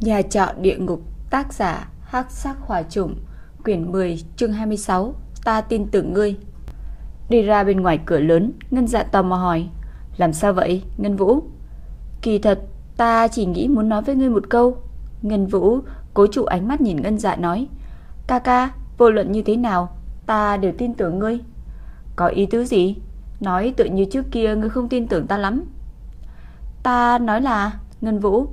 Nhà trọ địa ngục, Tác giả Hắc sắc hòa trùng, Quyển 10 chương 26 Ta tin tưởng ngươi. Đi ra bên ngoài cửa lớn, Ngân dạ tò mò hỏi, Làm sao vậy, Ngân Vũ? Kỳ thật, ta chỉ nghĩ muốn nói với ngươi một câu. Ngân Vũ cố trụ ánh mắt nhìn Ngân dạ nói, Ca ca, vô luận như thế nào, Ta đều tin tưởng ngươi. Có ý tứ gì? Nói tự như trước kia ngươi không tin tưởng ta lắm. Ta nói là, Ngân Vũ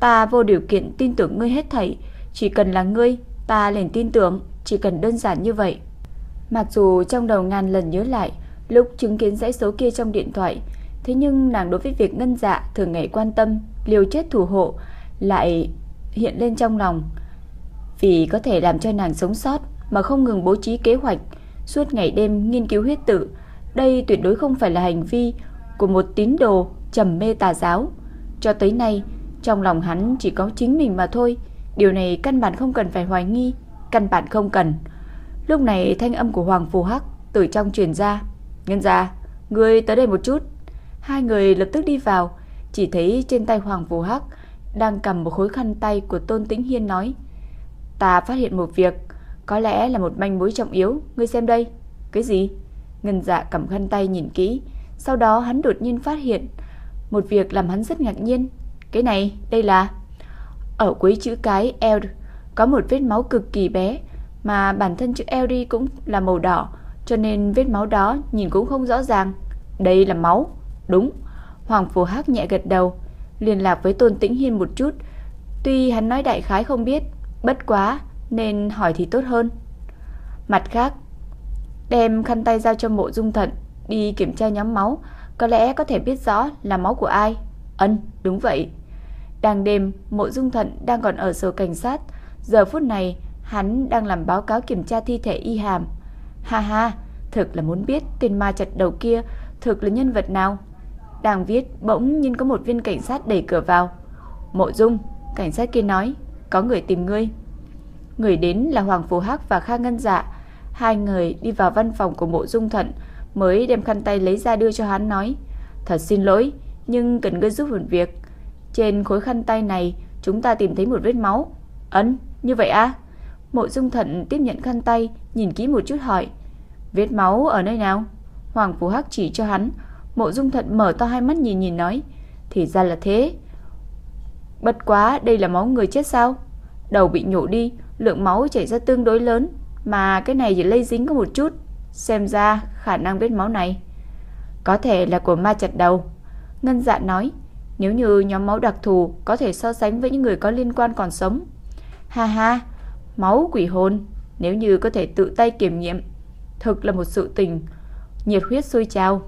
Ta vô điều kiện tin tưởng ngươi hết thảy. Chỉ cần là ngươi Ta liền tin tưởng. Chỉ cần đơn giản như vậy. Mặc dù trong đầu ngàn lần nhớ lại Lúc chứng kiến dãy số kia trong điện thoại Thế nhưng nàng đối với việc ngân dạ Thường ngày quan tâm, liều chết thủ hộ Lại hiện lên trong lòng. Vì có thể làm cho nàng sống sót Mà không ngừng bố trí kế hoạch Suốt ngày đêm nghiên cứu huyết tự. Đây tuyệt đối không phải là hành vi Của một tín đồ trầm mê tà giáo. Cho tới nay trong lòng hắn chỉ có chính mình mà thôi. Điều này căn bản không cần phải hoài nghi Căn bản không cần. Lúc này thanh âm của Hoàng Phù Hắc Từ trong truyền ra. Nhân ra, ngươi tới đây một chút. Hai người lập tức đi vào. Chỉ thấy trên tay Hoàng Phù Hắc Đang cầm một khối khăn tay của Tôn Tĩnh Hiên nói Ta phát hiện một việc Có lẽ là một manh mối trọng yếu. Ngươi xem đây. Cái gì? Ngân dạ cầm khăn tay nhìn kỹ. Sau đó hắn đột nhiên phát hiện Một việc làm hắn rất ngạc nhiên cái này, đây là... Ở cuối chữ cái L có một vết máu cực kỳ bé, mà bản thân chữ L đi cũng là màu đỏ, cho nên vết máu đó nhìn cũng không rõ ràng. Đây là máu. Đúng. Hoàng Phù Hắc nhẹ gật đầu, liên lạc với Tôn Tĩnh Hiên một chút. Tuy hắn nói đại khái không biết, bất quá nên hỏi thì tốt hơn. Mặt khác, đem khăn tay giao cho mộ dung thận đi kiểm tra nhóm máu, có lẽ có thể biết rõ là máu của ai. Ân, đúng vậy. Đang đêm, mộ dung thận đang còn ở sở cảnh sát. Giờ phút này, hắn đang làm báo cáo kiểm tra thi thể y hàm. Ha ha, thực là muốn biết tên ma chặt đầu kia thực là nhân vật nào. Đang viết, bỗng nhiên có một viên cảnh sát đẩy cửa vào. Mộ dung, cảnh sát kia nói, có người tìm ngươi. Người đến là Hoàng Phù Hắc và Kha Ngân Dạ. Hai người đi vào văn phòng của mộ dung thận, mới đem khăn tay lấy ra đưa cho hắn nói. Thật xin lỗi, nhưng cần ngươi giúp một việc. Trên khối khăn tay này chúng ta tìm thấy một vết máu. Ấn, như vậy à? Mộ Dung Thận tiếp nhận khăn tay, nhìn kỹ một chút hỏi. Vết máu ở nơi nào? Hoàng Phú Hắc chỉ cho hắn. Mộ Dung Thận mở to hai mắt nhìn nhìn nói. Thì ra là thế. Bất quá đây là máu người chết sao? Đầu bị nhổ đi, lượng máu chảy ra tương đối lớn. Mà cái này chỉ lây dính có một chút. Xem ra khả năng vết máu này có thể là của ma chặt đầu. Ngân dạ nói. Nếu như nhóm máu đặc thù có thể so sánh với những người có liên quan còn sống. Ha ha, máu quỷ hồn, nếu như có thể tự tay kiểm nghiệm, thực là một sự tình, nhiệt huyết sôi trào.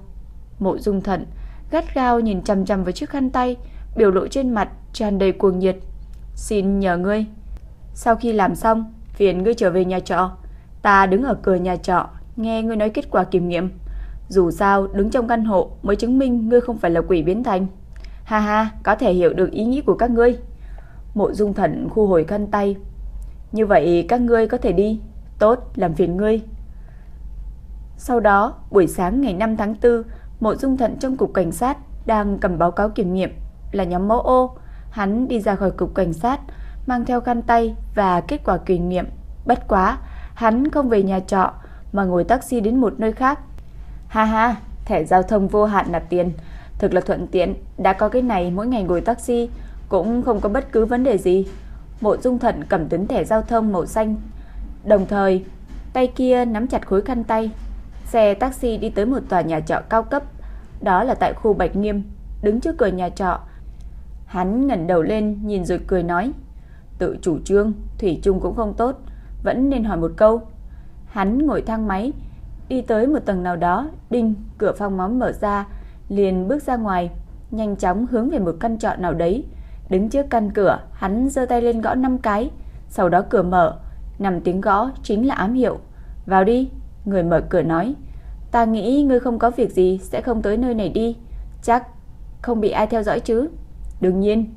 Mộ dung thận, gắt gao nhìn chằm chằm vào chiếc khăn tay, biểu lộ trên mặt tràn đầy cuồng nhiệt. Xin nhờ ngươi. Sau khi làm xong, phiền ngươi trở về nhà trọ. Ta đứng ở cửa nhà trọ, nghe ngươi nói kết quả kiểm nghiệm. Dù sao, đứng trong căn hộ mới chứng minh ngươi không phải là quỷ biến thành. Ha ha, có thể hiểu được ý nghĩ của các ngươi. Mộ dung thần khu hồi khăn tay. Như vậy các ngươi có thể đi. Tốt, làm phiền ngươi. Sau đó, buổi sáng ngày 5 tháng 4, Mộ Dung Thận trong cục cảnh sát đang cầm báo cáo kiểm nghiệm là nhóm mẫu ô. Hắn đi ra khỏi cục cảnh sát, mang theo khăn tay và kết quả kiểm nghiệm. Bất quá, hắn không về nhà trọ mà ngồi taxi đến một nơi khác. Ha ha, thẻ giao thông vô hạn nạp tiền, Thực là thuận tiện, đã có cái này mỗi ngày ngồi taxi cũng không có bất cứ vấn đề gì. Mộ Dung Thận cầm tấm thẻ giao thông màu xanh, đồng thời tay kia nắm chặt khối khăn tay. Xe taxi đi tới một tòa nhà trọ cao cấp, đó là tại khu Bạch Nghiêm, đứng trước cửa nhà trọ. Hắn ngẩng đầu lên nhìn rồi cười nói: "Tự chủ trương, thủy chung cũng không tốt, vẫn nên hỏi một câu." Hắn ngồi thang máy, đi tới một tầng nào đó, đinh, cửa phòng móng mở ra, liền bước ra ngoài, nhanh chóng hướng về một căn trọ nào đấy. Đứng trước căn cửa, hắn giơ tay lên gõ 5 cái, sau đó cửa mở, nằm tiếng gõ chính là ám hiệu. "Vào đi." Người mở cửa nói. "Ta nghĩ ngươi không có việc gì sẽ không tới nơi này đi, chắc không bị ai theo dõi chứ?" "Đương nhiên."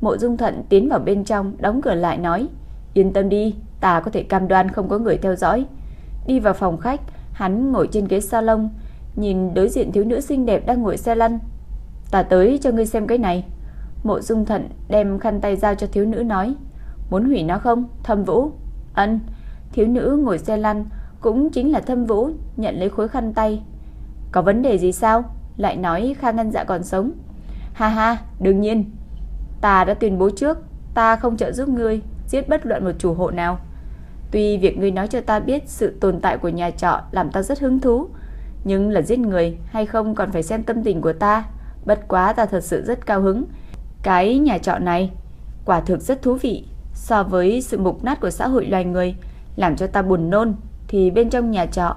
Mộ Dung Thận tiến vào bên trong, đóng cửa lại nói, "Yên tâm đi, ta có thể cam đoan không có người theo dõi." Đi vào phòng khách, hắn ngồi trên ghế salon, nhìn đối diện thiếu nữ xinh đẹp đang ngồi xe lăn. Ta tới cho ngươi xem cái này. Mộ Dung Thận đem khăn tay giao cho thiếu nữ nói, muốn hủy nó không, Thâm Vũ? Ân. Thiếu nữ ngồi xe lăn, cũng chính là Thâm Vũ, nhận lấy khối khăn tay. Có vấn đề gì sao? Lại nói Kha Ngân Dạ còn sống. Ha ha, đương nhiên. Ta đã tuyên bố trước, ta không trợ giúp ngươi giết bất luận một chủ hộ nào. Tuy việc ngươi nói cho ta biết sự tồn tại của nhà trọ làm ta rất hứng thú, nhưng là giết người hay không còn phải xem tâm tình của ta. Bất quá ta thật sự rất cao hứng. Cái nhà trọ này quả thực rất thú vị. So với sự mục nát của xã hội loài người làm cho ta buồn nôn thì bên trong nhà trọ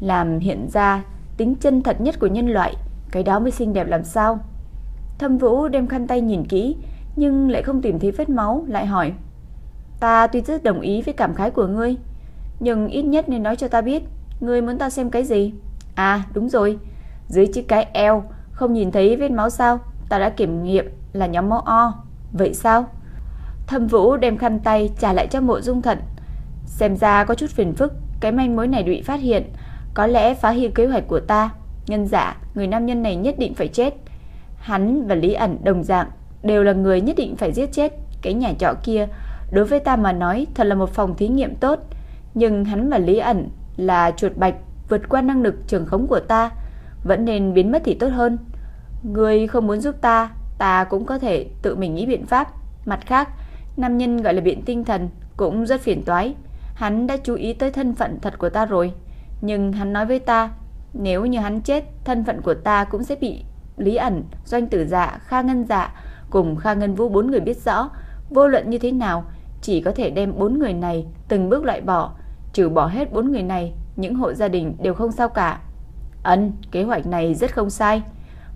làm hiện ra tính chân thật nhất của nhân loại, cái đó mới xinh đẹp làm sao. Thâm Vũ đem khăn tay nhìn kỹ, nhưng lại không tìm thấy vết máu, lại hỏi: "Ta tuy rất đồng ý với cảm khái của ngươi, nhưng ít nhất nên nói cho ta biết, ngươi muốn ta xem cái gì?" "À, đúng rồi, dưới chiếc cái eo không nhìn thấy vết máu sao? Ta đã kiểm nghiệm là nhóm máu O." "Vậy sao?" Thâm Vũ đem khăn tay trả lại cho Mộ Dung Thận. Xem ra có chút phiền phức, cái manh mối này bị phát hiện, có lẽ phá hư kế hoạch của ta. Nhân giả, người nam nhân này nhất định phải chết. Hắn và Lý ẩn đồng dạng, đều là người nhất định phải giết chết. Cái nhà trọ kia, đối với ta mà nói thật là một phòng thí nghiệm tốt. Nhưng hắn và Lý ẩn là chuột bạch vượt qua năng lực trường khống của ta. Vẫn nên biến mất thì tốt hơn. Người không muốn giúp ta, ta cũng có thể tự mình nghĩ biện pháp. Mặt khác, nam nhân gọi là biện tinh thần cũng rất phiền toái. Hắn đã chú ý tới thân phận thật của ta rồi. Nhưng hắn nói với ta, nếu như hắn chết, thân phận của ta cũng sẽ bị Lý ẩn, Doanh Tử Dạ, Kha Ngân Dạ cùng Kha Ngân Vũ bốn người biết rõ, vô luận như thế nào, chỉ có thể đem bốn người này từng bước loại bỏ, trừ bỏ hết bốn người này, những hộ gia đình đều không sao cả. Ân, kế hoạch này rất không sai.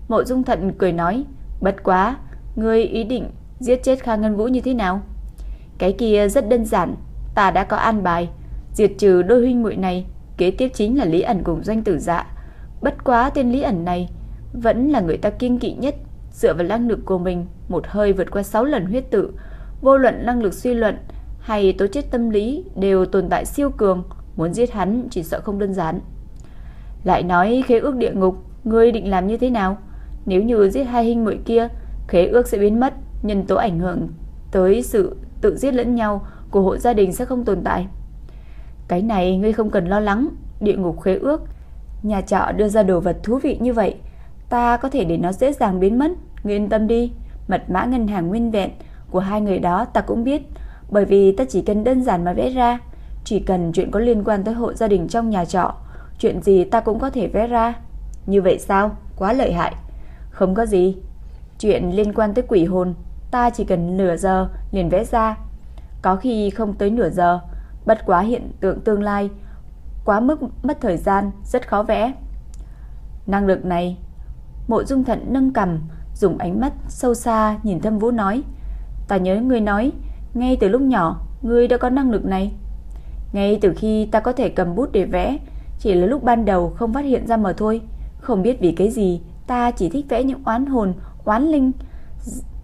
Mộ Dung Thận cười nói, bất quá, ngươi ý định giết chết Kha Ngân Vũ như thế nào? Cái kia rất đơn giản, ta đã có an bài, diệt trừ đôi huynh muội này, kế tiếp chính là Lý ẩn cùng Doanh Tử Dạ. Bất quá tên Lý ẩn này vẫn là người ta kiên kỵ nhất, dựa vào năng lực của mình, một hơi vượt qua 6 lần huyết tự, vô luận năng lực suy luận hay tố chất tâm lý đều tồn tại siêu cường, muốn giết hắn chỉ sợ không đơn giản. Lại nói khế ước địa ngục, ngươi định làm như thế nào? Nếu như giết hai hình muội kia, khế ước sẽ biến mất, nhân tố ảnh hưởng tới sự tự giết lẫn nhau của hộ gia đình sẽ không tồn tại. Cái này ngươi không cần lo lắng, địa ngục khế ước, nhà trọ đưa ra đồ vật thú vị như vậy, ta có thể để nó dễ dàng biến mất, ngươi yên tâm đi. Mật mã ngân hàng nguyên vẹn của hai người đó ta cũng biết, bởi vì ta chỉ cần đơn giản mà vẽ ra, chỉ cần chuyện có liên quan tới hộ gia đình trong nhà trọ, chuyện gì ta cũng có thể vẽ ra. Như vậy sao? Quá lợi hại. Không có gì. Chuyện liên quan tới quỷ hồn, ta chỉ cần nửa giờ liền vẽ ra. Có khi không tới nửa giờ, bất quá hiện tượng tương lai, quá mức mất thời gian, rất khó vẽ. Năng lực này Mộ Dung Thận nâng cầm, dùng ánh mắt sâu xa nhìn Thâm Vũ nói: "Ta nhớ ngươi nói, ngay từ lúc nhỏ, ngươi đã có năng lực này." Ngay từ khi ta có thể cầm bút để vẽ, chỉ là lúc ban đầu không phát hiện ra mà thôi, không biết vì cái gì, ta chỉ thích vẽ những oán hồn, oán linh.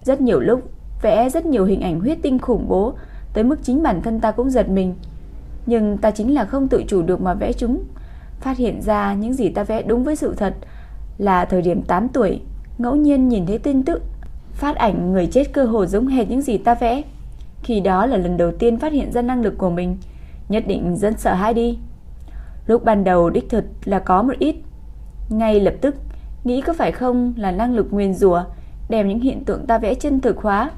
Rất nhiều lúc vẽ rất nhiều hình ảnh huyết tinh khủng bố, tới mức chính bản thân ta cũng giật mình. Nhưng ta chính là không tự chủ được mà vẽ chúng, phát hiện ra những gì ta vẽ đúng với sự thật, là thời điểm 8 tuổi, ngẫu nhiên nhìn thấy tin tức phát ảnh người chết cơ hồ giống hệt những gì ta vẽ. Khi đó là lần đầu tiên phát hiện ra năng lực của mình, nhất định rất sợ hãi đi. Lúc ban đầu đích thực là có một ít, ngay lập tức nghĩ có phải không là năng lực nguyên rùa đem những hiện tượng ta vẽ chân thực hóa.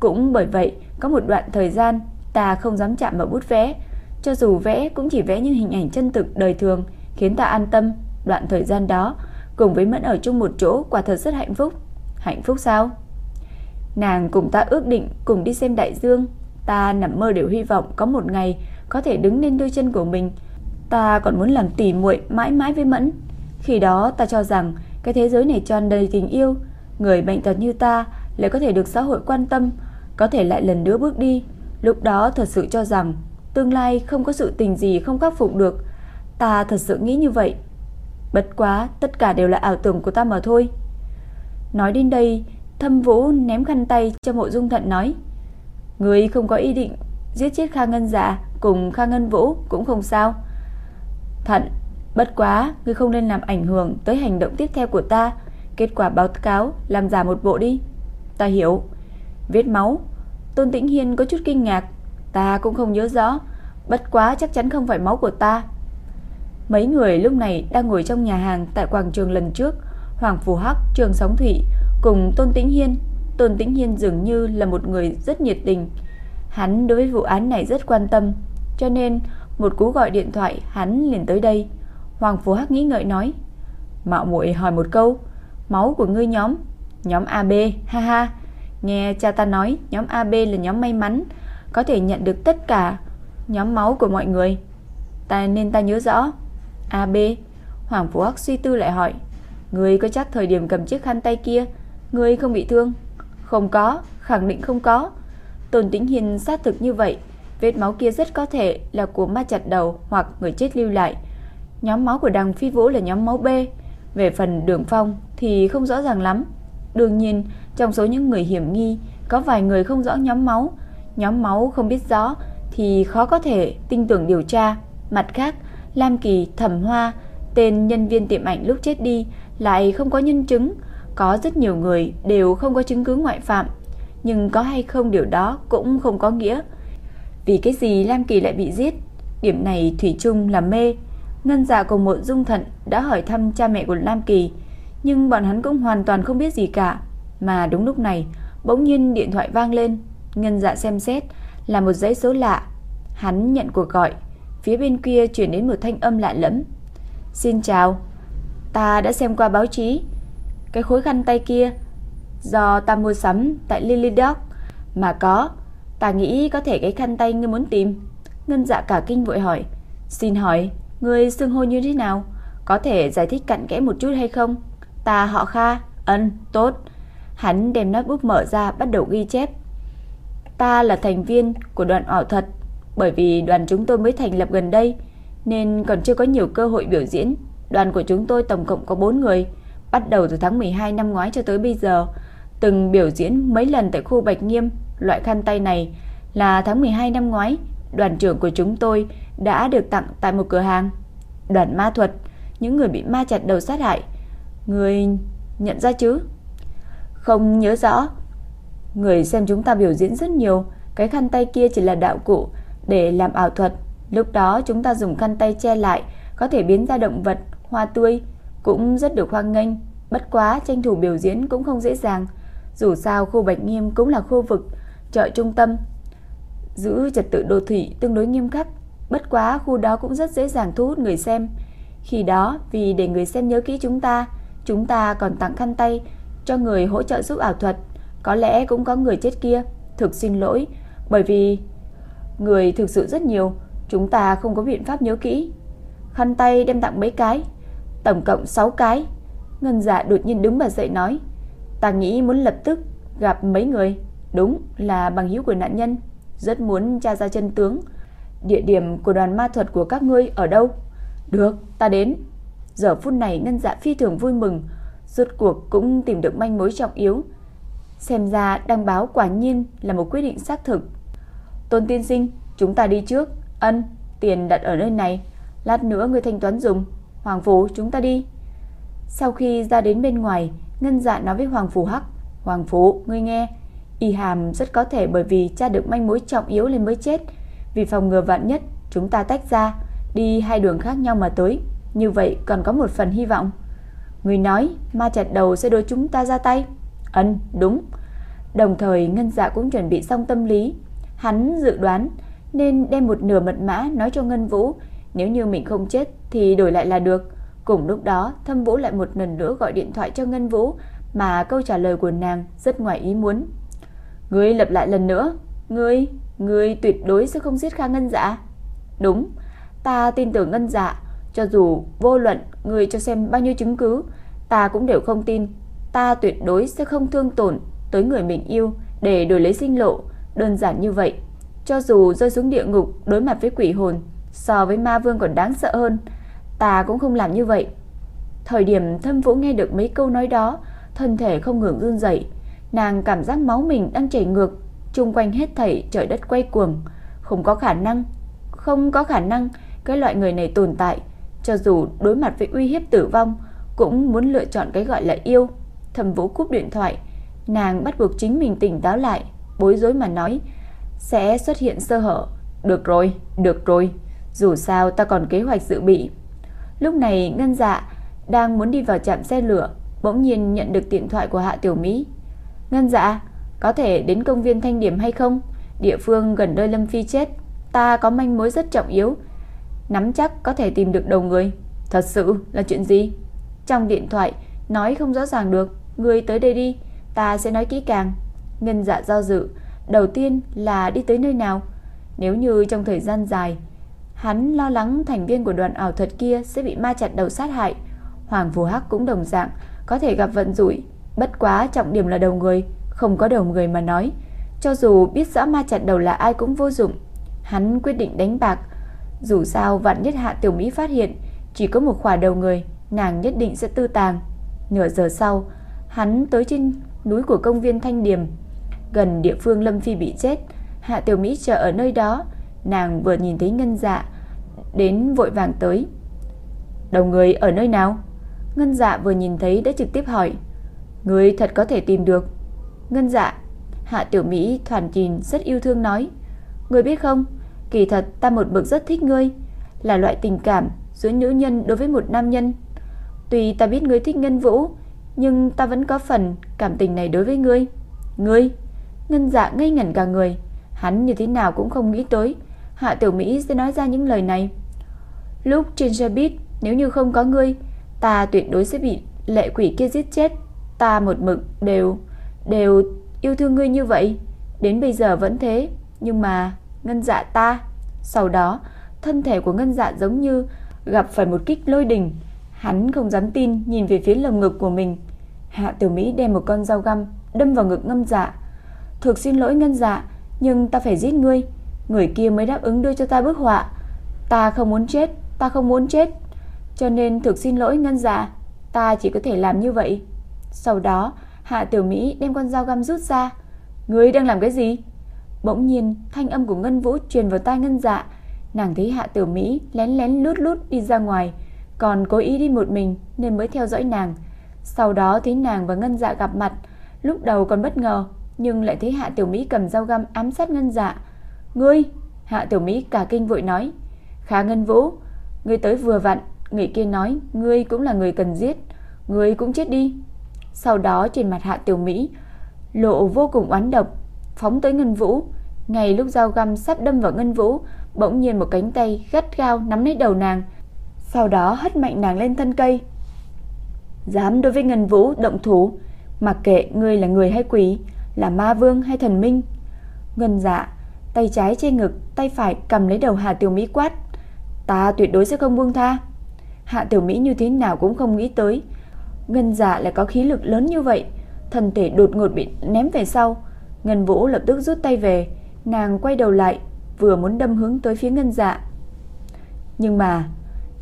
Cũng bởi vậy, có một đoạn thời gian ta không dám chạm vào bút vẽ, cho dù vẽ cũng chỉ vẽ những hình ảnh chân thực đời thường, khiến ta an tâm. Đoạn thời gian đó, cùng với Mẫn ở chung một chỗ quả thật rất hạnh phúc. Hạnh phúc sao? Nàng cùng ta ước định cùng đi xem đại dương, ta nằm mơ đều hy vọng có một ngày có thể đứng lên đôi chân của mình. Ta còn muốn làm tỉ muội mãi mãi với Mẫn. Khi đó ta cho rằng cái thế giới này tràn đầy tình yêu, người bệnh tật như ta lại có thể được xã hội quan tâm, có thể lại lần nữa bước đi. Lúc đó thật sự cho rằng tương lai không có sự tình gì không khắc phục được. Ta thật sự nghĩ như vậy. Bất quá, tất cả đều là ảo tưởng của ta mà thôi. Nói đến đây, Thâm Vũ ném khăn tay cho Mộ Dung Thận nói: "Ngươi không có ý định giết chết Kha Ngân Dạ cùng Kha Ngân Vũ cũng không sao." Thận, bất quá, ngươi không nên làm ảnh hưởng tới hành động tiếp theo của ta, kết quả báo cáo làm giả một bộ đi. Ta hiểu, Vết máu. Tôn Tĩnh Hiên có chút kinh ngạc. Ta cũng không nhớ rõ. Bất quá chắc chắn không phải máu của ta. Mấy người lúc này đang ngồi trong nhà hàng tại quảng trường lần trước. Hoàng Phù Hắc, Trường Sóng Thủy cùng Tôn Tĩnh Hiên. Tôn Tĩnh Hiên dường như là một người rất nhiệt tình. Hắn đối với vụ án này rất quan tâm, cho nên một cú gọi điện thoại hắn liền tới đây. Hoàng Phú Hắc nghĩ ngợi nói, Mạo muội hỏi một câu, máu của ngươi nhóm, nhóm AB, ha ha. Nghe cha ta nói nhóm AB là nhóm may mắn, có thể nhận được tất cả nhóm máu của mọi người. Ta nên ta nhớ rõ. AB, Hoàng Phú Hắc suy tư lại hỏi, Ngươi có chắc thời điểm cầm chiếc khăn tay kia, ngươi không bị thương? Không có, khẳng định không có. Tôn Tĩnh Hiền xác thực như vậy, vết máu kia rất có thể là của ma chặt đầu hoặc người chết lưu lại. Nhóm máu của Đằng Phi Vũ là nhóm máu B, về phần Đường Phong thì không rõ ràng lắm. Đương nhiên, trong số những người hiểm nghi, có vài người không rõ nhóm máu. Nhóm máu không biết rõ thì khó có thể tin tưởng điều tra. Mặt khác, Lam Kỳ, Thẩm Hoa, tên nhân viên tiệm ảnh lúc chết đi lại không có nhân chứng, có rất nhiều người đều không có chứng cứ ngoại phạm, nhưng có hay không điều đó cũng không có nghĩa. Vì cái gì Lam Kỳ lại bị giết? Điểm này Thủy chung là mê. Ngân Dạ cùng một Dung Thận đã hỏi thăm cha mẹ của Lam Kỳ, nhưng bọn hắn cũng hoàn toàn không biết gì cả. Mà đúng lúc này, bỗng nhiên điện thoại vang lên. Ngân Dạ xem xét là một dãy số lạ. Hắn nhận cuộc gọi, phía bên kia truyền đến một thanh âm lạ lẫm. "Xin chào, ta đã xem qua báo chí, cái khối khăn tay kia do ta mua sắm tại Lily Dog mà có, ta nghĩ có thể cái khăn tay ngươi muốn tìm." Ngân Dạ cả kinh vội hỏi, "Xin hỏi, ngươi xưng hô như thế nào? Có thể giải thích cặn kẽ một chút hay không?" "Ta họ Kha." "Ân, tốt." Hắn đem notebook mở ra bắt đầu ghi chép. "Ta là thành viên của đoàn ảo thuật, bởi vì đoàn chúng tôi mới thành lập gần đây nên còn chưa có nhiều cơ hội biểu diễn. Đoàn của chúng tôi tổng cộng có 4 người, bắt đầu từ tháng 12 năm ngoái cho tới bây giờ, từng biểu diễn mấy lần tại khu Bạch Nghiêm, loại khăn tay này là tháng 12 năm ngoái, đoàn trưởng của chúng tôi đã được tặng tại một cửa hàng. Đoàn ma thuật, những người bị ma chặt đầu sát hại, người nhận ra chứ? Không nhớ rõ. Người xem chúng ta biểu diễn rất nhiều, cái khăn tay kia chỉ là đạo cụ để làm ảo thuật. Lúc đó chúng ta dùng khăn tay che lại, có thể biến ra động vật, hoa tươi, cũng rất được hoan nghênh. Bất quá tranh thủ biểu diễn cũng không dễ dàng. Dù sao khu Bạch Nghiêm cũng là khu vực chợ trung tâm, giữ trật tự đô thị tương đối nghiêm khắc. Bất quá khu đó cũng rất dễ dàng thu hút người xem. Khi đó, vì để người xem nhớ kỹ chúng ta, chúng ta còn tặng khăn tay cho người hỗ trợ giúp ảo thuật. Có lẽ cũng có người chết kia. Thực xin lỗi, bởi vì người thực sự rất nhiều, chúng ta không có biện pháp nhớ kỹ. Khăn tay đem tặng mấy cái, tổng cộng 6 cái. Ngân Dạ đột nhiên đứng mà dậy nói, ta nghĩ muốn lập tức gặp mấy người, đúng là bằng hữu của nạn nhân, rất muốn tra ra chân tướng. Địa điểm của đoàn ma thuật của các ngươi ở đâu? Được, ta đến. Giờ phút này Ngân Dạ phi thường vui mừng, rốt cuộc cũng tìm được manh mối trọng yếu. Xem ra đăng báo quả nhiên là một quyết định xác thực. Tôn tiên sinh, chúng ta đi trước. Ân, tiền đặt ở nơi này, lát nữa người thanh toán dùng. Hoàng Phủ, chúng ta đi. Sau khi ra đến bên ngoài, Ngân Dạ nói với Hoàng Phủ Hắc, "Hoàng Phủ, ngươi nghe, Y Hàm rất có thể bởi vì cha được manh mối trọng yếu nên mới chết, vì phòng ngừa vạn nhất, chúng ta tách ra, đi hai đường khác nhau mà tới, như vậy còn có một phần hy vọng." Người nói, ma chặt đầu sẽ đối chúng ta ra tay. Ân, đúng. Đồng thời Ngân Dạ cũng chuẩn bị xong tâm lý, hắn dự đoán nên đem một nửa mật mã nói cho Ngân Vũ, nếu như mình không chết thì đổi lại là được. Cùng lúc đó, Thâm Vũ lại một lần nữa gọi điện thoại cho Ngân Vũ, mà câu trả lời của nàng rất ngoài ý muốn. Ngươi lặp lại lần nữa, ngươi, ngươi tuyệt đối sẽ không giết Kha Ngân Dạ. Đúng, ta tin tưởng Ngân Dạ, cho dù vô luận ngươi cho xem bao nhiêu chứng cứ, ta cũng đều không tin. Ta tuyệt đối sẽ không thương tổn tới người mình yêu để đổi lấy sinh lộ, đơn giản như vậy. Cho dù rơi xuống địa ngục đối mặt với quỷ hồn, so với ma vương còn đáng sợ hơn, ta cũng không làm như vậy. Thời điểm Thâm Vũ nghe được mấy câu nói đó, thân thể không ngừng run rẩy, nàng cảm giác máu mình đang chảy ngược, chung quanh hết thảy trời đất quay cuồng, không có khả năng, không có khả năng cái loại người này tồn tại, cho dù đối mặt với uy hiếp tử vong, cũng muốn lựa chọn cái gọi là yêu. Thẩm Vũ cúp điện thoại, nàng bắt buộc chính mình tỉnh táo lại, bối rối mà nói, sẽ xuất hiện sơ hở. Được rồi, được rồi, dù sao ta còn kế hoạch dự bị. Lúc này Ngân Dạ đang muốn đi vào trạm xe lửa, bỗng nhiên nhận được điện thoại của Hạ Tiểu Mỹ. Ngân Dạ, có thể đến công viên Thanh Điểm hay không? Địa phương gần nơi Lâm Phi chết, ta có manh mối rất trọng yếu, nắm chắc có thể tìm được đầu người. Thật sự là chuyện gì? Trong điện thoại nói không rõ ràng được, người tới đây đi, ta sẽ nói kỹ càng. Ngân Dạ do dự, đầu tiên là đi tới nơi nào? Nếu như trong thời gian dài, hắn lo lắng thành viên của đoàn ảo thuật kia sẽ bị ma chặt đầu sát hại, Hoàng Phù Hắc cũng đồng dạng có thể gặp vận rủi, bất quá trọng điểm là đầu người, không có đầu người mà nói, cho dù biết rõ ma chặt đầu là ai cũng vô dụng. Hắn quyết định đánh bạc, dù sao vạn nhất hạ tiểu Mỹ phát hiện chỉ có một khỏa đầu người, nàng nhất định sẽ tư tàng. Nửa giờ sau, hắn tới trên núi của công viên Thanh Điềm, gần địa phương Lâm Phi bị chết, Hạ Tiểu Mỹ chờ ở nơi đó, nàng vừa nhìn thấy Ngân Dạ đến vội vàng tới. Đầu người ở nơi nào? Ngân Dạ vừa nhìn thấy đã trực tiếp hỏi. Người thật có thể tìm được. Ngân Dạ, Hạ Tiểu Mỹ thoàn nhìn rất yêu thương nói. Người biết không, kỳ thật ta một bực rất thích ngươi, là loại tình cảm giữa nữ nhân đối với một nam nhân. Tuy ta biết ngươi thích Ngân Vũ, nhưng ta vẫn có phần cảm tình này đối với ngươi. Ngươi? Ngân Dạ ngây ngẩn cả người, hắn như thế nào cũng không nghĩ tới Hạ Tiểu Mỹ sẽ nói ra những lời này. Lúc trên xe buýt, nếu như không có ngươi, ta tuyệt đối sẽ bị lệ quỷ kia giết chết. Ta một mực đều đều yêu thương ngươi như vậy, đến bây giờ vẫn thế, nhưng mà ngân dạ ta. Sau đó, thân thể của ngân dạ giống như gặp phải một kích lôi đình, hắn không dám tin nhìn về phía lồng ngực của mình. Hạ Tiểu Mỹ đem một con dao găm đâm vào ngực ngân dạ. "Thực xin lỗi ngân dạ, nhưng ta phải giết ngươi." Người kia mới đáp ứng đưa cho ta bức họa. Ta không muốn chết, ta không muốn chết. Cho nên thực xin lỗi ngân dạ, ta chỉ có thể làm như vậy. Sau đó, Hạ Tiểu Mỹ đem con dao găm rút ra. Ngươi đang làm cái gì? Bỗng nhiên, thanh âm của Ngân Vũ truyền vào tai Ngân Dạ. Nàng thấy Hạ Tiểu Mỹ lén lén lút lút đi ra ngoài, còn cố ý đi một mình nên mới theo dõi nàng. Sau đó thấy nàng và Ngân Dạ gặp mặt, lúc đầu còn bất ngờ, nhưng lại thấy Hạ Tiểu Mỹ cầm dao găm ám sát Ngân Dạ. "Ngươi?" Hạ Tiểu Mỹ cả kinh vội nói. "Khá Ngân Vũ, ngươi tới vừa vặn." Người kia nói, "Ngươi cũng là người cần giết, ngươi cũng chết đi." Sau đó trên mặt Hạ Tiểu Mỹ lộ vô cùng oán độc, phóng tới Ngân Vũ. Ngay lúc dao găm sắp đâm vào Ngân Vũ, bỗng nhiên một cánh tay gắt gao nắm lấy đầu nàng, sau đó hất mạnh nàng lên thân cây. Dám đối với Ngân Vũ động thủ, mặc kệ ngươi là người hay quỷ, là ma vương hay thần minh. Ngân Dạ, tay trái che ngực, tay phải cầm lấy đầu Hạ Tiểu Mỹ quát, "Ta tuyệt đối sẽ không buông tha." Hạ Tiểu Mỹ như thế nào cũng không nghĩ tới, Ngân giả lại có khí lực lớn như vậy, thân thể đột ngột bị ném về sau. Ngân Vũ lập tức rút tay về, nàng quay đầu lại, vừa muốn đâm hướng tới phía Ngân Dạ. Nhưng mà,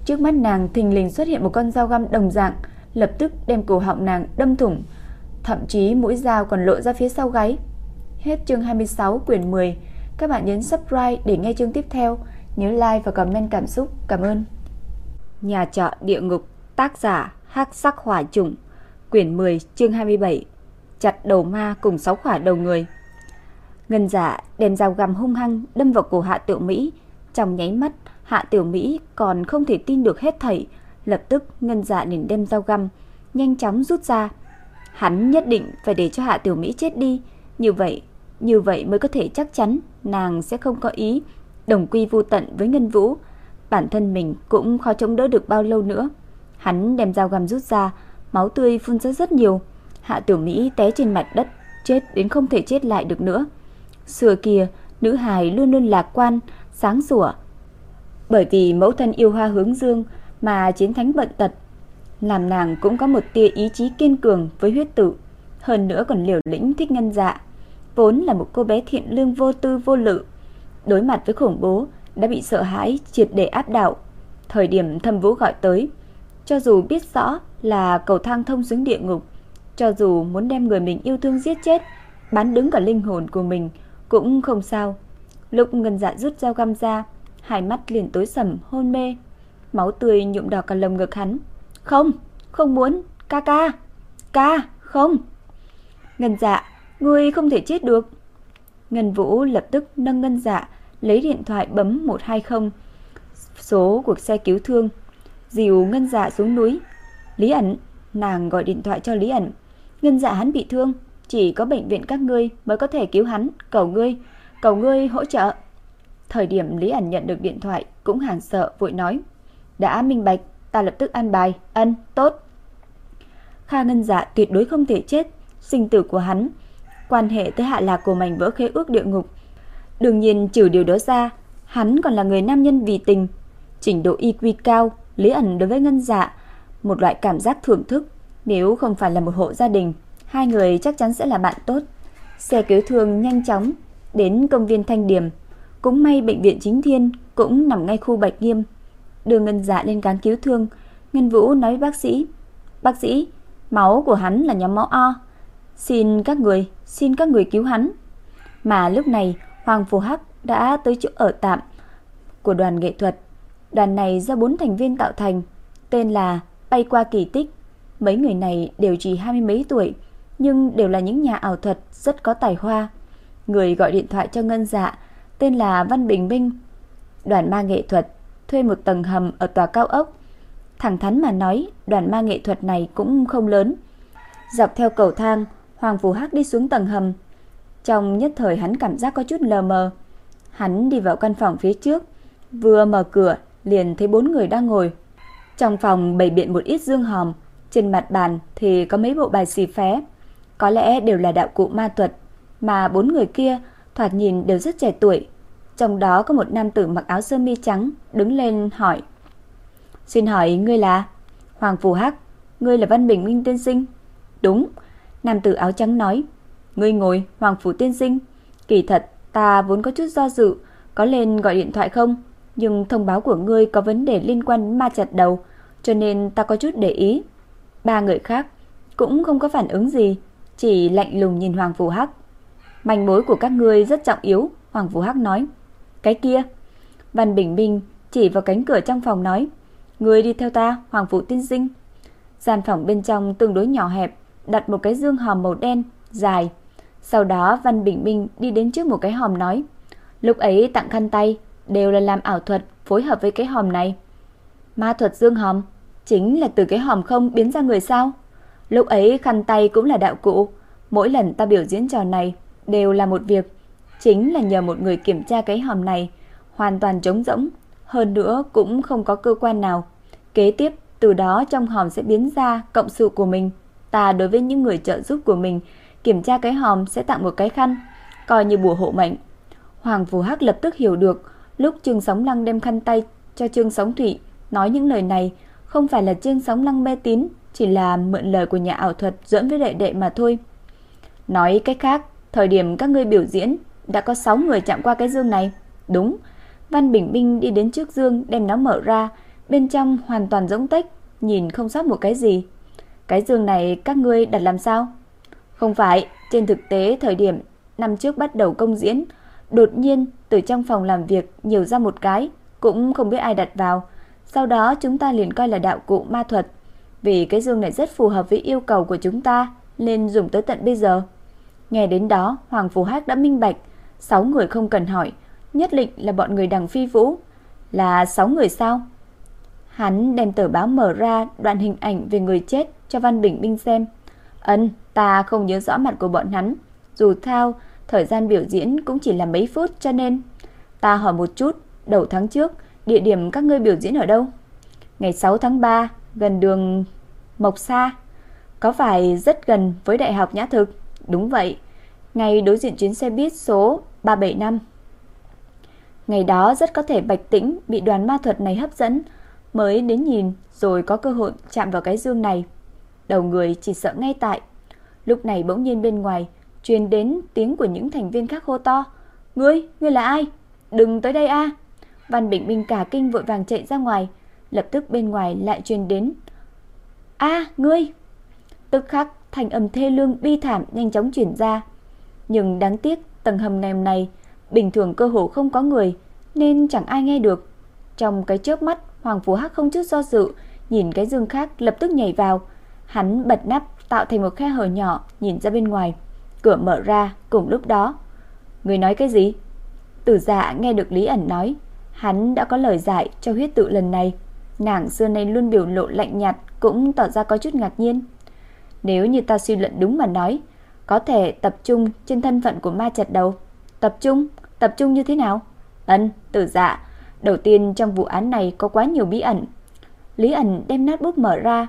trước mắt nàng thình lình xuất hiện một con dao găm đồng dạng, lập tức đem cổ họng nàng đâm thủng, thậm chí mũi dao còn lộ ra phía sau gáy. Hết chương 26 quyển 10. Các bạn nhấn subscribe để nghe chương tiếp theo, nhớ like và comment cảm xúc. Cảm ơn. Nhà trọ địa ngục, tác giả Hắc sắc hỏa trùng, quyển 10, chương 27. Chặt đầu ma cùng sáu khỏa đầu người. Ngân Dạ đem dao găm hung hăng đâm vào cổ Hạ Tiểu Mỹ, trong nháy mắt, Hạ Tiểu Mỹ còn không thể tin được hết thảy, lập tức Ngân Dạ liền đem dao găm nhanh chóng rút ra. Hắn nhất định phải để cho Hạ Tiểu Mỹ chết đi, như vậy, như vậy mới có thể chắc chắn nàng sẽ không có ý đồng quy vu tận với Ngân Vũ, bản thân mình cũng khó chống đỡ được bao lâu nữa. Hắn đem dao găm rút ra, máu tươi phun ra rất nhiều. Hạ Tiểu Mỹ té trên mặt đất, chết đến không thể chết lại được nữa. Xưa kia, nữ hài luôn luôn lạc quan, sáng sủa. Bởi vì mẫu thân yêu hoa hướng dương mà chiến thánh bệnh tật, làm nàng cũng có một tia ý chí kiên cường với huyết tự, hơn nữa còn liều lĩnh thích ngân dạ, vốn là một cô bé thiện lương vô tư vô lự, đối mặt với khủng bố đã bị sợ hãi triệt để áp đảo. Thời điểm Thâm Vũ gọi tới, cho dù biết rõ là cầu thang thông xuống địa ngục, cho dù muốn đem người mình yêu thương giết chết, bán đứng cả linh hồn của mình cũng không sao. Lúc Ngân Dạ rút dao găm ra, hai mắt liền tối sầm hôn mê, máu tươi nhuộm đỏ cả lồng ngực hắn. "Không, không muốn, ca ca. Ca, không." Ngân Dạ, ngươi không thể chết được. Ngân Vũ lập tức nâng ngân dạ, lấy điện thoại bấm 120, số của xe cứu thương, dìu ngân dạ xuống núi. Lý ẩn, nàng gọi điện thoại cho Lý ẩn. Ngân dạ hắn bị thương, chỉ có bệnh viện các ngươi mới có thể cứu hắn, cầu ngươi, cầu ngươi hỗ trợ. Thời điểm Lý ẩn nhận được điện thoại cũng hàng sợ vội nói, đã minh bạch, ta lập tức an bài, ân, tốt. Kha Ngân Dạ tuyệt đối không thể chết, sinh tử của hắn, quan hệ tới hạ lạc của mảnh vỡ khế ước địa ngục. Đương nhiên trừ điều đó ra, hắn còn là người nam nhân vì tình, trình độ IQ cao, Lý ẩn đối với Ngân Dạ một loại cảm giác thưởng thức, nếu không phải là một hộ gia đình, hai người chắc chắn sẽ là bạn tốt. Xe cứu thương nhanh chóng đến công viên Thanh Điểm, cũng may bệnh viện Chính Thiên cũng nằm ngay khu Bạch Nghiêm. Đưa Ngân Dạ lên cán cứu thương, Ngân Vũ nói với bác sĩ, "Bác sĩ, máu của hắn là nhóm máu O, xin các người, xin các người cứu hắn." Mà lúc này, Hoàng Phù Hắc đã tới chỗ ở tạm của đoàn nghệ thuật. Đoàn này do bốn thành viên tạo thành, tên là Bay qua kỳ tích. Mấy người này đều chỉ hai mươi mấy tuổi, nhưng đều là những nhà ảo thuật rất có tài hoa. Người gọi điện thoại cho Ngân Dạ tên là Văn Bình Minh. Đoàn ma nghệ thuật thuê một tầng hầm ở tòa cao ốc. Thẳng thắn mà nói, đoàn ma nghệ thuật này cũng không lớn. Dọc theo cầu thang, Hoàng Phú Hắc đi xuống tầng hầm. Trong nhất thời hắn cảm giác có chút lờ mờ. Hắn đi vào căn phòng phía trước, vừa mở cửa liền thấy bốn người đang ngồi. Trong phòng bày biện một ít dương hòm, trên mặt bàn thì có mấy bộ bài xì phé. Có lẽ đều là đạo cụ ma thuật, mà bốn người kia thoạt nhìn đều rất trẻ tuổi. Trong đó có một nam tử mặc áo sơ mi trắng đứng lên hỏi. Xin hỏi ngươi là? Hoàng Phù Hắc, ngươi là Văn Bình Minh tiên sinh? Đúng, nam tử áo trắng nói. Ngươi ngồi, Hoàng phù tiên sinh. Kỳ thật, ta vốn có chút do dự, có lên gọi điện thoại không? Nhưng thông báo của ngươi có vấn đề liên quan ma chặt đầu, cho nên ta có chút để ý. Ba người khác cũng không có phản ứng gì, chỉ lạnh lùng nhìn Hoàng Phù Hắc. Manh mối của các ngươi rất trọng yếu, Hoàng Phù Hắc nói. Cái kia, Văn Bình Minh chỉ vào cánh cửa trong phòng nói, "Ngươi đi theo ta, Hoàng vũ tiên sinh." Gian phòng bên trong tương đối nhỏ hẹp, đặt một cái dương hòm màu đen dài. Sau đó Văn Bình Minh đi đến trước một cái hòm nói, "Lúc ấy tặng khăn tay đều là làm ảo thuật phối hợp với cái hòm này." Ma thuật dương hòm chính là từ cái hòm không biến ra người sao? Lúc ấy khăn tay cũng là đạo cụ, mỗi lần ta biểu diễn trò này đều là một việc, chính là nhờ một người kiểm tra cái hòm này, hoàn toàn trống rỗng, hơn nữa cũng không có cơ quan nào. Kế tiếp, từ đó trong hòm sẽ biến ra cộng sự của mình. Ta đối với những người trợ giúp của mình, kiểm tra cái hòm sẽ tặng một cái khăn, coi như bùa hộ mệnh. Hoàng Phù Hắc lập tức hiểu được, lúc Trương Sóng Lăng đem khăn tay cho Trương Sóng Thủy nói những lời này, không phải là Trương Sóng Lăng mê tín, chỉ là mượn lời của nhà ảo thuật dẫn với đệ đệ mà thôi. Nói cách khác, thời điểm các ngươi biểu diễn đã có 6 người chạm qua cái dương này. Đúng, Văn Bình binh đi đến trước dương đem nó mở ra, bên trong hoàn toàn giống tách, nhìn không sót một cái gì. Cái dương này các ngươi đặt làm sao? Không phải, trên thực tế thời điểm năm trước bắt đầu công diễn, đột nhiên từ trong phòng làm việc nhiều ra một cái, cũng không biết ai đặt vào. Sau đó chúng ta liền coi là đạo cụ ma thuật, vì cái dương này rất phù hợp với yêu cầu của chúng ta nên dùng tới tận bây giờ. Nghe đến đó, Hoàng Phù Hắc đã minh bạch, sáu người không cần hỏi, nhất định là bọn người đằng phi vũ. Là sáu người sao? Hắn đem tờ báo mở ra đoạn hình ảnh về người chết cho Văn Bình Minh xem. Ân, ta không nhớ rõ mặt của bọn hắn. Dù thao, thời gian biểu diễn cũng chỉ là mấy phút cho nên... Ta hỏi một chút, đầu tháng trước, địa điểm các ngươi biểu diễn ở đâu? Ngày 6 tháng 3, gần đường Mộc Sa. Có phải rất gần với Đại học Nhã Thực? Đúng vậy, ngay đối diện chuyến xe buýt số 375. Ngày đó rất có thể Bạch Tĩnh bị đoàn ma thuật này hấp dẫn, mới đến nhìn rồi có cơ hội chạm vào cái dương này. Đầu người chỉ sợ ngay tại. Lúc này bỗng nhiên bên ngoài truyền đến tiếng của những thành viên khác hô to. Ngươi, ngươi là ai? Đừng tới đây a. Văn Bình Minh cả kinh vội vàng chạy ra ngoài, lập tức bên ngoài lại truyền đến. A, ngươi! Tức khắc, thành âm thê lương bi thảm nhanh chóng truyền ra. Nhưng đáng tiếc, tầng hầm ngầm này bình thường cơ hồ không có người, nên chẳng ai nghe được. Trong cái chớp mắt, Hoàng Phú Hắc không chút do dự, nhìn cái dương khác lập tức nhảy vào. Hắn bật nắp tạo thành một khe hở nhỏ nhìn ra bên ngoài. Cửa mở ra cùng lúc đó. Người nói cái gì? Tử dạ nghe được Lý ẩn nói, hắn đã có lời giải cho huyết tự lần này. Nàng xưa nay luôn biểu lộ lạnh nhạt, cũng tỏ ra có chút ngạc nhiên. Nếu như ta suy luận đúng mà nói, có thể tập trung trên thân phận của ma chặt đầu. Tập trung? Tập trung như thế nào? Ấn, tử dạ. Đầu tiên trong vụ án này có quá nhiều bí ẩn. Lý ẩn đem nát bút mở ra.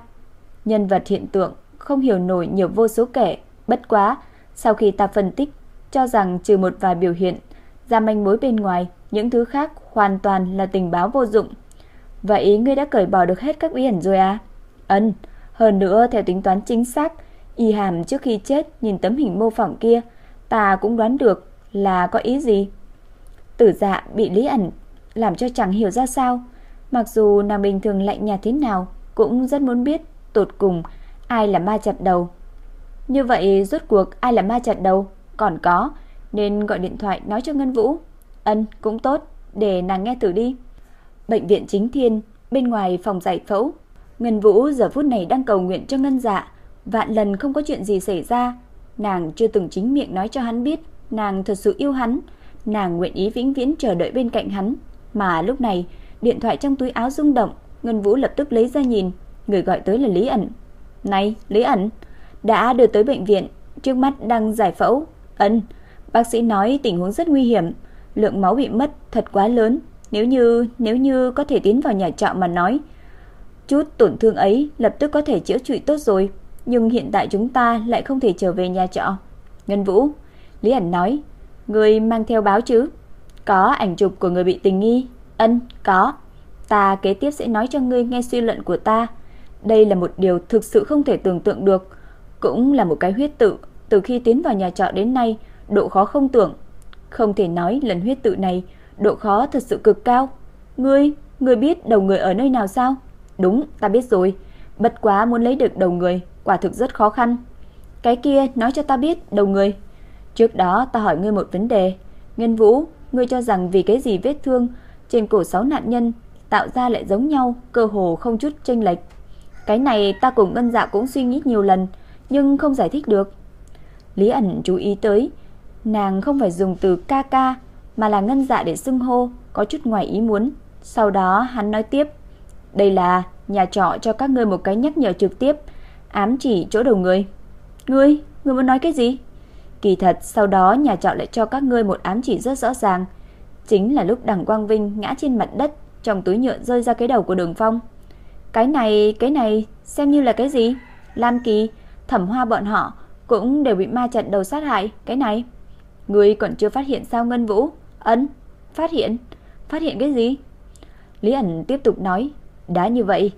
Nhân vật hiện tượng không hiểu nổi nhiều vô số kể. Bất quá, sau khi ta phân tích, cho rằng trừ một vài biểu hiện, ra manh mối bên ngoài, những thứ khác hoàn toàn là tình báo vô dụng. Vậy ngươi đã cởi bỏ được hết các bí ẩn rồi à? Ấn, hơn nữa theo tính toán chính xác, Y Hàm trước khi chết nhìn tấm hình mô phỏng kia, ta cũng đoán được là có ý gì. Tử dạ bị Lý ẩn làm cho chẳng hiểu ra sao. Mặc dù nàng bình thường lạnh nhạt thế nào, cũng rất muốn biết tột cùng ai là ma chặt đầu. Như vậy rốt cuộc ai là ma chặt đầu? Còn có, nên gọi điện thoại nói cho Ngân Vũ. Ân, cũng tốt, để nàng nghe thử đi. Bệnh viện chính thiên, bên ngoài phòng giải phẫu. Ngân Vũ giờ phút này đang cầu nguyện cho Ngân Dạ, vạn lần không có chuyện gì xảy ra. Nàng chưa từng chính miệng nói cho hắn biết, nàng thật sự yêu hắn, nàng nguyện ý vĩnh viễn chờ đợi bên cạnh hắn. Mà lúc này, điện thoại trong túi áo rung động, Ngân Vũ lập tức lấy ra nhìn, người gọi tới là Lý ẩn. "Này, Lý ẩn, đã đưa tới bệnh viện, trước mắt đang giải phẫu." "Ân, bác sĩ nói tình huống rất nguy hiểm, lượng máu bị mất thật quá lớn, nếu như nếu như có thể tiến vào nhà trọ mà nói, chút tổn thương ấy lập tức có thể chữa trị tốt rồi, nhưng hiện tại chúng ta lại không thể trở về nhà trọ." Ngân Vũ, Lý ẩn nói, "Người mang theo báo chứ?" Có ảnh chụp của người bị tình nghi? Ân, có. Ta kế tiếp sẽ nói cho ngươi nghe suy luận của ta. Đây là một điều thực sự không thể tưởng tượng được, cũng là một cái huyết tự, từ khi tiến vào nhà trọ đến nay, độ khó không tưởng. Không thể nói lần huyết tự này độ khó thật sự cực cao. Ngươi, ngươi biết đầu người ở nơi nào sao? Đúng, ta biết rồi. Bất quá muốn lấy được đầu người, quả thực rất khó khăn. Cái kia nói cho ta biết đầu người. Trước đó ta hỏi ngươi một vấn đề. Ngân Vũ, Ngươi cho rằng vì cái gì vết thương trên cổ sáu nạn nhân tạo ra lại giống nhau, cơ hồ không chút chênh lệch. Cái này ta cùng Ngân Dạ cũng suy nghĩ nhiều lần, nhưng không giải thích được. Lý ẩn chú ý tới, nàng không phải dùng từ ca ca, mà là Ngân Dạ để xưng hô, có chút ngoài ý muốn. Sau đó hắn nói tiếp, đây là nhà trọ cho các ngươi một cái nhắc nhở trực tiếp, ám chỉ chỗ đầu người. Ngươi, ngươi muốn nói cái gì? Kỳ thật sau đó nhà trọ lại cho các ngươi một ám chỉ rất rõ ràng, chính là lúc Đằng Quang Vinh ngã trên mặt đất, trong túi nhựa rơi ra cái đầu của Đường Phong. Cái này, cái này xem như là cái gì? Lam Kỳ, Thẩm Hoa bọn họ cũng đều bị ma trận đầu sát hại, cái này. Ngươi còn chưa phát hiện sao Ngân Vũ? Ấn, phát hiện? Phát hiện cái gì? Lý ẩn tiếp tục nói, đã như vậy,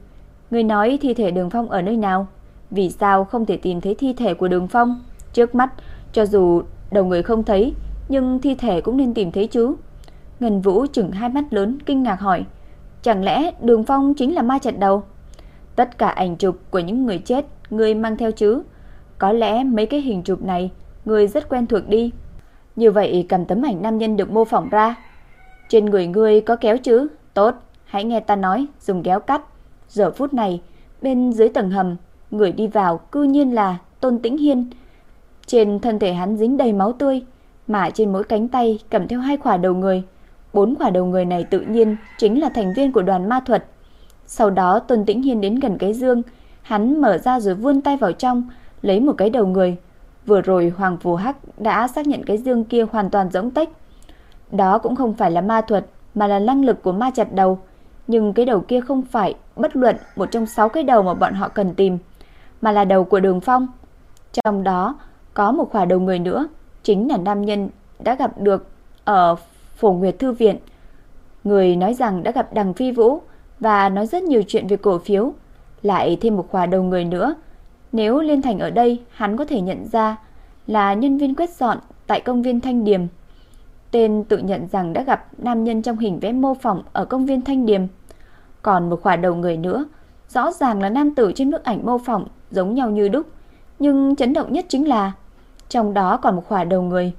ngươi nói thi thể Đường Phong ở nơi nào? Vì sao không thể tìm thấy thi thể của Đường Phong? Trước mắt cho dù đầu người không thấy, nhưng thi thể cũng nên tìm thấy chứ. Ngân Vũ chừng hai mắt lớn kinh ngạc hỏi, chẳng lẽ Đường Phong chính là ma trận đầu? Tất cả ảnh chụp của những người chết người mang theo chứ? Có lẽ mấy cái hình chụp này người rất quen thuộc đi. Như vậy cầm tấm ảnh nam nhân được mô phỏng ra. Trên người ngươi có kéo chứ? Tốt, hãy nghe ta nói, dùng kéo cắt. Giờ phút này, bên dưới tầng hầm, người đi vào cư nhiên là Tôn Tĩnh Hiên, trên thân thể hắn dính đầy máu tươi, mà trên mỗi cánh tay cầm theo hai quả đầu người. Bốn quả đầu người này tự nhiên chính là thành viên của đoàn ma thuật. Sau đó Tôn Tĩnh Hiên đến gần cái dương, hắn mở ra rồi vươn tay vào trong, lấy một cái đầu người. Vừa rồi Hoàng Phù Hắc đã xác nhận cái dương kia hoàn toàn rỗng tách. Đó cũng không phải là ma thuật, mà là năng lực của ma chặt đầu. Nhưng cái đầu kia không phải bất luận một trong sáu cái đầu mà bọn họ cần tìm, mà là đầu của Đường Phong. Trong đó có một khỏa đầu người nữa, chính là nam nhân đã gặp được ở Phổ Nguyệt Thư Viện. Người nói rằng đã gặp Đằng Phi Vũ và nói rất nhiều chuyện về cổ phiếu, lại thêm một khỏa đầu người nữa. Nếu Liên Thành ở đây, hắn có thể nhận ra là nhân viên quét dọn tại công viên Thanh Điềm. Tên tự nhận rằng đã gặp nam nhân trong hình vẽ mô phỏng ở công viên Thanh Điềm. Còn một khỏa đầu người nữa, rõ ràng là nam tử trên bức ảnh mô phỏng giống nhau như đúc, nhưng chấn động nhất chính là trong đó còn một khỏa đầu người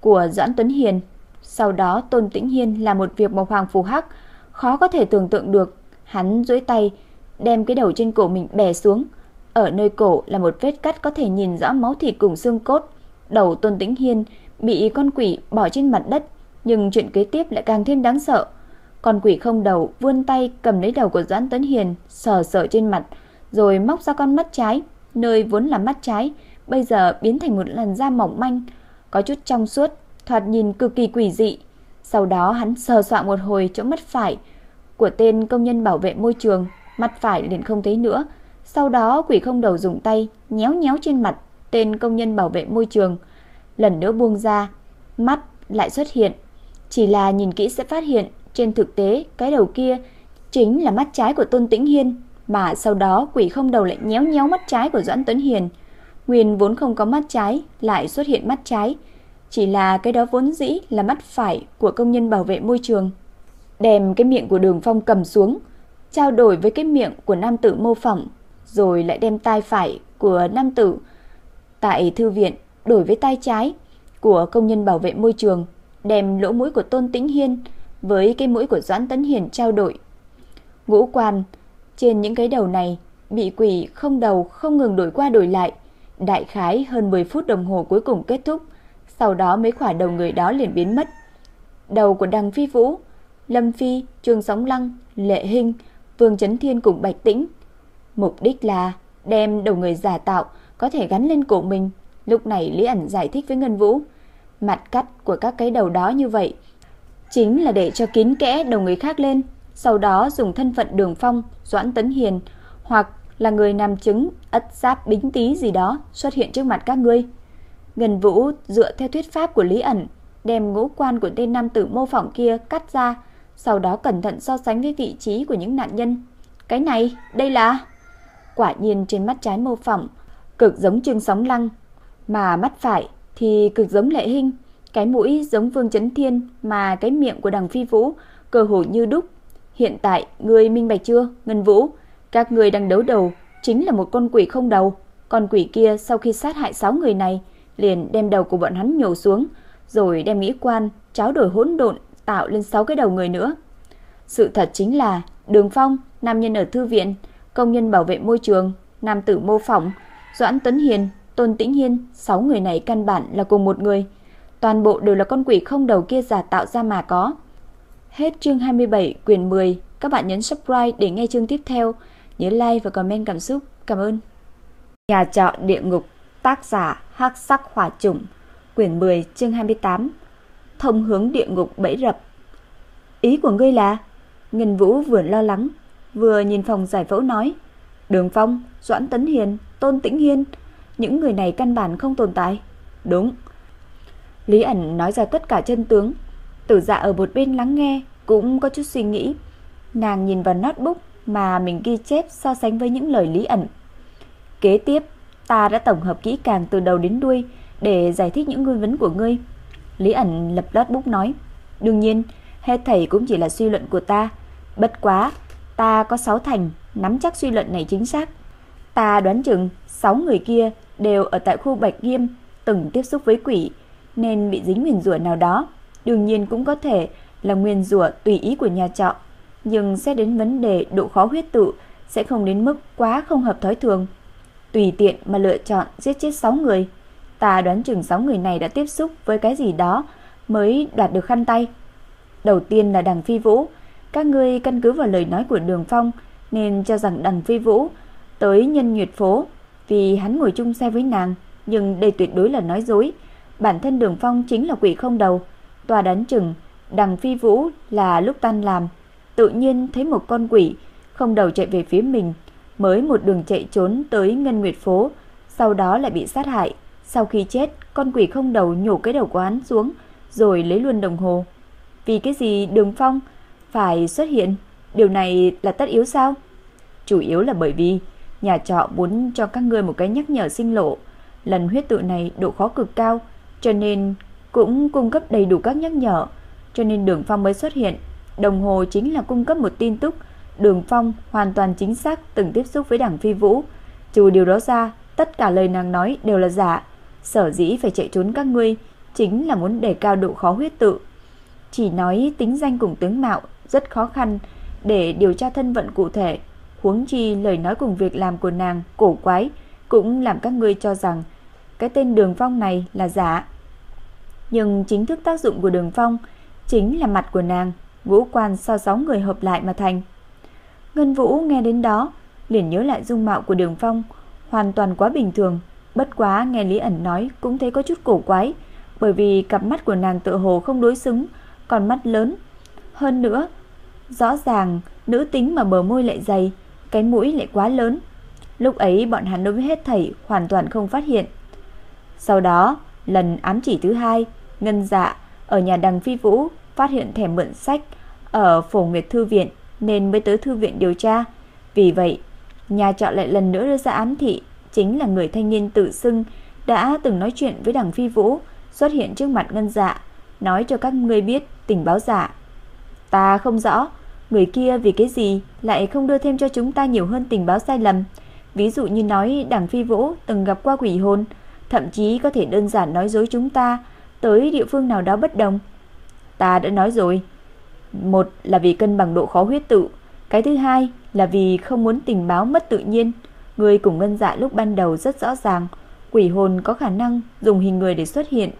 của Doãn Tuấn Hiền. Sau đó Tôn Tĩnh Hiên là một việc mà Hoàng Phù Hắc khó có thể tưởng tượng được. Hắn duỗi tay đem cái đầu trên cổ mình bè xuống. Ở nơi cổ là một vết cắt có thể nhìn rõ máu thịt cùng xương cốt. Đầu Tôn Tĩnh Hiên bị con quỷ bỏ trên mặt đất, nhưng chuyện kế tiếp lại càng thêm đáng sợ. Con quỷ không đầu vươn tay cầm lấy đầu của Doãn Tấn Hiền, sờ sờ trên mặt, rồi móc ra con mắt trái, nơi vốn là mắt trái, bây giờ biến thành một làn da mỏng manh, có chút trong suốt, thoạt nhìn cực kỳ quỷ dị. Sau đó hắn sờ soạn một hồi chỗ mắt phải của tên công nhân bảo vệ môi trường, mặt phải liền không thấy nữa. Sau đó quỷ không đầu dùng tay nhéo nhéo trên mặt tên công nhân bảo vệ môi trường, lần nữa buông ra, mắt lại xuất hiện. Chỉ là nhìn kỹ sẽ phát hiện, trên thực tế cái đầu kia chính là mắt trái của Tôn Tĩnh Hiên, mà sau đó quỷ không đầu lại nhéo nhéo mắt trái của Doãn Tuấn Hiền. Nguyên vốn không có mắt trái, lại xuất hiện mắt trái, chỉ là cái đó vốn dĩ là mắt phải của công nhân bảo vệ môi trường. Đem cái miệng của Đường Phong cầm xuống, trao đổi với cái miệng của nam tử mô phỏng, rồi lại đem tai phải của nam tử tại thư viện đổi với tay trái của công nhân bảo vệ môi trường, đem lỗ mũi của Tôn Tĩnh Hiên với cái mũi của Doãn Tấn Hiền trao đổi. Ngũ quan trên những cái đầu này bị quỷ không đầu không ngừng đổi qua đổi lại, đại khái hơn 10 phút đồng hồ cuối cùng kết thúc, sau đó mấy quả đầu người đó liền biến mất. Đầu của Đằng Phi Vũ, Lâm Phi, Trương Sóng Lăng, Lệ Hinh, Vương Chấn Thiên cùng Bạch Tĩnh. Mục đích là đem đầu người giả tạo có thể gắn lên cổ mình. Lúc này Lý ẩn giải thích với Ngân Vũ, mặt cắt của các cái đầu đó như vậy chính là để cho kín kẽ đầu người khác lên, sau đó dùng thân phận Đường Phong, Doãn Tấn Hiền hoặc là người nam chứng ất giáp bính tí gì đó xuất hiện trước mặt các ngươi. Ngân Vũ dựa theo thuyết pháp của Lý ẩn, đem ngũ quan của tên nam tử mô phỏng kia cắt ra, sau đó cẩn thận so sánh với vị trí của những nạn nhân. Cái này, đây là quả nhiên trên mắt trái mô phỏng cực giống Trương Sóng Lăng, mà mắt phải thì cực giống Lệ Hinh, cái mũi giống Vương Chấn Thiên mà cái miệng của Đằng Phi Vũ cơ hồ như đúc. Hiện tại người minh bạch chưa, Ngân Vũ? Các người đang đấu đầu chính là một con quỷ không đầu. Con quỷ kia sau khi sát hại 6 người này, liền đem đầu của bọn hắn nhổ xuống, rồi đem nghĩ quan cháo đổi hỗn độn tạo lên 6 cái đầu người nữa. Sự thật chính là Đường Phong, nam nhân ở thư viện, công nhân bảo vệ môi trường, nam tử mô phỏng, Doãn tuấn Hiền, Tôn Tĩnh Hiên, 6 người này căn bản là cùng một người. Toàn bộ đều là con quỷ không đầu kia giả tạo ra mà có. Hết chương 27 quyển 10, các bạn nhấn subscribe để nghe chương tiếp theo, nhớ like và comment cảm xúc. Cảm ơn. Nhà trọ địa ngục, tác giả Hắc Sắc Hỏa Trùng, quyển 10, chương 28. Thông hướng địa ngục bẫy rập. Ý của ngươi là? Ngân Vũ vừa lo lắng, vừa nhìn phòng giải phẫu nói, Đường Phong, Doãn Tấn Hiền, Tôn Tĩnh Hiên, những người này căn bản không tồn tại. Đúng. Lý ẩn nói ra tất cả chân tướng. Tử dạ ở một bên lắng nghe, cũng có chút suy nghĩ. Nàng nhìn vào notebook mà mình ghi chép so sánh với những lời Lý ẩn. Kế tiếp, ta đã tổng hợp kỹ càng từ đầu đến đuôi để giải thích những nghi vấn của ngươi. Lý ẩn lập bút nói. Đương nhiên, hết thầy cũng chỉ là suy luận của ta. Bất quá, ta có sáu thành, nắm chắc suy luận này chính xác. Ta đoán chừng 6 người kia đều ở tại khu Bạch Nghiêm từng tiếp xúc với quỷ nên bị dính nguyền rủa nào đó. Đương nhiên cũng có thể là nguyền rủa tùy ý của nhà trọ, nhưng sẽ đến vấn đề độ khó huyết tự sẽ không đến mức quá không hợp thói thường. Tùy tiện mà lựa chọn giết chết 6 người, ta đoán chừng 6 người này đã tiếp xúc với cái gì đó mới đoạt được khăn tay. Đầu tiên là Đằng Phi Vũ, các ngươi căn cứ vào lời nói của Đường Phong nên cho rằng Đằng Phi Vũ tới nhân nguyệt phố vì hắn ngồi chung xe với nàng, nhưng đây tuyệt đối là nói dối. Bản thân Đường Phong chính là quỷ không đầu, tòa đánh chừng đằng phi vũ là lúc tan làm, tự nhiên thấy một con quỷ không đầu chạy về phía mình, mới một đường chạy trốn tới Ngân Nguyệt phố, sau đó lại bị sát hại. Sau khi chết, con quỷ không đầu nhổ cái đầu của hắn xuống, rồi lấy luôn đồng hồ. Vì cái gì Đường Phong phải xuất hiện? Điều này là tất yếu sao? Chủ yếu là bởi vì Nhà trọ muốn cho các ngươi một cái nhắc nhở sinh lộ. Lần huyết tự này độ khó cực cao, cho nên cũng cung cấp đầy đủ các nhắc nhở, cho nên Đường Phong mới xuất hiện. Đồng hồ chính là cung cấp một tin tức, Đường Phong hoàn toàn chính xác từng tiếp xúc với Đảng Phi Vũ. Trừ điều đó ra, tất cả lời nàng nói đều là giả. Sở dĩ phải chạy trốn các ngươi chính là muốn đề cao độ khó huyết tự. Chỉ nói tính danh cùng tướng mạo rất khó khăn để điều tra thân vận cụ thể huống chi lời nói cùng việc làm của nàng cổ quái cũng làm các ngươi cho rằng cái tên Đường Phong này là giả. Nhưng chính thức tác dụng của đường phong chính là mặt của nàng, ngũ quan so sáu người hợp lại mà thành. Ngân Vũ nghe đến đó, liền nhớ lại dung mạo của đường phong, hoàn toàn quá bình thường. Bất quá nghe Lý ẩn nói cũng thấy có chút cổ quái, bởi vì cặp mắt của nàng tự hồ không đối xứng, còn mắt lớn. Hơn nữa, rõ ràng nữ tính mà bờ môi lại dày, cái mũi lại quá lớn. Lúc ấy bọn hắn đối với hết thảy hoàn toàn không phát hiện. Sau đó, lần ám chỉ thứ hai, Ngân Dạ ở nhà Đằng Phi Vũ phát hiện thẻ mượn sách ở Phổ Nguyệt Thư Viện nên mới tới Thư Viện điều tra. Vì vậy, nhà trọ lại lần nữa đưa ra ám thị chính là người thanh niên tự xưng đã từng nói chuyện với đảng Phi Vũ xuất hiện trước mặt Ngân Dạ, nói cho các ngươi biết tình báo giả. Ta không rõ, người kia vì cái gì lại không đưa thêm cho chúng ta nhiều hơn tình báo sai lầm. Ví dụ như nói đảng Phi Vũ từng gặp qua quỷ hồn, thậm chí có thể đơn giản nói dối chúng ta tới địa phương nào đó bất đồng. Ta đã nói rồi, một là vì cân bằng độ khó huyết tự, cái thứ hai là vì không muốn tình báo mất tự nhiên. Người cùng ngân dạ lúc ban đầu rất rõ ràng, quỷ hồn có khả năng dùng hình người để xuất hiện,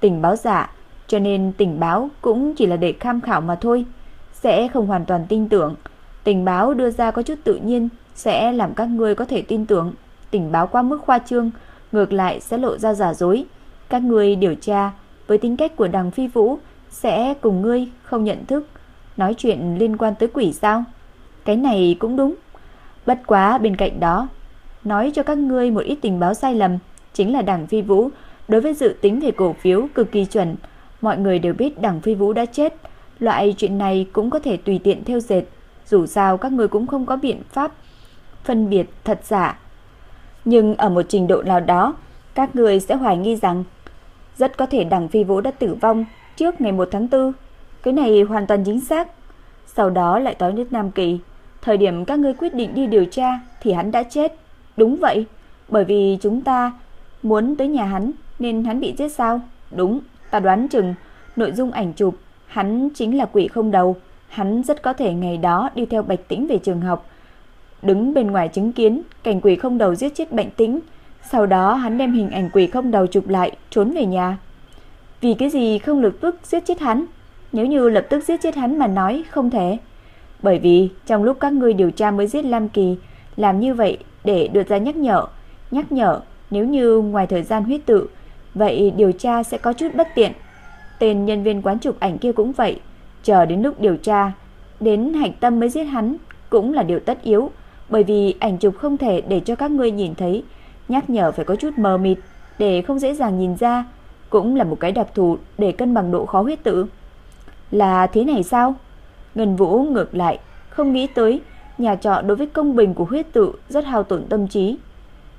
tình báo giả, cho nên tình báo cũng chỉ là để tham khảo mà thôi, sẽ không hoàn toàn tin tưởng. Tình báo đưa ra có chút tự nhiên sẽ làm các ngươi có thể tin tưởng, tình báo quá mức khoa trương, ngược lại sẽ lộ ra giả dối. Các ngươi điều tra với tính cách của Đằng Phi Vũ sẽ cùng ngươi không nhận thức nói chuyện liên quan tới quỷ sao? Cái này cũng đúng. Bất quá bên cạnh đó, nói cho các ngươi một ít tình báo sai lầm, chính là Đảng Phi Vũ đối với dự tính về cổ phiếu cực kỳ chuẩn. Mọi người đều biết Đảng Phi Vũ đã chết, loại chuyện này cũng có thể tùy tiện theo dệt, dù sao các ngươi cũng không có biện pháp phân biệt thật giả. Nhưng ở một trình độ nào đó, các người sẽ hoài nghi rằng rất có thể Đảng Phi Vũ đã tử vong trước ngày 1 tháng 4. Cái này hoàn toàn chính xác. Sau đó lại tới nước Nam Kỳ, thời điểm các ngươi quyết định đi điều tra thì hắn đã chết. Đúng vậy, bởi vì chúng ta muốn tới nhà hắn nên hắn bị giết sao? Đúng, ta đoán chừng nội dung ảnh chụp hắn chính là quỷ không đầu, hắn rất có thể ngày đó đi theo Bạch Tĩnh về trường học, đứng bên ngoài chứng kiến cảnh quỷ không đầu giết chết Bạch Tĩnh, sau đó hắn đem hình ảnh quỷ không đầu chụp lại, trốn về nhà. Vì cái gì không lập tức giết chết hắn? Nếu như lập tức giết chết hắn mà nói không thể. Bởi vì trong lúc các ngươi điều tra mới giết Lam Kỳ, làm như vậy để đưa ra nhắc nhở, nhắc nhở nếu như ngoài thời gian huyết tự, vậy điều tra sẽ có chút bất tiện. Tên nhân viên quán chụp ảnh kia cũng vậy, chờ đến lúc điều tra, đến hạnh tâm mới giết hắn cũng là điều tất yếu, bởi vì ảnh chụp không thể để cho các ngươi nhìn thấy, nhắc nhở phải có chút mờ mịt để không dễ dàng nhìn ra, cũng là một cái đặc thù để cân bằng độ khó huyết tự. Là thế này sao? Ngân Vũ ngược lại, không nghĩ tới nhà trọ đối với công bình của huyết tự rất hao tổn tâm trí.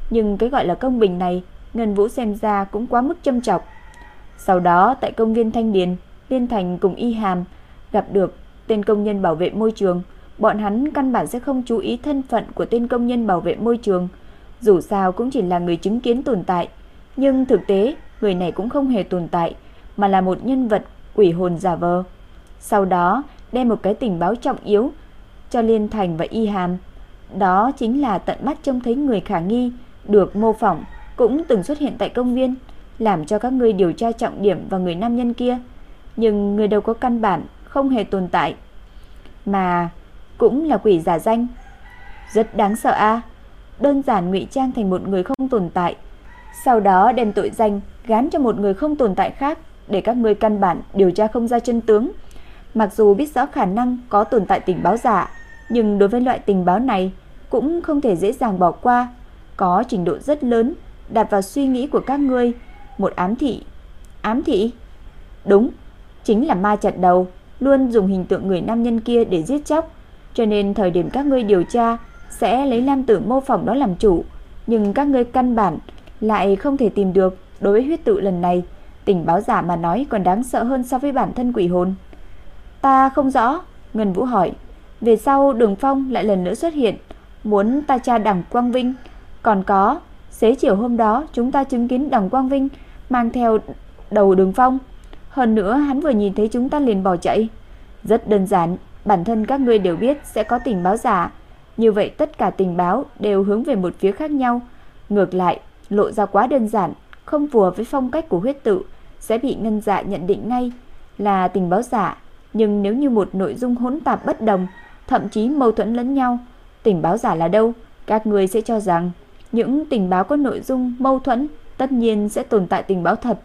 Nhưng cái gọi là công bình này, Ngân Vũ xem ra cũng quá mức châm chọc. Sau đó tại công viên Thanh Điền, Liên Thành cùng Y Hàm gặp được tên công nhân bảo vệ môi trường, bọn hắn căn bản sẽ không chú ý thân phận của tên công nhân bảo vệ môi trường, dù sao cũng chỉ là người chứng kiến tồn tại, nhưng thực tế người này cũng không hề tồn tại, mà là một nhân vật quỷ hồn giả vờ. Sau đó, đem một cái tình báo trọng yếu cho Liên Thành và Y Hàm. Đó chính là tận mắt trông thấy người khả nghi được mô phỏng cũng từng xuất hiện tại công viên, làm cho các ngươi điều tra trọng điểm vào người nam nhân kia, nhưng người đâu có căn bản không hề tồn tại, mà cũng là quỷ giả danh. Rất đáng sợ a. Đơn giản ngụy trang thành một người không tồn tại, sau đó đem tội danh gán cho một người không tồn tại khác để các ngươi căn bản điều tra không ra chân tướng. Mặc dù biết rõ khả năng có tồn tại tình báo giả, nhưng đối với loại tình báo này cũng không thể dễ dàng bỏ qua, có trình độ rất lớn đặt vào suy nghĩ của các ngươi, một ám thị. Ám thị? Đúng, chính là ma chặt đầu, luôn dùng hình tượng người nam nhân kia để giết chóc, cho nên thời điểm các ngươi điều tra sẽ lấy nam tử mô phỏng đó làm chủ, nhưng các ngươi căn bản lại không thể tìm được đối với huyết tự lần này, tình báo giả mà nói còn đáng sợ hơn so với bản thân quỷ hồn. Ta không rõ, Ngân Vũ hỏi. Về sau Đường Phong lại lần nữa xuất hiện, muốn ta tra Đằng Quang Vinh. Còn có, xế chiều hôm đó chúng ta chứng kiến Đằng Quang Vinh mang theo đầu Đường Phong. Hơn nữa hắn vừa nhìn thấy chúng ta liền bỏ chạy. Rất đơn giản, bản thân các ngươi đều biết sẽ có tình báo giả. Như vậy tất cả tình báo đều hướng về một phía khác nhau. Ngược lại, lộ ra quá đơn giản, không phù hợp với phong cách của huyết tự, sẽ bị ngân dạ nhận định ngay là tình báo giả, nhưng nếu như một nội dung hỗn tạp bất đồng, thậm chí mâu thuẫn lẫn nhau, tình báo giả là đâu? Các người sẽ cho rằng những tình báo có nội dung mâu thuẫn tất nhiên sẽ tồn tại tình báo thật,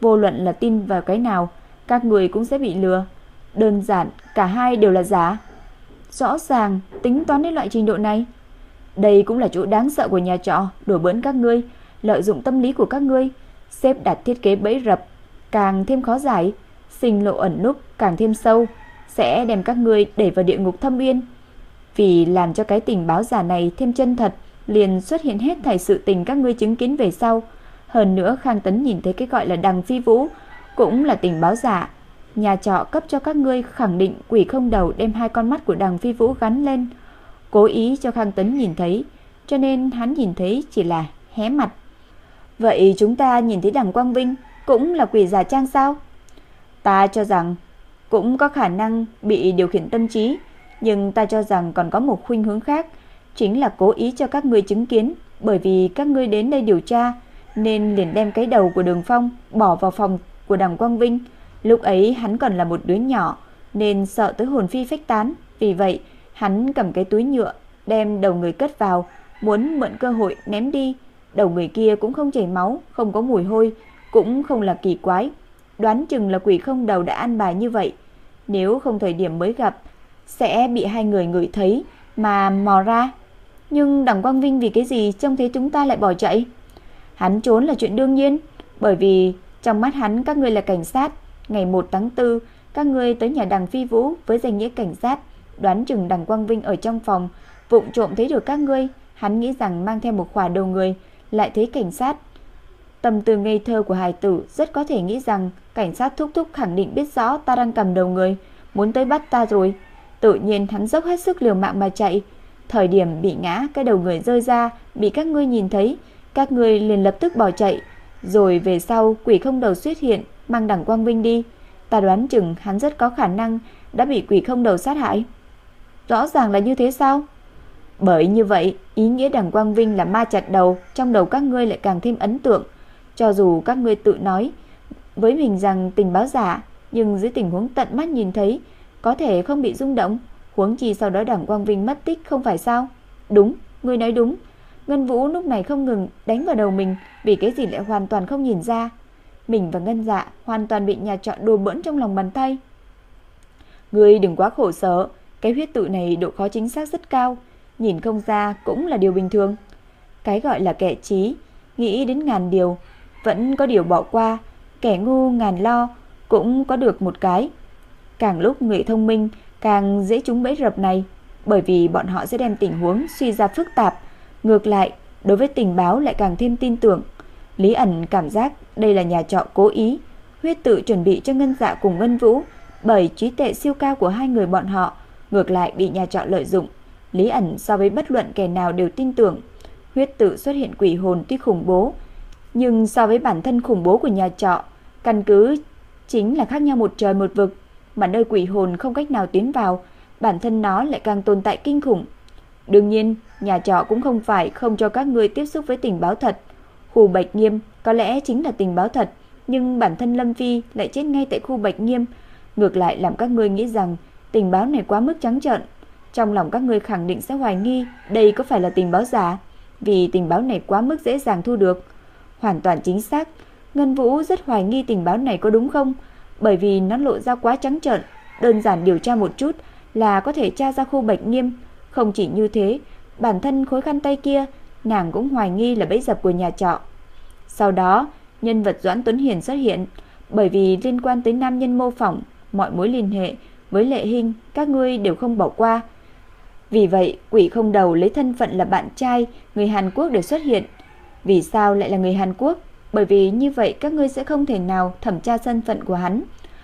vô luận là tin vào cái nào, các người cũng sẽ bị lừa. Đơn giản, cả hai đều là giả. Rõ ràng, tính toán đến loại trình độ này. Đây cũng là chỗ đáng sợ của nhà trọ, đùa bỡn các ngươi, lợi dụng tâm lý của các ngươi, xếp đặt thiết kế bẫy rập, càng thêm khó giải, sinh lộ ẩn núp càng thêm sâu, sẽ đem các ngươi đẩy vào địa ngục thâm uyên. Vì làm cho cái tình báo giả này thêm chân thật, liền xuất hiện hết thảy sự tình các ngươi chứng kiến về sau. Hơn nữa Khang Tấn nhìn thấy cái gọi là đằng phi vũ, cũng là tình báo giả. Nhà trọ cấp cho các ngươi khẳng định quỷ không đầu đem hai con mắt của đằng phi vũ gắn lên, cố ý cho Khang Tấn nhìn thấy, cho nên hắn nhìn thấy chỉ là hé mặt. Vậy chúng ta nhìn thấy đằng Quang Vinh cũng là quỷ giả trang sao? Ta cho rằng cũng có khả năng bị điều khiển tâm trí, nhưng ta cho rằng còn có một khuynh hướng khác, chính là cố ý cho các ngươi chứng kiến, bởi vì các ngươi đến đây điều tra, nên liền đem cái đầu của Đường Phong bỏ vào phòng của Đằng Quang Vinh. Lúc ấy hắn còn là một đứa nhỏ, nên sợ tới hồn phi phách tán, vì vậy hắn cầm cái túi nhựa đem đầu người cất vào, muốn mượn cơ hội ném đi. Đầu người kia cũng không chảy máu, không có mùi hôi, cũng không là kỳ quái. Đoán chừng là quỷ không đầu đã an bài như vậy. Nếu không thời điểm mới gặp, sẽ bị hai người ngửi thấy mà mò ra. Nhưng Đằng Quang Vinh vì cái gì trông thấy chúng ta lại bỏ chạy? Hắn trốn là chuyện đương nhiên, bởi vì trong mắt hắn các ngươi là cảnh sát. Ngày 1 tháng 4, các ngươi tới nhà Đằng Phi Vũ với danh nghĩa cảnh sát, đoán chừng Đằng Quang Vinh ở trong phòng, vụng trộm thấy được các ngươi, hắn nghĩ rằng mang theo một khỏa đầu người, lại thấy cảnh sát. Tâm tư ngây thơ của hài tử rất có thể nghĩ rằng cảnh sát thúc thúc khẳng định biết rõ ta đang cầm đầu người, muốn tới bắt ta rồi. Tự nhiên hắn dốc hết sức liều mạng mà chạy. Thời điểm bị ngã, cái đầu người rơi ra, bị các ngươi nhìn thấy, các ngươi liền lập tức bỏ chạy. Rồi về sau, quỷ không đầu xuất hiện, mang đẳng quang vinh đi. Ta đoán chừng hắn rất có khả năng đã bị quỷ không đầu sát hại. Rõ ràng là như thế sao? Bởi như vậy, ý nghĩa đằng Quang Vinh là ma chặt đầu, trong đầu các ngươi lại càng thêm ấn tượng. Cho dù các ngươi tự nói với mình rằng tình báo giả, nhưng dưới tình huống tận mắt nhìn thấy, có thể không bị rung động, huống chi sau đó đảng Quang Vinh mất tích không phải sao? Đúng, ngươi nói đúng. Ngân Vũ lúc này không ngừng đánh vào đầu mình, vì cái gì lại hoàn toàn không nhìn ra. Mình và Ngân Dạ hoàn toàn bị nhà trọ đùa bỡn trong lòng bàn tay. Ngươi đừng quá khổ sở, cái huyết tự này độ khó chính xác rất cao, nhìn không ra cũng là điều bình thường. Cái gọi là kẻ trí, nghĩ đến ngàn điều, vẫn có điều bỏ qua, kẻ ngu ngàn lo cũng có được một cái. Càng lúc người thông minh càng dễ trúng bẫy rập này, bởi vì bọn họ sẽ đem tình huống suy ra phức tạp, ngược lại, đối với tình báo lại càng thêm tin tưởng. Lý ẩn cảm giác đây là nhà trọ cố ý, huyết tự chuẩn bị cho Ngân Dạ cùng Ngân Vũ, bởi trí tệ siêu cao của hai người bọn họ, ngược lại bị nhà trọ lợi dụng. Lý ẩn so với bất luận kẻ nào đều tin tưởng, huyết tự xuất hiện quỷ hồn tuy khủng bố, nhưng so với bản thân khủng bố của nhà trọ, căn cứ chính là khác nhau một trời một vực, mà nơi quỷ hồn không cách nào tiến vào, bản thân nó lại càng tồn tại kinh khủng. Đương nhiên, nhà trọ cũng không phải không cho các ngươi tiếp xúc với tình báo thật. Khu Bạch Nghiêm có lẽ chính là tình báo thật, nhưng bản thân Lâm Phi lại chết ngay tại khu Bạch Nghiêm, ngược lại làm các ngươi nghĩ rằng tình báo này quá mức trắng trợn. Trong lòng các ngươi khẳng định sẽ hoài nghi đây có phải là tình báo giả, vì tình báo này quá mức dễ dàng thu được. Hoàn toàn chính xác, Ngân Vũ rất hoài nghi tình báo này có đúng không, bởi vì nó lộ ra quá trắng trợn, đơn giản điều tra một chút là có thể tra ra khu bệnh Nghiêm. Không chỉ như thế, bản thân khối khăn tay kia, nàng cũng hoài nghi là bẫy dập của nhà trọ. Sau đó, nhân vật Doãn Tuấn Hiền xuất hiện, bởi vì liên quan tới nam nhân mô phỏng, mọi mối liên hệ với Lệ Hinh các ngươi đều không bỏ qua. Vì vậy, quỷ không đầu lấy thân phận là bạn trai người Hàn Quốc để xuất hiện. Vì sao lại là người Hàn Quốc? Bởi vì như vậy các ngươi sẽ không thể nào thẩm tra thân phận của hắn.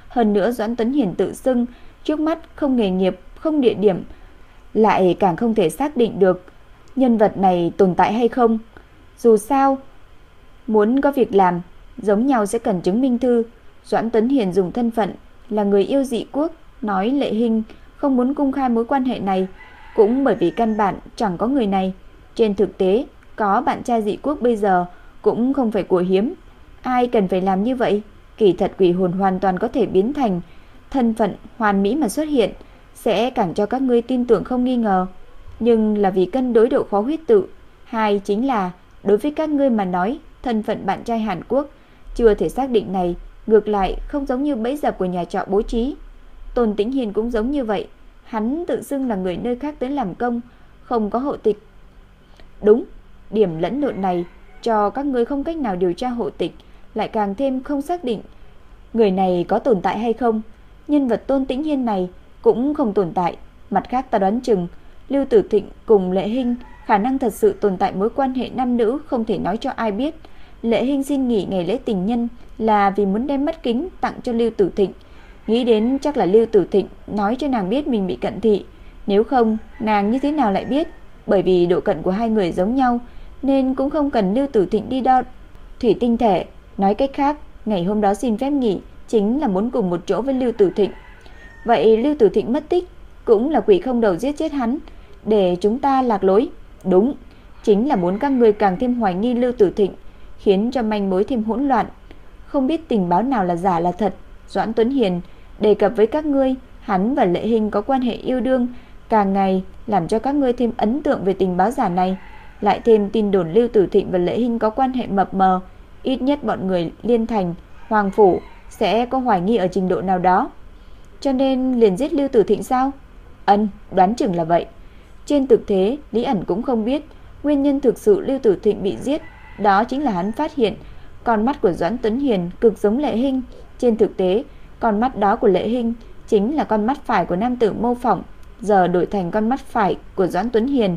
Hơn nữa Doãn Tuấn Hiền tự xưng, trước mắt không nghề nghiệp, không địa điểm, lại càng không thể xác định được nhân vật này tồn tại hay không. Dù sao, muốn có việc làm, giống nhau sẽ cần chứng minh thư. Doãn Tuấn Hiền dùng thân phận là người yêu dị quốc, nói Lệ hình, không muốn công khai mối quan hệ này, cũng bởi vì căn bản chẳng có người này. Trên thực tế, có bạn trai dị quốc bây giờ cũng không phải của hiếm. Ai cần phải làm như vậy? Kỳ thật quỷ hồn hoàn toàn có thể biến thành thân phận hoàn mỹ mà xuất hiện, sẽ càng cho các ngươi tin tưởng không nghi ngờ. Nhưng là vì cân đối độ khó huyết tự, hai chính là đối với các ngươi mà nói, thân phận bạn trai Hàn Quốc chưa thể xác định này, ngược lại không giống như bẫy dập của nhà trọ bố trí. Tôn Tĩnh Hiền cũng giống như vậy, hắn tự xưng là người nơi khác tới làm công, không có hộ tịch. Đúng, điểm lẫn lộn này cho các người không cách nào điều tra hộ tịch, lại càng thêm không xác định người này có tồn tại hay không. Nhân vật Tôn Tĩnh Hiên này cũng không tồn tại, mặt khác ta đoán chừng Lưu Tử Thịnh cùng Lệ Hinh khả năng thật sự tồn tại mối quan hệ nam nữ không thể nói cho ai biết. Lệ Hinh xin nghỉ ngày lễ tình nhân là vì muốn đem mắt kính tặng cho Lưu Tử Thịnh. Nghĩ đến chắc là Lưu Tử Thịnh nói cho nàng biết mình bị cận thị, nếu không nàng như thế nào lại biết? Bởi vì độ cận của hai người giống nhau nên cũng không cần Lưu Tử Thịnh đi đo thủy tinh thể, nói cách khác, ngày hôm đó xin phép nghỉ chính là muốn cùng một chỗ với Lưu Tử Thịnh. Vậy Lưu Tử Thịnh mất tích cũng là quỷ không đầu giết chết hắn để chúng ta lạc lối. Đúng, chính là muốn các người càng thêm hoài nghi Lưu Tử Thịnh, khiến cho manh mối thêm hỗn loạn. Không biết tình báo nào là giả là thật. Doãn Tuấn Hiền đề cập với các ngươi, hắn và Lệ Hình có quan hệ yêu đương, càng ngày làm cho các ngươi thêm ấn tượng về tình báo giả này, lại thêm tin đồn Lưu Tử Thịnh và Lệ hinh có quan hệ mập mờ, ít nhất bọn người liên thành, hoàng phủ sẽ có hoài nghi ở trình độ nào đó. Cho nên liền giết Lưu Tử Thịnh sao? Ân, đoán chừng là vậy. Trên thực tế, Lý ẩn cũng không biết nguyên nhân thực sự Lưu Tử Thịnh bị giết, đó chính là hắn phát hiện con mắt của Doãn Tuấn Hiền cực giống Lệ Hinh. Trên thực tế, con mắt đó của Lệ Hinh chính là con mắt phải của nam tử mô phỏng, giờ đổi thành con mắt phải của Doãn Tuấn Hiền.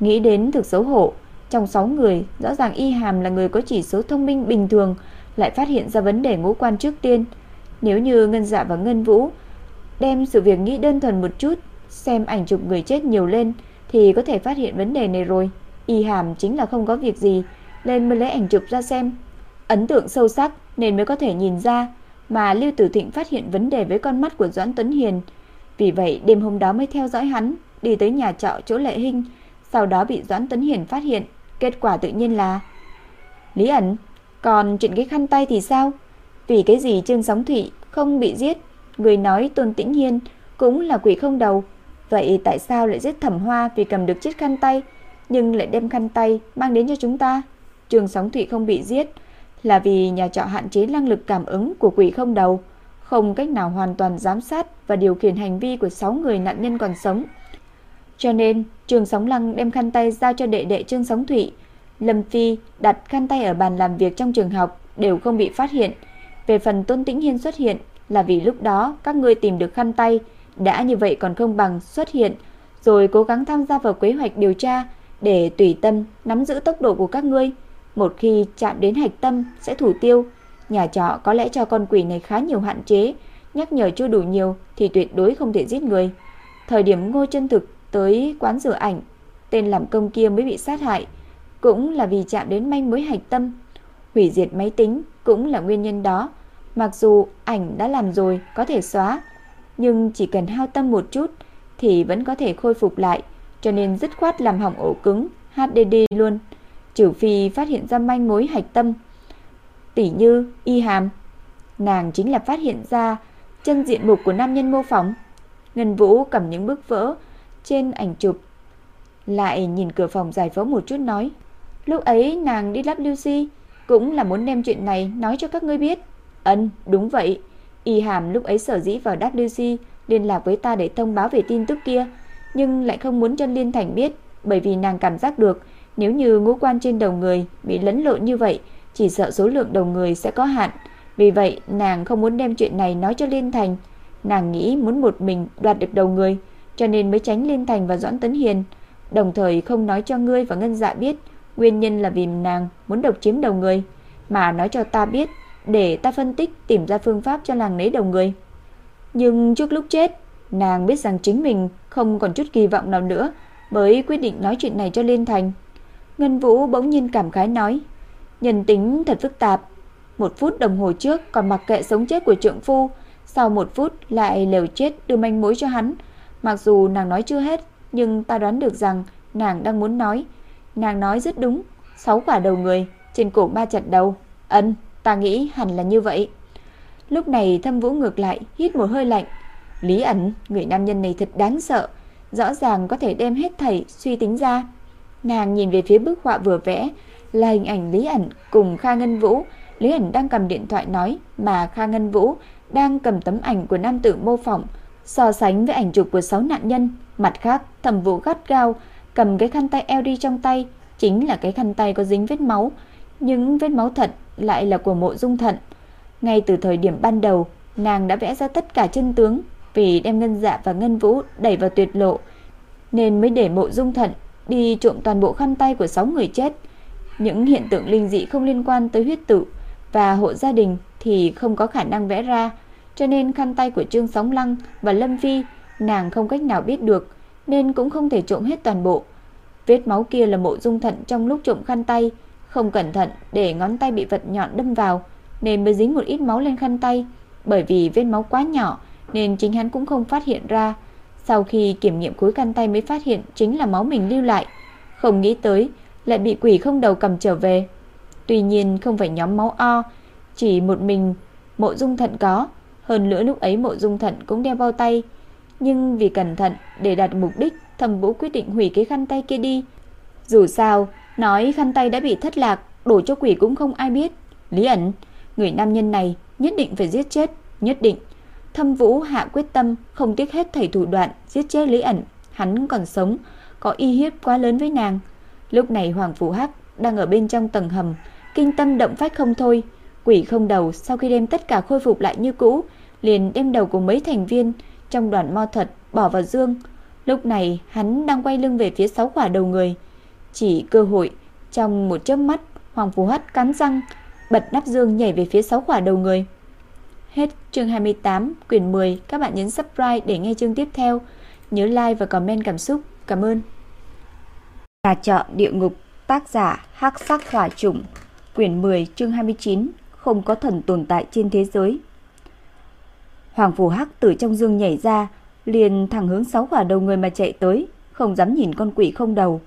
Nghĩ đến thực xấu hổ, trong 6 người, rõ ràng Y Hàm là người có chỉ số thông minh bình thường, lại phát hiện ra vấn đề ngũ quan trước tiên. Nếu như Ngân Dạ và Ngân Vũ đem sự việc nghĩ đơn thuần một chút, xem ảnh chụp người chết nhiều lên thì có thể phát hiện vấn đề này rồi. Y Hàm chính là không có việc gì, nên mới lấy ảnh chụp ra xem. Ấn tượng sâu sắc nên mới có thể nhìn ra mà Lưu Tử Thịnh phát hiện vấn đề với con mắt của Doãn Tuấn Hiền. Vì vậy đêm hôm đó mới theo dõi hắn, đi tới nhà trọ chỗ Lệ Hinh, sau đó bị Doãn tấn hiển phát hiện, kết quả tự nhiên là Lý ẩn, còn chuyện cái khăn tay thì sao? Vì cái gì Trương Sóng Thụy không bị giết? Người nói Tôn Tĩnh Hiên cũng là quỷ không đầu, vậy tại sao lại giết Thẩm Hoa vì cầm được chiếc khăn tay, nhưng lại đem khăn tay mang đến cho chúng ta? Trương Sóng Thụy không bị giết là vì nhà trọ hạn chế năng lực cảm ứng của quỷ không đầu, không cách nào hoàn toàn giám sát và điều khiển hành vi của 6 người nạn nhân còn sống. Cho nên, Trương Sóng Lăng đem khăn tay giao cho đệ đệ Trương Sóng Thụy. Lâm Phi đặt khăn tay ở bàn làm việc trong trường học đều không bị phát hiện. Về phần Tôn Tĩnh Hiên xuất hiện là vì lúc đó các ngươi tìm được khăn tay, đã như vậy còn không bằng xuất hiện, rồi cố gắng tham gia vào kế hoạch điều tra để tùy tâm nắm giữ tốc độ của các ngươi. Một khi chạm đến hạch tâm sẽ thủ tiêu. Nhà trọ có lẽ cho con quỷ này khá nhiều hạn chế, nhắc nhở chưa đủ nhiều thì tuyệt đối không thể giết người. Thời điểm Ngô Chân Thực tới quán rửa ảnh, tên làm công kia mới bị sát hại, cũng là vì chạm đến manh mối hạch tâm. Hủy diệt máy tính cũng là nguyên nhân đó. Mặc dù ảnh đã làm rồi có thể xóa, nhưng chỉ cần hao tâm một chút thì vẫn có thể khôi phục lại, cho nên dứt khoát làm hỏng ổ cứng HDD luôn trừ phi phát hiện ra manh mối hạch tâm. Tỷ như y hàm, nàng chính là phát hiện ra chân diện mục của nam nhân mô phỏng. Ngân Vũ cầm những bức vỡ trên ảnh chụp, lại nhìn cửa phòng giải phẫu một chút nói, lúc ấy nàng đi lắp Lucy cũng là muốn đem chuyện này nói cho các ngươi biết. Ân, đúng vậy. Y Hàm lúc ấy sở dĩ vào WC liên lạc với ta để thông báo về tin tức kia, nhưng lại không muốn cho Liên Thành biết, bởi vì nàng cảm giác được nếu như ngũ quan trên đầu người bị lẫn lộn như vậy, chỉ sợ số lượng đầu người sẽ có hạn. Vì vậy, nàng không muốn đem chuyện này nói cho Liên Thành. Nàng nghĩ muốn một mình đoạt được đầu người, cho nên mới tránh Liên Thành và Doãn Tấn Hiền, đồng thời không nói cho ngươi và Ngân Dạ biết nguyên nhân là vì nàng muốn độc chiếm đầu người, mà nói cho ta biết để ta phân tích tìm ra phương pháp cho nàng lấy đầu người. Nhưng trước lúc chết, nàng biết rằng chính mình không còn chút kỳ vọng nào nữa, mới quyết định nói chuyện này cho Liên Thành. Ngân Vũ bỗng nhiên cảm khái nói, nhân tính thật phức tạp. Một phút đồng hồ trước còn mặc kệ sống chết của trượng phu, sau một phút lại lều chết đưa manh mối cho hắn. Mặc dù nàng nói chưa hết, nhưng ta đoán được rằng nàng đang muốn nói. Nàng nói rất đúng, sáu quả đầu người, trên cổ ba chặt đầu. Ân, ta nghĩ hẳn là như vậy. Lúc này Thâm Vũ ngược lại hít một hơi lạnh. Lý ẩn, người nam nhân này thật đáng sợ, rõ ràng có thể đem hết thảy suy tính ra. Nàng nhìn về phía bức họa vừa vẽ, là hình ảnh Lý ẩn cùng Kha Ngân Vũ. Lý ẩn đang cầm điện thoại nói, mà Kha Ngân Vũ đang cầm tấm ảnh của nam tử mô phỏng, so sánh với ảnh chụp của sáu nạn nhân. Mặt khác, Thẩm Vũ gắt gao cầm cái khăn tay LD trong tay, chính là cái khăn tay có dính vết máu, những vết máu thật lại là của Mộ Dung Thận. Ngay từ thời điểm ban đầu, nàng đã vẽ ra tất cả chân tướng, vì đem Ngân Dạ và Ngân Vũ đẩy vào tuyệt lộ, nên mới để Mộ Dung Thận đi trộm toàn bộ khăn tay của 6 người chết. Những hiện tượng linh dị không liên quan tới huyết tự và hộ gia đình thì không có khả năng vẽ ra, cho nên khăn tay của Trương Sóng Lăng và Lâm Phi nàng không cách nào biết được, nên cũng không thể trộm hết toàn bộ. Vết máu kia là Mộ Dung Thận trong lúc trộm khăn tay, không cẩn thận để ngón tay bị vật nhọn đâm vào, nên mới dính một ít máu lên khăn tay, bởi vì vết máu quá nhỏ nên chính hắn cũng không phát hiện ra. Sau khi kiểm nghiệm cuối khăn tay mới phát hiện chính là máu mình lưu lại, không nghĩ tới lại bị quỷ không đầu cầm trở về. Tuy nhiên không phải nhóm máu O, chỉ một mình Mộ Dung Thận có, hơn nữa lúc ấy Mộ Dung Thận cũng đeo bao tay, nhưng vì cẩn thận để đạt mục đích, thầm Vũ quyết định hủy cái khăn tay kia đi. Dù sao, nói khăn tay đã bị thất lạc, đổ cho quỷ cũng không ai biết. Lý ẩn, người nam nhân này nhất định phải giết chết, nhất định. Thâm Vũ hạ quyết tâm không tiếc hết thảy thủ đoạn giết chết Lý ẩn, hắn còn sống, có y hiếp quá lớn với nàng. Lúc này Hoàng Phủ Hắc đang ở bên trong tầng hầm, kinh tâm động phách không thôi. Quỷ không đầu sau khi đem tất cả khôi phục lại như cũ, liền đem đầu của mấy thành viên trong đoàn mo thuật bỏ vào dương. Lúc này hắn đang quay lưng về phía sáu quả đầu người. Chỉ cơ hội, trong một chớp mắt, Hoàng Phú Hắc cắn răng, bật nắp dương nhảy về phía sáu quả đầu người. Hết chương 28, quyển 10. Các bạn nhấn subscribe để nghe chương tiếp theo. Nhớ like và comment cảm xúc. Cảm ơn. Nhà chợ địa ngục, tác giả Hắc Sắc Hỏa Trùng, quyển 10, chương 29. Không có thần tồn tại trên thế giới. Hoàng Phù Hắc từ trong dương nhảy ra, liền thẳng hướng sáu quả đầu người mà chạy tới, không dám nhìn con quỷ không đầu.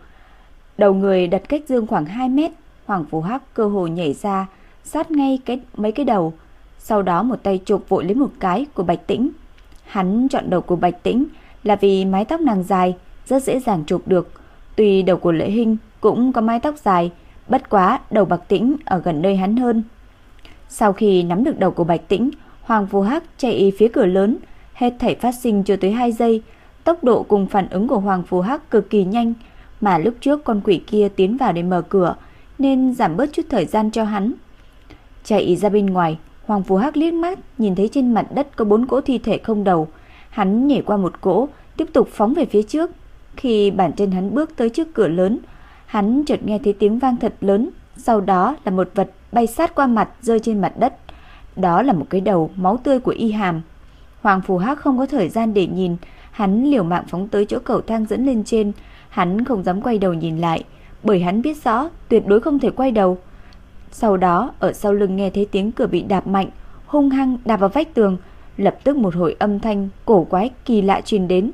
Đầu người đặt cách dương khoảng 2 mét, Hoàng Phù Hắc cơ hồ nhảy ra, sát ngay cái mấy cái đầu, sau đó một tay chụp vội lấy một cái của Bạch Tĩnh. Hắn chọn đầu của Bạch Tĩnh là vì mái tóc nàng dài, rất dễ dàng chụp được. Tuy đầu của Lệ Hinh cũng có mái tóc dài, bất quá đầu Bạch Tĩnh ở gần nơi hắn hơn. Sau khi nắm được đầu của Bạch Tĩnh, Hoàng Phù Hắc chạy phía cửa lớn, hết thảy phát sinh chưa tới 2 giây, tốc độ cùng phản ứng của Hoàng Phù Hắc cực kỳ nhanh, mà lúc trước con quỷ kia tiến vào để mở cửa, nên giảm bớt chút thời gian cho hắn. Chạy ra bên ngoài, Hoàng Phù Hắc liếc mắt nhìn thấy trên mặt đất có bốn cỗ thi thể không đầu, hắn nhảy qua một cỗ, tiếp tục phóng về phía trước. Khi bản chân hắn bước tới trước cửa lớn, hắn chợt nghe thấy tiếng vang thật lớn, sau đó là một vật bay sát qua mặt rơi trên mặt đất. Đó là một cái đầu máu tươi của y hàm. Hoàng Phù Hắc không có thời gian để nhìn, hắn liều mạng phóng tới chỗ cầu thang dẫn lên trên, hắn không dám quay đầu nhìn lại, bởi hắn biết rõ tuyệt đối không thể quay đầu. Sau đó, ở sau lưng nghe thấy tiếng cửa bị đạp mạnh, hung hăng đạp vào vách tường, lập tức một hồi âm thanh cổ quái kỳ lạ truyền đến.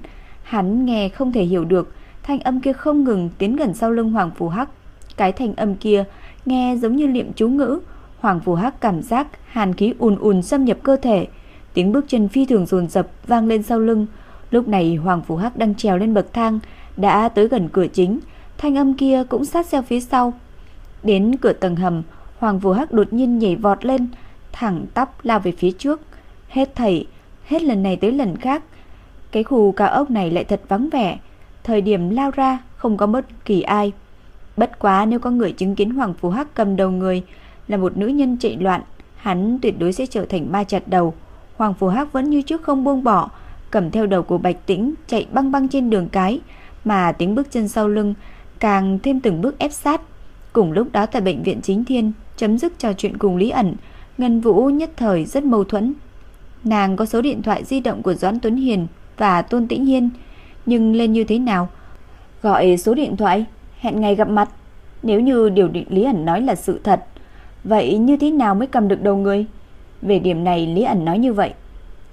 Hắn nghe không thể hiểu được, thanh âm kia không ngừng tiến gần sau lưng Hoàng Phù Hắc. Cái thanh âm kia nghe giống như liệm chú ngữ, Hoàng Phù Hắc cảm giác hàn khí ùn ùn xâm nhập cơ thể, tiếng bước chân phi thường dồn dập vang lên sau lưng. Lúc này Hoàng Phù Hắc đang trèo lên bậc thang, đã tới gần cửa chính, thanh âm kia cũng sát theo phía sau. Đến cửa tầng hầm, Hoàng Phù Hắc đột nhiên nhảy vọt lên, thẳng tắp lao về phía trước. Hết thảy, hết lần này tới lần khác, cái khu cao ốc này lại thật vắng vẻ, thời điểm lao ra không có bất kỳ ai. Bất quá nếu có người chứng kiến Hoàng Phù Hắc cầm đầu người là một nữ nhân chạy loạn, hắn tuyệt đối sẽ trở thành ma chặt đầu. Hoàng Phù Hắc vẫn như trước không buông bỏ, cầm theo đầu của Bạch Tĩnh chạy băng băng trên đường cái, mà tiếng bước chân sau lưng càng thêm từng bước ép sát. Cùng lúc đó tại bệnh viện Chính Thiên chấm dứt trò chuyện cùng Lý ẩn, Ngân Vũ nhất thời rất mâu thuẫn. Nàng có số điện thoại di động của Doãn Tuấn Hiền và Tôn Tĩnh Hiên, nhưng lên như thế nào? Gọi số điện thoại, hẹn ngày gặp mặt. Nếu như điều định Lý ẩn nói là sự thật, Vậy như thế nào mới cầm được đầu người? Về điểm này Lý ẩn nói như vậy.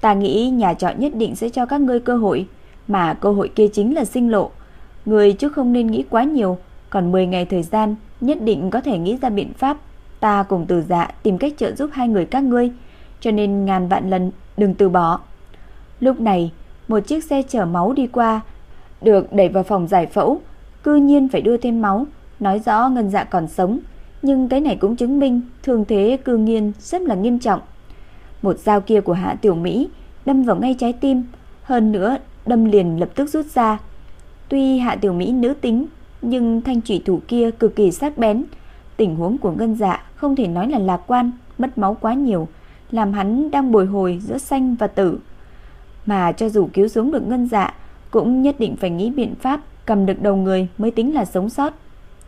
Ta nghĩ nhà trọ nhất định sẽ cho các ngươi cơ hội, mà cơ hội kia chính là sinh lộ. Người chứ không nên nghĩ quá nhiều, còn 10 ngày thời gian, nhất định có thể nghĩ ra biện pháp. Ta cùng từ dạ tìm cách trợ giúp hai người các ngươi. cho nên ngàn vạn lần đừng từ bỏ. Lúc này, một chiếc xe chở máu đi qua, được đẩy vào phòng giải phẫu, cư nhiên phải đưa thêm máu, nói rõ Ngân Dạ còn sống, nhưng cái này cũng chứng minh thương thế cư nhiên rất là nghiêm trọng. Một dao kia của Hạ Tiểu Mỹ đâm vào ngay trái tim, hơn nữa đâm liền lập tức rút ra. Tuy Hạ Tiểu Mỹ nữ tính, nhưng thanh thủy thủ kia cực kỳ sắc bén. Tình huống của Ngân Dạ không thể nói là lạc quan, mất máu quá nhiều, làm hắn đang bồi hồi giữa xanh và tử. Mà cho dù cứu xuống được Ngân Dạ, cũng nhất định phải nghĩ biện pháp cầm được đầu người mới tính là sống sót.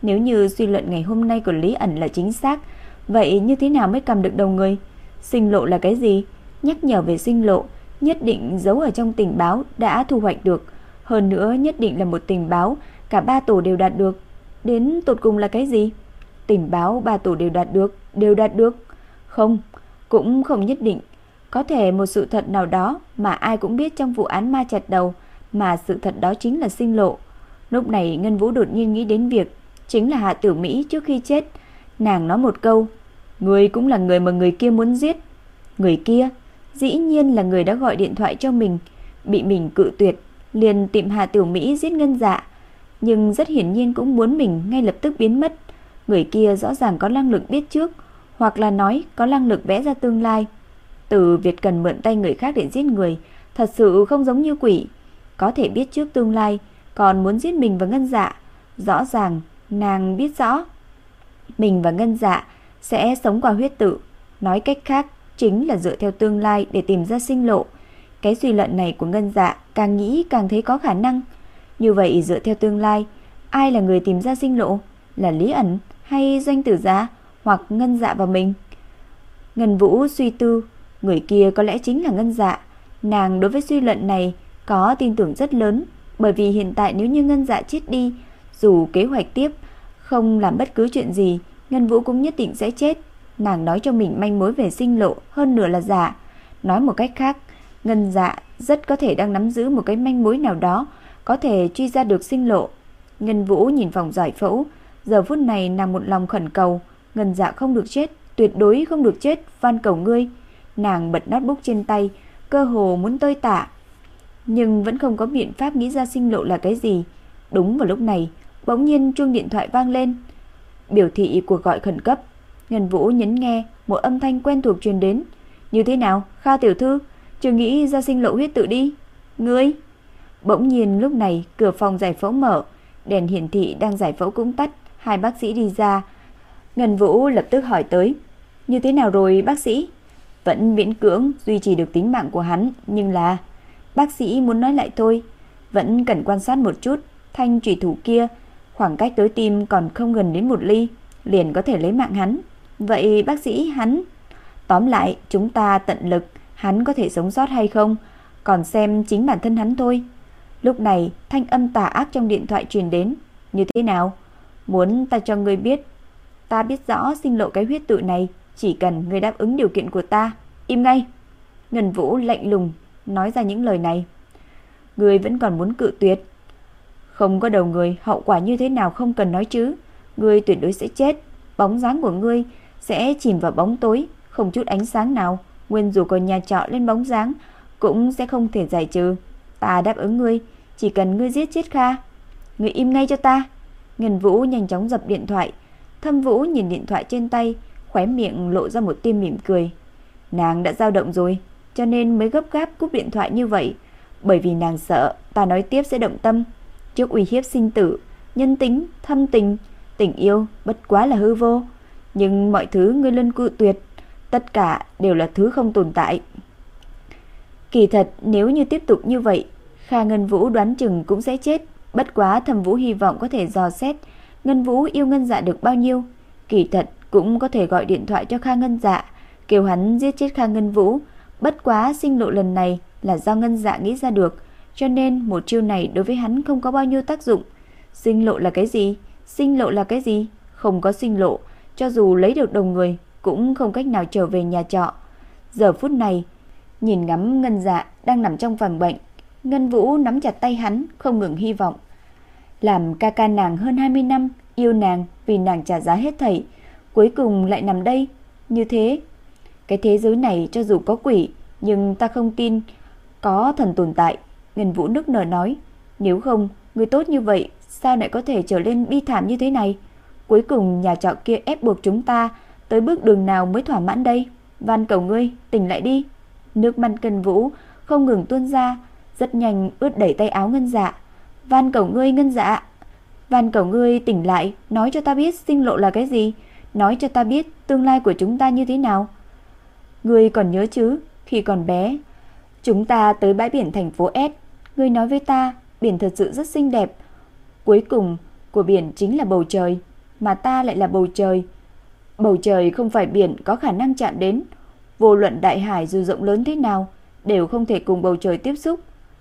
Nếu như suy luận ngày hôm nay của Lý ẩn là chính xác, vậy như thế nào mới cầm được đầu người? Sinh lộ là cái gì? Nhắc nhở về sinh lộ, nhất định giấu ở trong tình báo đã thu hoạch được. Hơn nữa nhất định là một tình báo cả ba tổ đều đạt được. Đến tột cùng là cái gì? Tình báo ba tổ đều đạt được, đều đạt được. Không, cũng không nhất định. Có thể một sự thật nào đó mà ai cũng biết trong vụ án ma chặt đầu, mà sự thật đó chính là sinh lộ. Lúc này Ngân Vũ đột nhiên nghĩ đến việc chính là Hạ Tử Mỹ trước khi chết, nàng nói một câu, người cũng là người mà người kia muốn giết." Người kia dĩ nhiên là người đã gọi điện thoại cho mình, bị mình cự tuyệt, liền tìm Hạ Tử Mỹ giết Ngân Dạ, nhưng rất hiển nhiên cũng muốn mình ngay lập tức biến mất. Người kia rõ ràng có năng lực biết trước, hoặc là nói có năng lực vẽ ra tương lai. Từ việc cần mượn tay người khác để giết người, thật sự không giống như quỷ, có thể biết trước tương lai, còn muốn giết mình và Ngân Dạ, rõ ràng Nàng biết rõ mình và Ngân Dạ sẽ sống qua huyết tự, nói cách khác chính là dựa theo tương lai để tìm ra sinh lộ. Cái suy luận này của Ngân Dạ càng nghĩ càng thấy có khả năng. Như vậy dựa theo tương lai, ai là người tìm ra sinh lộ? Là Lý ẩn hay doanh tử giá hoặc Ngân Dạ và mình? Ngân Vũ suy tư, người kia có lẽ chính là Ngân Dạ. Nàng đối với suy luận này có tin tưởng rất lớn, bởi vì hiện tại nếu như Ngân Dạ chết đi, dù kế hoạch tiếp không làm bất cứ chuyện gì, Ngân Vũ cũng nhất định sẽ chết. Nàng nói cho mình manh mối về sinh lộ hơn nửa là giả. Nói một cách khác, Ngân Dạ rất có thể đang nắm giữ một cái manh mối nào đó, có thể truy ra được sinh lộ. Ngân Vũ nhìn phòng giải phẫu, giờ phút này nàng một lòng khẩn cầu, Ngân Dạ không được chết, tuyệt đối không được chết, van cầu ngươi. Nàng bật notebook trên tay, cơ hồ muốn tơi tả, nhưng vẫn không có biện pháp nghĩ ra sinh lộ là cái gì. Đúng vào lúc này, Bỗng nhiên chuông điện thoại vang lên. Biểu thị cuộc gọi khẩn cấp. Ngân Vũ nhấn nghe, một âm thanh quen thuộc truyền đến. Như thế nào, Kha tiểu thư, chưa nghĩ ra sinh lộ huyết tự đi. Ngươi? Bỗng nhiên lúc này cửa phòng giải phẫu mở, đèn hiển thị đang giải phẫu cũng tắt, hai bác sĩ đi ra. Ngân Vũ lập tức hỏi tới, như thế nào rồi bác sĩ? Vẫn miễn cưỡng duy trì được tính mạng của hắn, nhưng là... Bác sĩ muốn nói lại thôi, vẫn cần quan sát một chút, thanh chủy thủ kia Khoảng cách tới tim còn không gần đến một ly, liền có thể lấy mạng hắn. Vậy bác sĩ hắn... Tóm lại, chúng ta tận lực, hắn có thể sống sót hay không, còn xem chính bản thân hắn thôi. Lúc này, thanh âm tà ác trong điện thoại truyền đến. Như thế nào? Muốn ta cho ngươi biết. Ta biết rõ sinh lộ cái huyết tự này, chỉ cần ngươi đáp ứng điều kiện của ta. Im ngay. Ngân Vũ lạnh lùng, nói ra những lời này. Ngươi vẫn còn muốn cự tuyệt. Không có đầu người, hậu quả như thế nào không cần nói chứ. Ngươi tuyệt đối sẽ chết. Bóng dáng của ngươi sẽ chìm vào bóng tối, không chút ánh sáng nào. Nguyên dù có nhà trọ lên bóng dáng, cũng sẽ không thể giải trừ. Ta đáp ứng ngươi, chỉ cần ngươi giết chết Kha. Ngươi im ngay cho ta. Ngân Vũ nhanh chóng dập điện thoại. Thâm Vũ nhìn điện thoại trên tay, khóe miệng lộ ra một tia mỉm cười. Nàng đã dao động rồi, cho nên mới gấp gáp cúp điện thoại như vậy. Bởi vì nàng sợ ta nói tiếp sẽ động tâm. Trước uy hiếp sinh tử, nhân tính, thâm tình, tình yêu bất quá là hư vô, nhưng mọi thứ ngươi luôn cự tuyệt, tất cả đều là thứ không tồn tại. Kỳ thật, nếu như tiếp tục như vậy, Kha Ngân Vũ đoán chừng cũng sẽ chết, bất quá Thẩm Vũ hy vọng có thể dò xét Ngân Vũ yêu Ngân Dạ được bao nhiêu. Kỳ thật cũng có thể gọi điện thoại cho Kha Ngân Dạ, kêu hắn giết chết Kha Ngân Vũ, bất quá sinh lộ lần này là do Ngân Dạ nghĩ ra được, cho nên một chiêu này đối với hắn không có bao nhiêu tác dụng. Sinh lộ là cái gì? Sinh lộ là cái gì? Không có sinh lộ, cho dù lấy được đồng người cũng không cách nào trở về nhà trọ. Giờ phút này, nhìn ngắm Ngân Dạ đang nằm trong phòng bệnh, Ngân Vũ nắm chặt tay hắn, không ngừng hy vọng. Làm ca ca nàng hơn 20 năm, yêu nàng vì nàng trả giá hết thảy, cuối cùng lại nằm đây, như thế. Cái thế giới này cho dù có quỷ, nhưng ta không tin có thần tồn tại. Ngân Vũ nước nở nói, nếu không, người tốt như vậy, sao lại có thể trở lên bi thảm như thế này? Cuối cùng nhà trọ kia ép buộc chúng ta tới bước đường nào mới thỏa mãn đây? Van cầu ngươi, tỉnh lại đi. Nước mắt Ngân Vũ không ngừng tuôn ra, rất nhanh ướt đẩy tay áo Ngân Dạ. Van cầu ngươi Ngân Dạ, van cầu ngươi tỉnh lại, nói cho ta biết sinh lộ là cái gì, nói cho ta biết tương lai của chúng ta như thế nào. Ngươi còn nhớ chứ, khi còn bé, chúng ta tới bãi biển thành phố S, ngươi nói với ta, biển thật sự rất xinh đẹp. Cuối cùng của biển chính là bầu trời, mà ta lại là bầu trời. Bầu trời không phải biển có khả năng chạm đến, vô luận đại hải dù rộng lớn thế nào đều không thể cùng bầu trời tiếp xúc.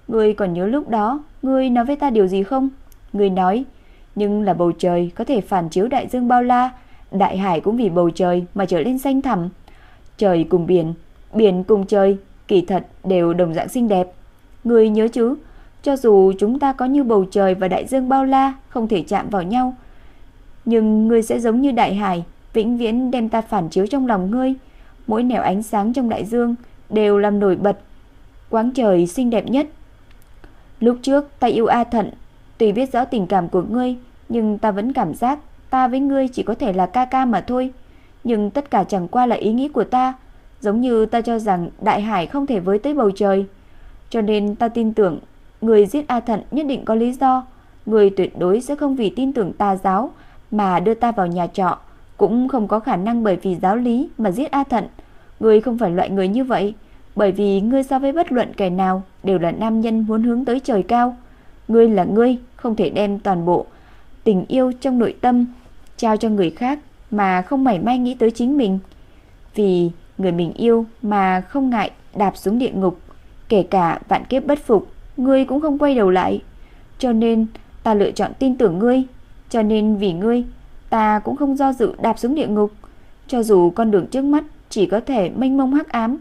Ngươi còn nhớ lúc đó, ngươi nói với ta điều gì không? Ngươi nói, nhưng là bầu trời có thể phản chiếu đại dương bao la, đại hải cũng vì bầu trời mà trở lên xanh thẳm. Trời cùng biển, biển cùng trời, kỳ thật đều đồng dạng xinh đẹp. Ngươi nhớ chứ, cho dù chúng ta có như bầu trời và đại dương bao la không thể chạm vào nhau, nhưng ngươi sẽ giống như đại hải, vĩnh viễn đem ta phản chiếu trong lòng ngươi. Mỗi nẻo ánh sáng trong đại dương đều làm nổi bật quáng trời xinh đẹp nhất. Lúc trước ta yêu A Thận, tuy biết rõ tình cảm của ngươi, nhưng ta vẫn cảm giác ta với ngươi chỉ có thể là ca ca mà thôi. Nhưng tất cả chẳng qua là ý nghĩ của ta, giống như ta cho rằng đại hải không thể với tới bầu trời. Cho nên ta tin tưởng người giết A Thận nhất định có lý do, người tuyệt đối sẽ không vì tin tưởng tà giáo mà đưa ta vào nhà trọ, cũng không có khả năng bởi vì giáo lý mà giết A Thận. Người không phải loại người như vậy, bởi vì ngươi so với bất luận kẻ nào đều là nam nhân muốn hướng tới trời cao. Ngươi là ngươi, không thể đem toàn bộ tình yêu trong nội tâm trao cho người khác mà không mảy may nghĩ tới chính mình. Vì người mình yêu mà không ngại đạp xuống địa ngục, kể cả vạn kiếp bất phục, ngươi cũng không quay đầu lại. Cho nên ta lựa chọn tin tưởng ngươi, cho nên vì ngươi, ta cũng không do dự đạp xuống địa ngục, cho dù con đường trước mắt chỉ có thể mênh mông hắc ám,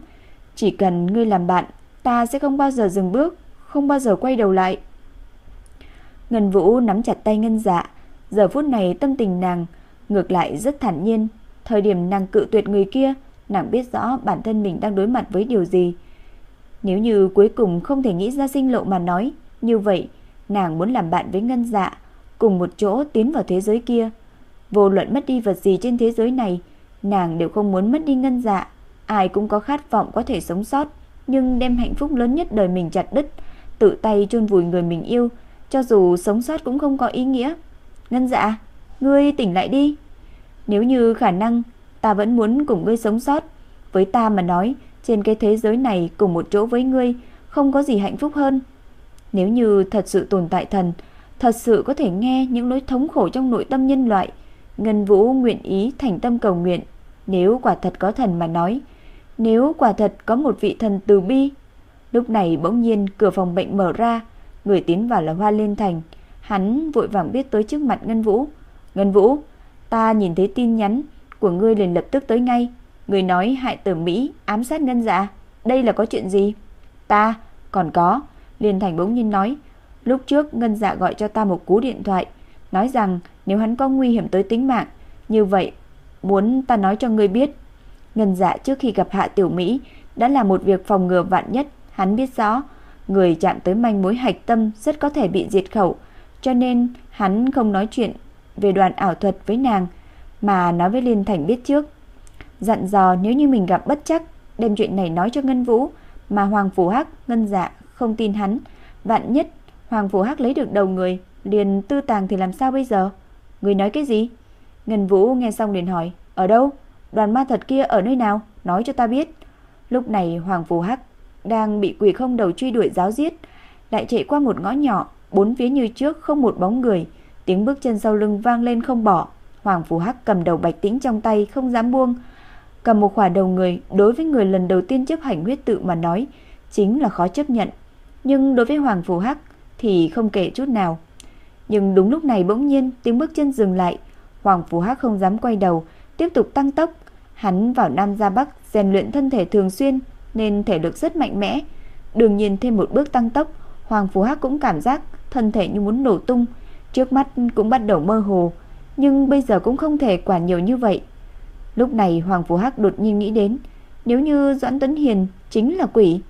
chỉ cần ngươi làm bạn, ta sẽ không bao giờ dừng bước, không bao giờ quay đầu lại. Ngân Vũ nắm chặt tay Ngân Dạ, giờ phút này tâm tình nàng ngược lại rất thản nhiên, thời điểm nàng cự tuyệt người kia, nàng biết rõ bản thân mình đang đối mặt với điều gì. Nếu như cuối cùng không thể nghĩ ra sinh lộ mà nói, như vậy nàng muốn làm bạn với Ngân Dạ, cùng một chỗ tiến vào thế giới kia. Vô luận mất đi vật gì trên thế giới này, nàng đều không muốn mất đi Ngân Dạ. Ai cũng có khát vọng có thể sống sót, nhưng đem hạnh phúc lớn nhất đời mình chặt đứt, tự tay chôn vùi người mình yêu, cho dù sống sót cũng không có ý nghĩa. Ngân dạ, ngươi tỉnh lại đi. Nếu như khả năng, ta vẫn muốn cùng ngươi sống sót. Với ta mà nói, trên cái thế giới này cùng một chỗ với ngươi, không có gì hạnh phúc hơn. Nếu như thật sự tồn tại thần, thật sự có thể nghe những nỗi thống khổ trong nội tâm nhân loại, Ngân Vũ nguyện ý thành tâm cầu nguyện. Nếu quả thật có thần mà nói, nếu quả thật có một vị thần từ bi. Lúc này bỗng nhiên cửa phòng bệnh mở ra, người tiến vào là Hoa Liên Thành. Hắn vội vàng biết tới trước mặt Ngân Vũ. Ngân Vũ, ta nhìn thấy tin nhắn của ngươi liền lập tức tới ngay. Người nói hại tử Mỹ ám sát Ngân Dạ. Đây là có chuyện gì? Ta, còn có. Liên Thành bỗng nhiên nói. Lúc trước Ngân Dạ gọi cho ta một cú điện thoại. Nói rằng nếu hắn có nguy hiểm tới tính mạng. Như vậy, muốn ta nói cho ngươi biết. Ngân Dạ trước khi gặp Hạ Tiểu Mỹ đã là một việc phòng ngừa vạn nhất. Hắn biết rõ người chạm tới manh mối hạch tâm rất có thể bị diệt khẩu, cho nên hắn không nói chuyện về đoàn ảo thuật với nàng, mà nói với Liên Thành biết trước. Dặn dò nếu như mình gặp bất chắc, đem chuyện này nói cho Ngân Vũ, mà Hoàng Phủ Hắc, Ngân Dạ không tin hắn, vạn nhất Hoàng Phủ Hắc lấy được đầu người, liền tư tàng thì làm sao bây giờ? Người nói cái gì? Ngân Vũ nghe xong liền hỏi, ở đâu? Đoàn ma thật kia ở nơi nào? Nói cho ta biết. Lúc này Hoàng Phủ Hắc đang bị quỷ không đầu truy đuổi giáo giết, lại chạy qua một ngõ nhỏ, bốn phía như trước không một bóng người, tiếng bước chân sau lưng vang lên không bỏ. Hoàng Phù Hắc cầm đầu Bạch Tĩnh trong tay không dám buông, cầm một quả đầu người, đối với người lần đầu tiên chấp hành huyết tự mà nói, chính là khó chấp nhận, nhưng đối với Hoàng Phù Hắc thì không kể chút nào. Nhưng đúng lúc này bỗng nhiên tiếng bước chân dừng lại, Hoàng Phù Hắc không dám quay đầu, tiếp tục tăng tốc. Hắn vào Nam ra Bắc rèn luyện thân thể thường xuyên, nên thể lực rất mạnh mẽ. Đương nhiên thêm một bước tăng tốc, Hoàng Phú Hắc cũng cảm giác thân thể như muốn nổ tung, trước mắt cũng bắt đầu mơ hồ, nhưng bây giờ cũng không thể quản nhiều như vậy. Lúc này Hoàng Phú Hắc đột nhiên nghĩ đến, Nếu như Doãn Tuấn Hiền chính là quỷ,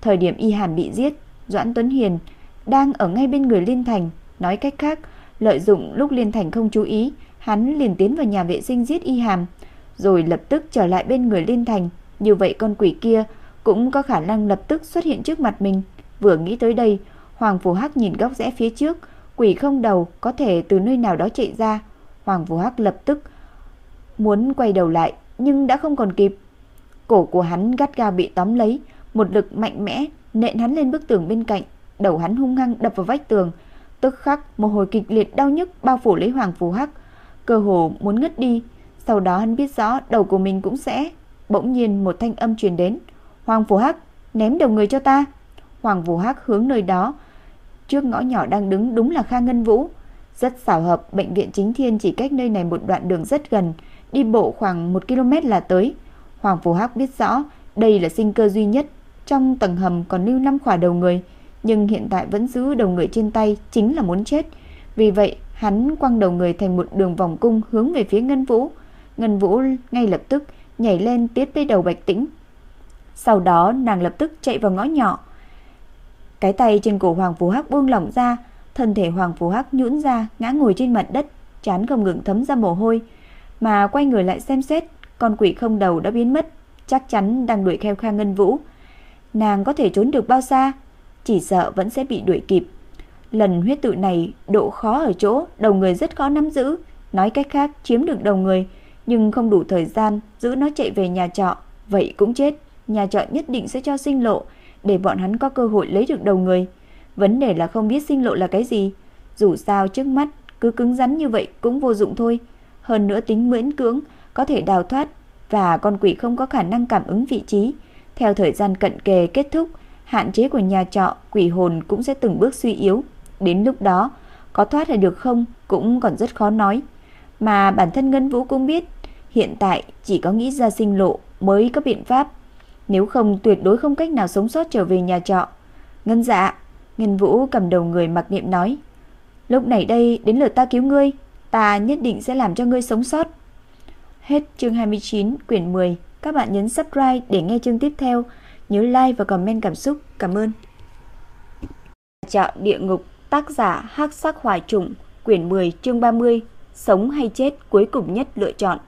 thời điểm Y Hàn bị giết, Doãn Tuấn Hiền đang ở ngay bên người Liên Thành, nói cách khác, lợi dụng lúc Liên Thành không chú ý, hắn liền tiến vào nhà vệ sinh giết Y Hàm, rồi lập tức trở lại bên người Liên Thành, như vậy con quỷ kia cũng có khả năng lập tức xuất hiện trước mặt mình. Vừa nghĩ tới đây, Hoàng Phù Hắc nhìn góc rẽ phía trước, quỷ không đầu có thể từ nơi nào đó chạy ra. Hoàng Phù Hắc lập tức muốn quay đầu lại, nhưng đã không còn kịp. Cổ của hắn gắt gao bị tóm lấy, một lực mạnh mẽ nện hắn lên bức tường bên cạnh, đầu hắn hung hăng đập vào vách tường. Tức khắc, một hồi kịch liệt đau nhức bao phủ lấy Hoàng Phù Hắc, cơ hồ muốn ngất đi. Sau đó hắn biết rõ đầu của mình cũng sẽ. Bỗng nhiên một thanh âm truyền đến, "Hoàng Phù Hắc, ném đầu người cho ta." Hoàng Phù Hắc hướng nơi đó, trước ngõ nhỏ đang đứng đúng là Kha Ngân Vũ. Rất xảo hợp, bệnh viện Chính Thiên chỉ cách nơi này một đoạn đường rất gần, đi bộ khoảng 1 km là tới. Hoàng Phù Hắc biết rõ, đây là sinh cơ duy nhất, trong tầng hầm còn lưu năm khỏa đầu người, nhưng hiện tại vẫn giữ đầu người trên tay, chính là muốn chết. Vì vậy, hắn quăng đầu người thành một đường vòng cung hướng về phía Ngân Vũ. Ngân Vũ ngay lập tức nhảy lên tiết tới đầu Bạch Tĩnh. Sau đó nàng lập tức chạy vào ngõ nhỏ. Cái tay trên cổ Hoàng Phú Hắc buông lỏng ra, thân thể Hoàng Phú Hắc nhũn ra, ngã ngồi trên mặt đất, chán không ngừng thấm ra mồ hôi, mà quay người lại xem xét, con quỷ không đầu đã biến mất, chắc chắn đang đuổi theo Kha Ngân Vũ. Nàng có thể trốn được bao xa? Chỉ sợ vẫn sẽ bị đuổi kịp. Lần huyết tự này độ khó ở chỗ đầu người rất khó nắm giữ, nói cách khác chiếm được đầu người nhưng không đủ thời gian giữ nó chạy về nhà trọ, vậy cũng chết, nhà trọ nhất định sẽ cho sinh lộ để bọn hắn có cơ hội lấy được đầu người. Vấn đề là không biết sinh lộ là cái gì, dù sao trước mắt cứ cứng rắn như vậy cũng vô dụng thôi. Hơn nữa tính miễn cưỡng có thể đào thoát và con quỷ không có khả năng cảm ứng vị trí. Theo thời gian cận kề kết thúc, hạn chế của nhà trọ, quỷ hồn cũng sẽ từng bước suy yếu. Đến lúc đó, có thoát hay được không cũng còn rất khó nói. Mà bản thân Ngân Vũ cũng biết, hiện tại chỉ có nghĩ ra sinh lộ mới có biện pháp. Nếu không tuyệt đối không cách nào sống sót trở về nhà trọ. Ngân dạ, Ngân Vũ cầm đầu người mặc niệm nói. Lúc này đây đến lượt ta cứu ngươi, ta nhất định sẽ làm cho ngươi sống sót. Hết chương 29, quyển 10. Các bạn nhấn subscribe để nghe chương tiếp theo. Nhớ like và comment cảm xúc. Cảm ơn. Chợ địa ngục, tác giả Hắc Sắc Hoài Trùng, quyển 10, chương 30. Sống hay chết cuối cùng nhất lựa chọn.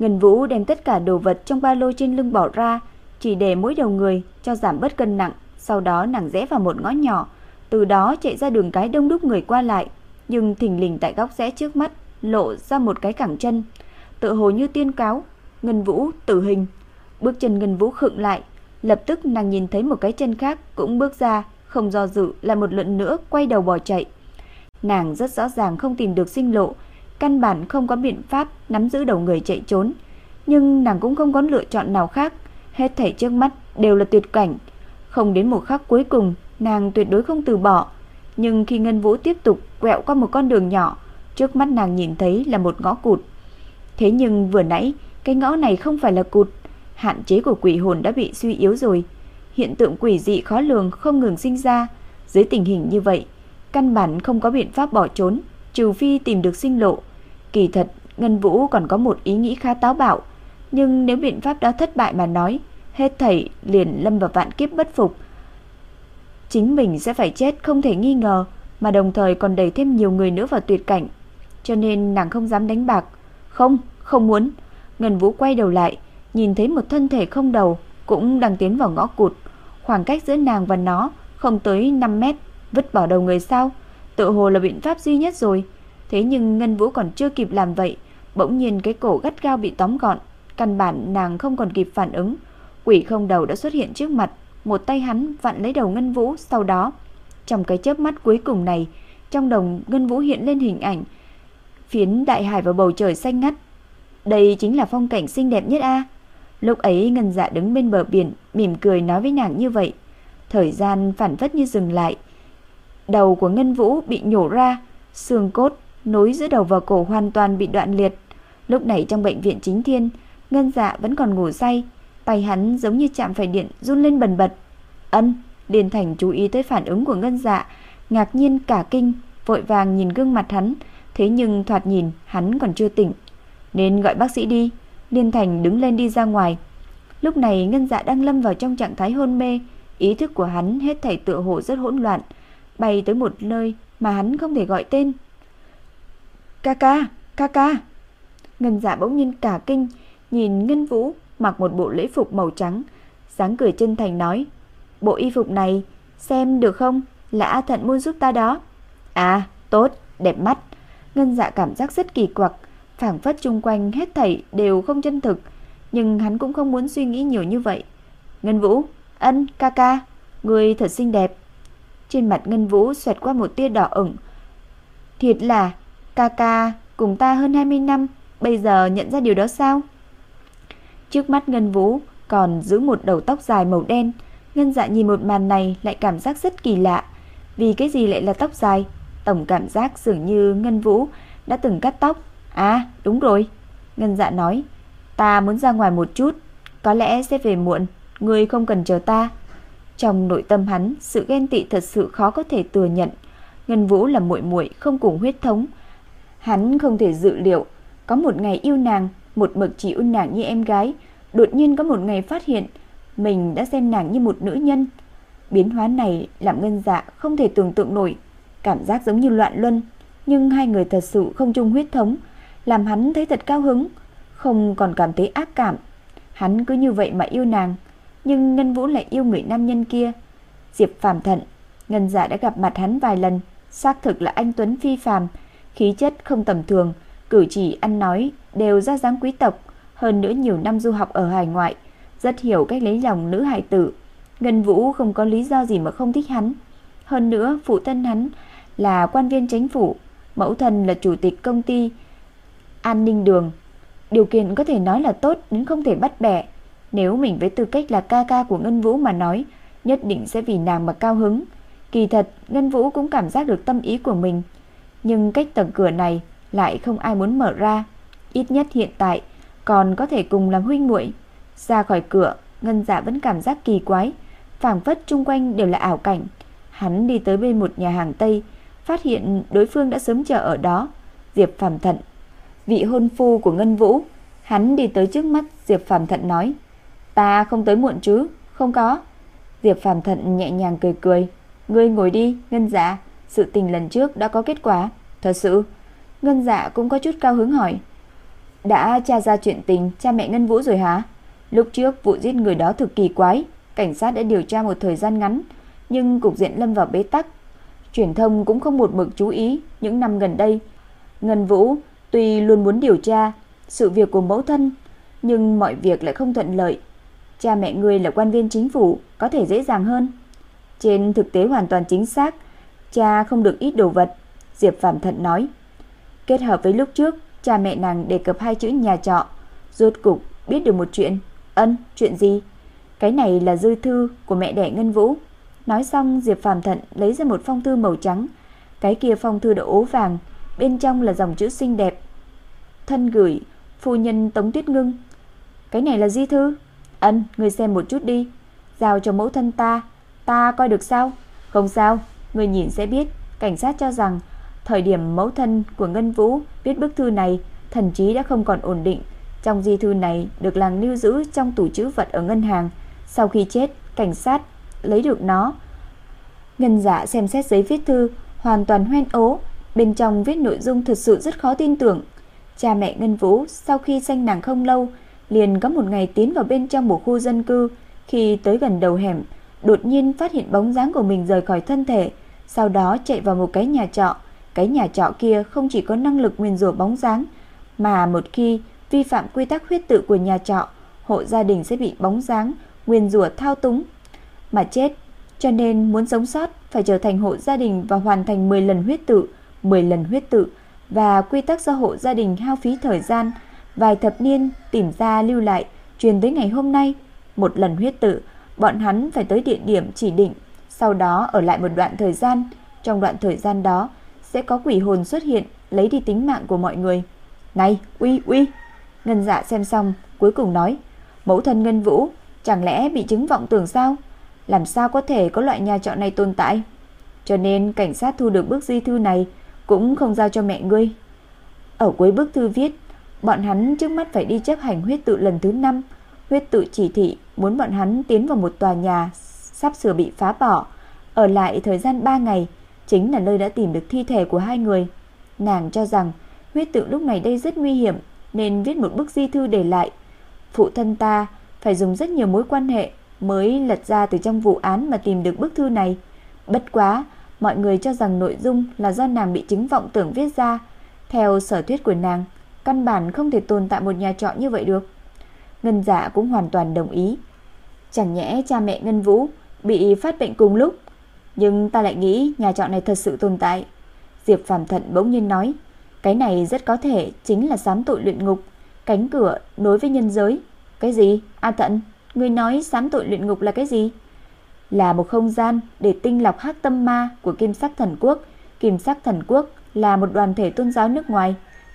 Ngân Vũ đem tất cả đồ vật trong ba lô trên lưng bỏ ra, chỉ để mỗi đầu người cho giảm bớt cân nặng, sau đó nàng rẽ vào một ngõ nhỏ, từ đó chạy ra đường cái đông đúc người qua lại, nhưng thình lình tại góc rẽ trước mắt lộ ra một cái cẳng chân, tự hồ như tiên cáo, Ngân Vũ tử hình. Bước chân Ngân Vũ khựng lại, lập tức nàng nhìn thấy một cái chân khác cũng bước ra, không do dự lại một lần nữa quay đầu bỏ chạy. Nàng rất rõ ràng không tìm được sinh lộ, căn bản không có biện pháp nắm giữ đầu người chạy trốn, nhưng nàng cũng không có lựa chọn nào khác, hết thảy trước mắt đều là tuyệt cảnh, không đến một khắc cuối cùng, nàng tuyệt đối không từ bỏ, nhưng khi Ngân Vũ tiếp tục quẹo qua một con đường nhỏ, trước mắt nàng nhìn thấy là một ngõ cụt. Thế nhưng vừa nãy, cái ngõ này không phải là cụt, hạn chế của quỷ hồn đã bị suy yếu rồi. Hiện tượng quỷ dị khó lường không ngừng sinh ra, dưới tình hình như vậy, căn bản không có biện pháp bỏ trốn, trừ phi tìm được sinh lộ. Kỳ thật, Ngân Vũ còn có một ý nghĩ khá táo bạo, nhưng nếu biện pháp đó thất bại mà nói, hết thảy liền lâm vào vạn kiếp bất phục. Chính mình sẽ phải chết không thể nghi ngờ, mà đồng thời còn đẩy thêm nhiều người nữa vào tuyệt cảnh. Cho nên nàng không dám đánh bạc. Không, không muốn. Ngân Vũ quay đầu lại, nhìn thấy một thân thể không đầu cũng đang tiến vào ngõ cụt. Khoảng cách giữa nàng và nó không tới 5 mét, vứt bỏ đầu người sao? Tự hồ là biện pháp duy nhất rồi. Thế nhưng Ngân Vũ còn chưa kịp làm vậy, bỗng nhiên cái cổ gắt gao bị tóm gọn, căn bản nàng không còn kịp phản ứng. Quỷ không đầu đã xuất hiện trước mặt, một tay hắn vặn lấy đầu Ngân Vũ, sau đó, trong cái chớp mắt cuối cùng này, trong đầu Ngân Vũ hiện lên hình ảnh phiến đại hải và bầu trời xanh ngắt. Đây chính là phong cảnh xinh đẹp nhất a. Lúc ấy Ngân Dạ đứng bên bờ biển, mỉm cười nói với nàng như vậy. Thời gian phản vất như dừng lại. Đầu của Ngân Vũ bị nhổ ra, xương cốt nối giữa đầu và cổ hoàn toàn bị đoạn liệt. Lúc này trong bệnh viện chính thiên, Ngân Dạ vẫn còn ngủ say, tay hắn giống như chạm phải điện run lên bần bật. Ân, Điền Thành chú ý tới phản ứng của Ngân Dạ, ngạc nhiên cả kinh, vội vàng nhìn gương mặt hắn, thế nhưng thoạt nhìn hắn còn chưa tỉnh. Nên gọi bác sĩ đi. Điền Thành đứng lên đi ra ngoài. Lúc này Ngân Dạ đang lâm vào trong trạng thái hôn mê, ý thức của hắn hết thảy tựa hồ rất hỗn loạn, bay tới một nơi mà hắn không thể gọi tên. Ca ca, ca ca. Ngân Dạ bỗng nhiên cả kinh, nhìn Ngân Vũ mặc một bộ lễ phục màu trắng, dáng cười chân thành nói: "Bộ y phục này xem được không? Là A Thận mua giúp ta đó." "À, tốt, đẹp mắt." Ngân Dạ cảm giác rất kỳ quặc, phảng phất chung quanh hết thảy đều không chân thực, nhưng hắn cũng không muốn suy nghĩ nhiều như vậy. Ngân Vũ, ân, ca ca, người thật xinh đẹp. Trên mặt Ngân Vũ xoẹt qua một tia đỏ ửng. Thiệt là, ca ca cùng ta hơn 20 năm, bây giờ nhận ra điều đó sao? Trước mắt Ngân Vũ còn giữ một đầu tóc dài màu đen. Ngân dạ nhìn một màn này lại cảm giác rất kỳ lạ. Vì cái gì lại là tóc dài? Tổng cảm giác dường như Ngân Vũ đã từng cắt tóc. À, đúng rồi. Ngân dạ nói, ta muốn ra ngoài một chút, có lẽ sẽ về muộn, ngươi không cần chờ ta. Trong nội tâm hắn, sự ghen tị thật sự khó có thể thừa nhận. Ngân Vũ là muội muội không cùng huyết thống. Hắn không thể dự liệu có một ngày yêu nàng, một mực chỉ ưu nàng như em gái, đột nhiên có một ngày phát hiện mình đã xem nàng như một nữ nhân. Biến hóa này làm Ngân Dạ không thể tưởng tượng nổi, cảm giác giống như loạn luân, nhưng hai người thật sự không chung huyết thống, làm hắn thấy thật cao hứng, không còn cảm thấy ác cảm. Hắn cứ như vậy mà yêu nàng, nhưng Ngân Vũ lại yêu người nam nhân kia. Diệp Phàm Thận, Ngân Dạ đã gặp mặt hắn vài lần, xác thực là anh tuấn phi phàm, khí chất không tầm thường, cử chỉ ăn nói đều ra dáng quý tộc, hơn nữa nhiều năm du học ở hải ngoại, rất hiểu cách lấy lòng nữ hài tử. Ngân Vũ không có lý do gì mà không thích hắn. Hơn nữa, phụ thân hắn là quan viên chính phủ, mẫu thân là chủ tịch công ty An ninh đường. Điều kiện có thể nói là tốt đến không thể bắt bẻ. Nếu mình với tư cách là ca ca của Ngân Vũ mà nói, nhất định sẽ vì nàng mà cao hứng. Kỳ thật, Ngân Vũ cũng cảm giác được tâm ý của mình. Nhưng cách tầng cửa này lại không ai muốn mở ra. Ít nhất hiện tại, còn có thể cùng làm huynh muội. Ra khỏi cửa, Ngân Dạ vẫn cảm giác kỳ quái, phảng phất chung quanh đều là ảo cảnh. Hắn đi tới bên một nhà hàng Tây, phát hiện đối phương đã sớm chờ ở đó. Diệp Phàm Thận vị hôn phu của Ngân Vũ. Hắn đi tới trước mắt Diệp Phàm Thận nói, ta không tới muộn chứ, không có. Diệp Phàm Thận nhẹ nhàng cười cười, ngươi ngồi đi, Ngân Dạ, sự tình lần trước đã có kết quả, thật sự. Ngân Dạ cũng có chút cao hứng hỏi, đã tra ra chuyện tình cha mẹ Ngân Vũ rồi hả? Lúc trước vụ giết người đó thực kỳ quái, cảnh sát đã điều tra một thời gian ngắn, nhưng cục diện lâm vào bế tắc. Truyền thông cũng không một mực chú ý những năm gần đây. Ngân Vũ Tuy luôn muốn điều tra sự việc của mẫu thân, nhưng mọi việc lại không thuận lợi. Cha mẹ ngươi là quan viên chính phủ, có thể dễ dàng hơn. Trên thực tế hoàn toàn chính xác, cha không được ít đồ vật, Diệp Phạm Thận nói. Kết hợp với lúc trước, cha mẹ nàng đề cập hai chữ nhà trọ, rốt cục biết được một chuyện. Ân, chuyện gì? Cái này là dư thư của mẹ đẻ Ngân Vũ. Nói xong, Diệp Phạm Thận lấy ra một phong thư màu trắng. Cái kia phong thư đã ố vàng, bên trong là dòng chữ xinh đẹp. Thân gửi, phu nhân Tống Tuyết Ngưng. Cái này là di thư? Ân, người xem một chút đi. Giao cho mẫu thân ta, ta coi được sao? Không sao, người nhìn sẽ biết. Cảnh sát cho rằng, thời điểm mẫu thân của Ngân Vũ viết bức thư này, thần trí đã không còn ổn định. Trong di thư này được làng lưu giữ trong tủ trữ vật ở ngân hàng. Sau khi chết, cảnh sát lấy được nó. Ngân giả xem xét giấy viết thư, hoàn toàn hoen ố, Bên trong viết nội dung thật sự rất khó tin tưởng. Cha mẹ Ngân Vũ sau khi sanh nàng không lâu, liền có một ngày tiến vào bên trong một khu dân cư, khi tới gần đầu hẻm, đột nhiên phát hiện bóng dáng của mình rời khỏi thân thể, sau đó chạy vào một cái nhà trọ. Cái nhà trọ kia không chỉ có năng lực nguyên rủa bóng dáng, mà một khi vi phạm quy tắc huyết tự của nhà trọ, hộ gia đình sẽ bị bóng dáng nguyên rủa thao túng mà chết. Cho nên muốn sống sót phải trở thành hộ gia đình và hoàn thành 10 lần huyết tự 10 lần huyết tự và quy tắc do hộ gia đình hao phí thời gian vài thập niên tìm ra lưu lại truyền tới ngày hôm nay. Một lần huyết tự, bọn hắn phải tới địa điểm chỉ định, sau đó ở lại một đoạn thời gian. Trong đoạn thời gian đó sẽ có quỷ hồn xuất hiện lấy đi tính mạng của mọi người. Này, uy uy. Ngân Dạ xem xong, cuối cùng nói, mẫu thân Ngân Vũ chẳng lẽ bị chứng vọng tưởng sao? Làm sao có thể có loại nhà trọ này tồn tại? Cho nên cảnh sát thu được bức di thư này cũng không giao cho mẹ ngươi. Ở cuối bức thư viết, bọn hắn trước mắt phải đi chấp hành huyết tự lần thứ 5, huyết tự chỉ thị muốn bọn hắn tiến vào một tòa nhà sắp sửa bị phá bỏ, ở lại thời gian 3 ngày, chính là nơi đã tìm được thi thể của hai người. Nàng cho rằng huyết tự lúc này đây rất nguy hiểm nên viết một bức di thư để lại. Phụ thân ta phải dùng rất nhiều mối quan hệ mới lật ra từ trong vụ án mà tìm được bức thư này. Bất quá, mọi người cho rằng nội dung là do nàng bị chứng vọng tưởng viết ra. Theo sở thuyết của nàng, căn bản không thể tồn tại một nhà trọ như vậy được. Ngân Dạ cũng hoàn toàn đồng ý. Chẳng nhẽ cha mẹ Ngân Vũ bị phát bệnh cùng lúc, nhưng ta lại nghĩ nhà trọ này thật sự tồn tại. Diệp Phàm Thận bỗng nhiên nói, cái này rất có thể chính là sám tội luyện ngục, cánh cửa nối với nhân giới. Cái gì? A Thận, ngươi nói sám tội luyện ngục là cái gì? Là một không gian để tinh lọc hắc tâm ma của Kim Sắc Thần Quốc. Kim Sắc Thần Quốc là một đoàn thể tôn giáo nước ngoài.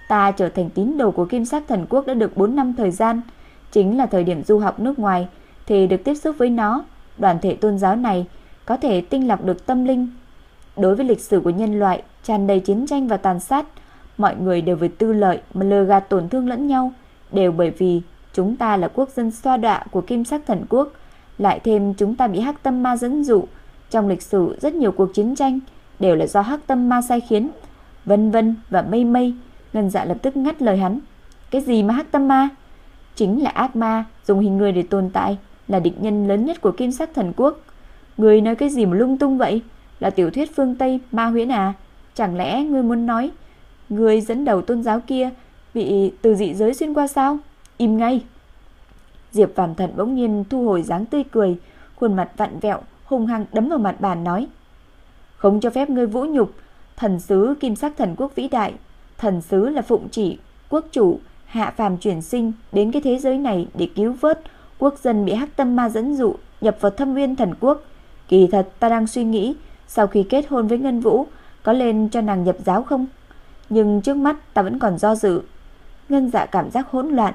Ta trở thành tín đồ của Kim Sắc Thần Quốc đã được 4 năm thời gian, chính là thời điểm du học nước ngoài thì được tiếp xúc với nó. Đoàn thể tôn giáo này có thể tinh lọc được tâm linh. Đối với lịch sử của nhân loại tràn đầy chiến tranh và tàn sát, mọi người đều vì tư lợi mà lừa gạt tổn thương lẫn nhau, đều bởi vì chúng ta là quốc dân xoa đọa của Kim Sắc Thần Quốc, lại thêm chúng ta bị Hắc Tâm Ma dẫn dụ, trong lịch sử rất nhiều cuộc chiến tranh đều là do Hắc Tâm Ma sai khiến. Vân Vân và Mây Mây, Ngân Dạ lập tức ngắt lời hắn. Cái gì mà Hắc Tâm Ma? Chính là ác ma dùng hình người để tồn tại, là địch nhân lớn nhất của Kim Sắc Thần Quốc. Người nói cái gì mà lung tung vậy? Là tiểu thuyết phương Tây ma huyễn à? Chẳng lẽ ngươi muốn nói người dẫn đầu tôn giáo kia bị từ dị giới xuyên qua sao? Im ngay. Diệp Phàm Thần bỗng nhiên thu hồi dáng tươi cười, khuôn mặt vặn vẹo, hung hăng đấm vào mặt bàn nói: "Không cho phép ngươi vũ nhục thần sứ Kim Sắc Thần Quốc vĩ đại, thần sứ là phụng chỉ quốc chủ hạ phàm chuyển sinh đến cái thế giới này để cứu vớt quốc dân bị hắc tâm ma dẫn dụ nhập vào thâm viên thần quốc. Kỳ thật ta đang suy nghĩ sau khi kết hôn với Ngân Vũ có lên cho nàng nhập giáo không? Nhưng trước mắt ta vẫn còn do dự. Ngân dạ cảm giác hỗn loạn.